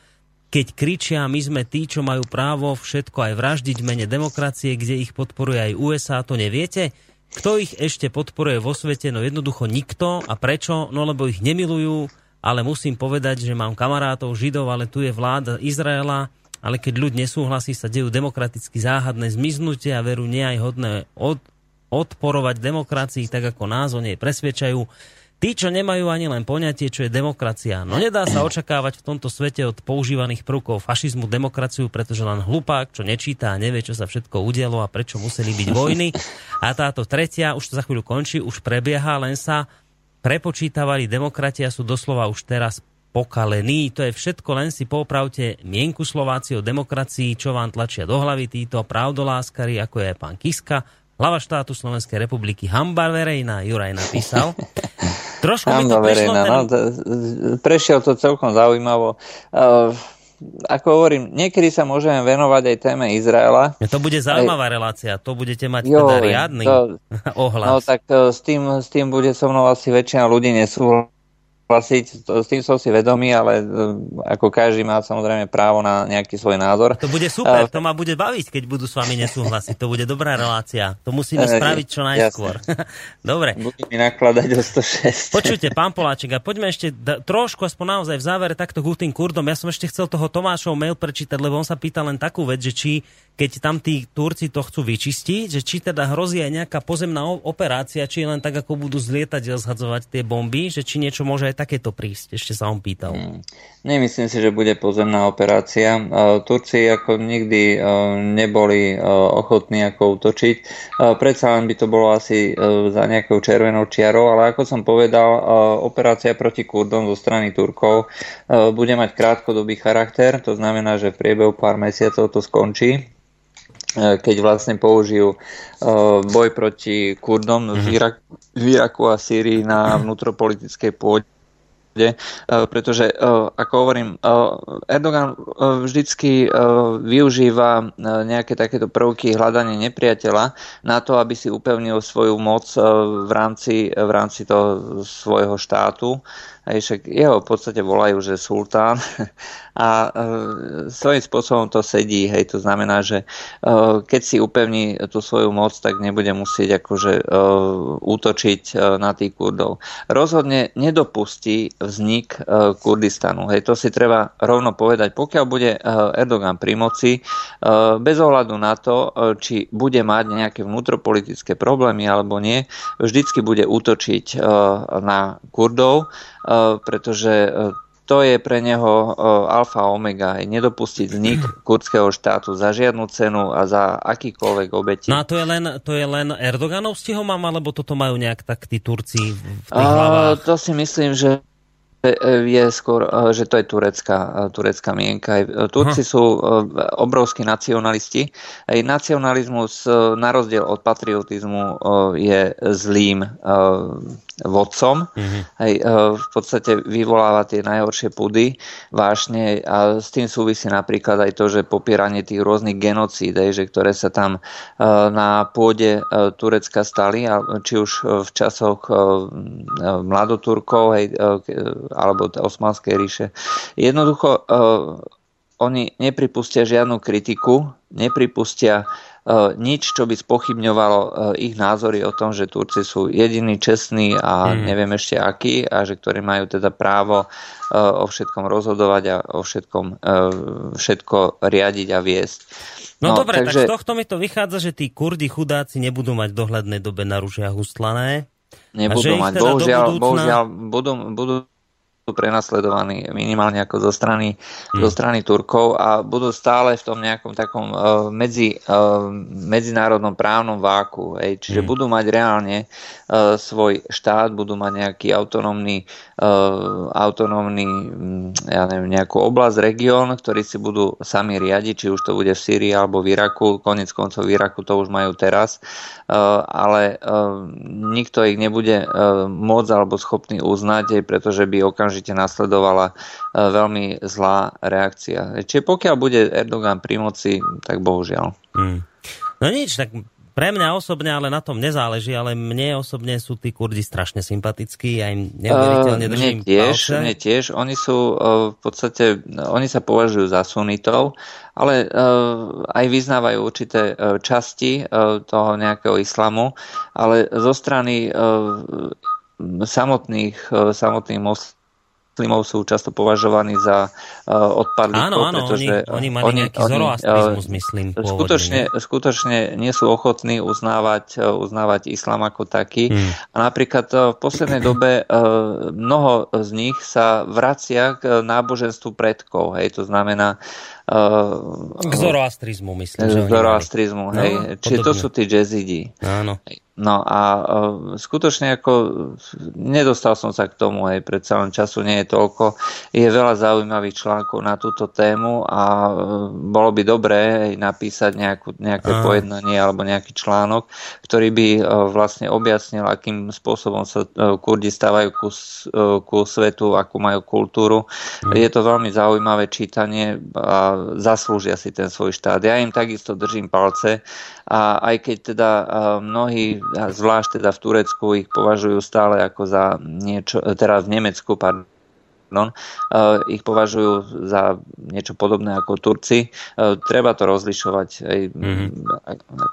keď kričia, my sme tí, čo majú právo všetko aj vraždiť v mene demokracie, kde ich podporuje aj USA, to neviete? Kto ich ešte podporuje vo svete? No jednoducho nikto. A prečo? No lebo ich nemilujú, ale musím povedať, že mám kamarátov Židov, ale tu je vláda Izraela, ale keď ľud nesúhlasí, sa dejú demokraticky záhadné zmiznutie a veru nie aj hodné od, odporovať demokracii, tak ako nás o nej presvedčajú. Tí, čo nemajú ani len poňatie, čo je demokracia. No nedá sa očakávať v tomto svete od používaných prvkov fašizmu demokraciu, pretože len hlupák, čo nečíta a nevie, čo sa všetko udialo a prečo museli byť vojny. A táto tretia, už to za chvíľu končí, už prebieha, len sa prepočítavali demokratia sú doslova už teraz pokalení. To je všetko, len si popravte mienku Slováci o demokracii, čo vám tlačia do hlavy títo pravdoláskari, ako je pán Kiska, hlava štátu Slovenskej republiky, hamba verejná, Juraj napísal. Trošku mi to prišlo ten... no, prešiel to celkom zaujímavo. Uh, ako hovorím, niekedy sa môžeme venovať aj téme Izraela. To bude zaujímavá relácia, to budete mať Joj, teda riadny to- (laughs) ohlas. No tak uh, s tým, s tým bude so mnou asi väčšina ľudí nesúhlasiť. To- S tým som si vedomý, ale uh, ako každý má samozrejme právo na nejaký svoj názor. To bude super, Uh, to ma bude baviť, keď budú s vami nesúhlasiť. To bude dobrá relácia. To musíme Eh, spraviť čo najskôr. (laughs) Dobre. Budú mi nakladať o 106. Počujte, pán Poláček, a poďme ešte trošku, aspoň naozaj v závere takto k tým Kurdom. Ja som ešte chcel toho Tomášov mail prečítať, lebo on sa pýta len takú vec, že či keď tam tí Turci to chcú vyčistiť, že či teda hrozí aj nejaká pozemná operácia, či len tak, ako budú z lietadiel zhadzovať tie bomby, že či niečo môže aj takéto prísť. Ešte sa on pýtal. Hmm. Nemyslím si, že bude pozemná operácia. E, Turci ako nikdy e, neboli e, ochotní ako útočiť. Predsa len by to bolo asi za nejakou červenou čiarou, ale ako som povedal, operácia proti Kurdom zo strany Turkov bude mať krátkodobý charakter, to znamená, že v priebehu pár mesiacov to skončí keď vlastne použijú boj proti Kurdom v, Irak, v Iraku a Sýrii na vnútropolitickej pôde e, pretože, e, ako hovorím, e, Erdogan vždycky využíva nejaké takéto prvky hľadanie nepriateľa na to, aby si upevnil svoju moc v rámci, v rámci toho svojho štátu. Hej, však jeho v podstate volajú, že sultán a e, svojím spôsobom to sedí, hej, to znamená, že e, keď si upevní tú svoju moc, tak nebude musieť akože e, útočiť e, na tých Kurdov. Rozhodne nedopustí vznik e, Kurdistanu, hej, to si treba rovno povedať. Pokiaľ bude e, Erdogan pri moci, e, bez ohľadu na to, e, či bude mať nejaké vnútropolitické problémy alebo nie, vždycky bude útočiť e, na Kurdov, pretože e, to je pre neho e, alfa omega, aj nedopustiť vznik (clears throat) kurdského štátu za žiadnu cenu a za akýkoľvek obeti. No a to je len, to je len Erdoganov stihom alebo toto majú nejak tak tí Turci v tých hlavách? to si myslím, že je skôr, e, že to je turecká, e, turecká mienka. Turci sú e, obrovskí nacionalisti. Aj nacionalizmus e, na rozdiel od patriotizmu e, je zlým e, vodcom. Mhm. Hej, e, v podstate vyvoláva tie najhoršie pudy vášne a s tým súvisí napríklad aj to, že popieranie tých rôznych genocíd, hej, že ktoré sa tam e, na pôde e, Turecka stali, či už v časoch mladoturkov hej, alebo Osmanskej ríše. Jednoducho oni nepripustia žiadnu kritiku, nepripustia e, nič, čo by spochybňovalo e, ich názory o tom, že Turci sú jediní čestní a Mm. neviem ešte akí a že ktorí majú teda právo e, o všetkom rozhodovať a o všetkom e, všetko riadiť a viesť. No, No, dobre, takže- tak z tohto mi to vychádza, že tí kurdi chudáci nebudú mať v dohľadnej dobe na ružiach ustlané. Nebudú mať. teda Bohužiaľ, budúcna- bohužiaľ budú, budú prenasledovaní minimálne ako zo strany, Hmm. zo strany Turkov a budú stále v tom nejakom takom uh, medzi, uh, medzinárodnom právnom váku. Hej. Čiže Hmm. budú mať reálne uh, svoj štát, budú mať nejaký autonómny, uh, autonómny mm, ja neviem, nejakú oblasť, región, ktorý si budú sami riadiť, či už to bude v Sýrii alebo v Iraku. Konec koncov v Iraku to už majú teraz. Uh, ale uh, nikto ich nebude uh, môcť alebo schopný uznať, hej, pretože by okamžite nasledovala uh, veľmi zlá reakcia. Čiže pokiaľ bude Erdogan pri moci, tak bohužiaľ. Hmm. No nič, tak pre mňa osobne ale na tom nezáleží, ale mne osobne sú tí kurdi strašne sympatickí, ja im neuveriteľne Uh, držím mne tiež, palce. mne tiež. Oni sú uh, v podstate, oni sa považujú za sunitov, ale uh, aj vyznávajú určité uh, časti uh, toho nejakého islamu, ale zo strany uh, samotných, uh, samotných moslimov sú často považovaní za uh, odpadlíkov, Áno, áno, pretože oni, oni mali nejaký zoroastrizmus, myslím, pôvodný. skutočne, ne? skutočne nie sú ochotní uznávať, e, uznávať islám ako taký. Hmm. A napríklad e, v poslednej dobe e, mnoho z nich sa vracia k náboženstvu predkov. Hej, to znamená e, K zoroastrizmu, myslím. mali. zoroastrizmu. Hej. No, Čiže to sú tí jezidi. Áno. No a uh, skutočne ako nedostal som sa k tomu, aj predsa len času nie je toľko. Je veľa zaujímavých článkov na túto tému a uh, bolo by dobré aj napísať nejakú, nejaké Áno. pojednanie alebo nejaký článok, ktorý by uh, vlastne objasnil, akým spôsobom sa uh, Kurdi stávajú ku, uh, ku svetu, akú majú kultúru. Je to veľmi zaujímavé čítanie a zaslúžia si ten svoj štát. Ja im takisto držím palce a aj keď teda mnohí, zvlášť teda v Turecku, ich považujú stále ako za niečo, teda v Nemecku, pardon, uh, ich považujú za niečo podobné ako Turci. Uh, treba to rozlišovať. Aj,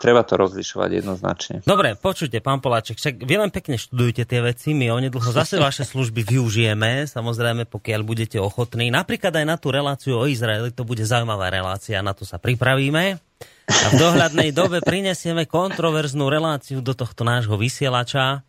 Treba to rozlišovať jednoznačne. Dobre, počujte, pán Poláček, však vy len pekne študujte tie veci, my onedlho zase vaše služby využijeme, samozrejme, pokiaľ budete ochotní. Napríklad aj na tú reláciu o Izraeli, to bude zaujímavá relácia, na to sa pripravíme. A v dohľadnej dobe prinesieme kontroverznú reláciu do tohto nášho vysielača.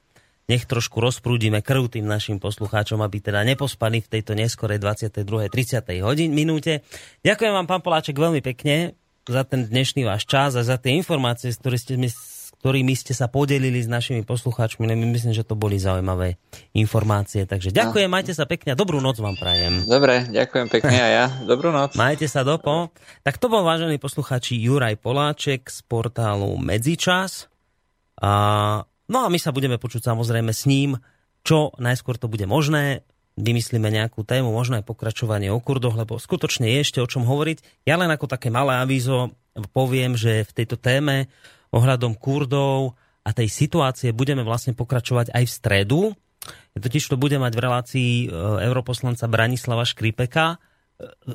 Nech trošku rozprúdime krv tým našim poslucháčom, aby teda nepospali v tejto neskorej 22. 30. hodín minúte. Ďakujem vám, pán Poláček, veľmi pekne za ten dnešný váš čas a za tie informácie, s ktorými ste, s ktorými ste sa podelili s našimi poslucháčmi. No, my Myslím, že to boli zaujímavé informácie. Takže ďakujem, majte sa pekne a dobrú noc vám prajem. Dobre, ďakujem pekne a ja. Dobrú noc. (laughs) Majte sa dopo. Tak to bol vážený posluchači Juraj Poláček z portálu Medzičas. A, no a my sa budeme počuť samozrejme s ním, čo najskôr to bude možné. Vymyslíme nejakú tému, možno aj pokračovanie o Kurdoch, lebo skutočne je ešte o čom hovoriť. Ja len ako také malé avízo poviem, že v tejto téme ohľadom Kurdov a tej situácie budeme vlastne pokračovať aj v stredu. Totiž to bude mať v relácii e, europoslanca Branislava Škripeka,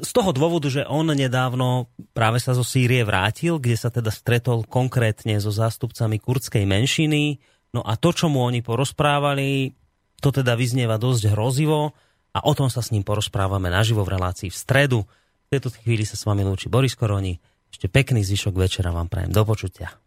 z toho dôvodu, že on nedávno práve sa zo Sýrie vrátil, kde sa teda stretol konkrétne so zástupcami kurdskej menšiny. No a to, čo mu oni porozprávali, to teda vyznieva dosť hrozivo a o tom sa s ním porozprávame naživo v relácii v stredu. V tejto chvíli sa s vami lúči Boris Koroni. Ešte pekný zvyšok večera vám prajem. Do počutia.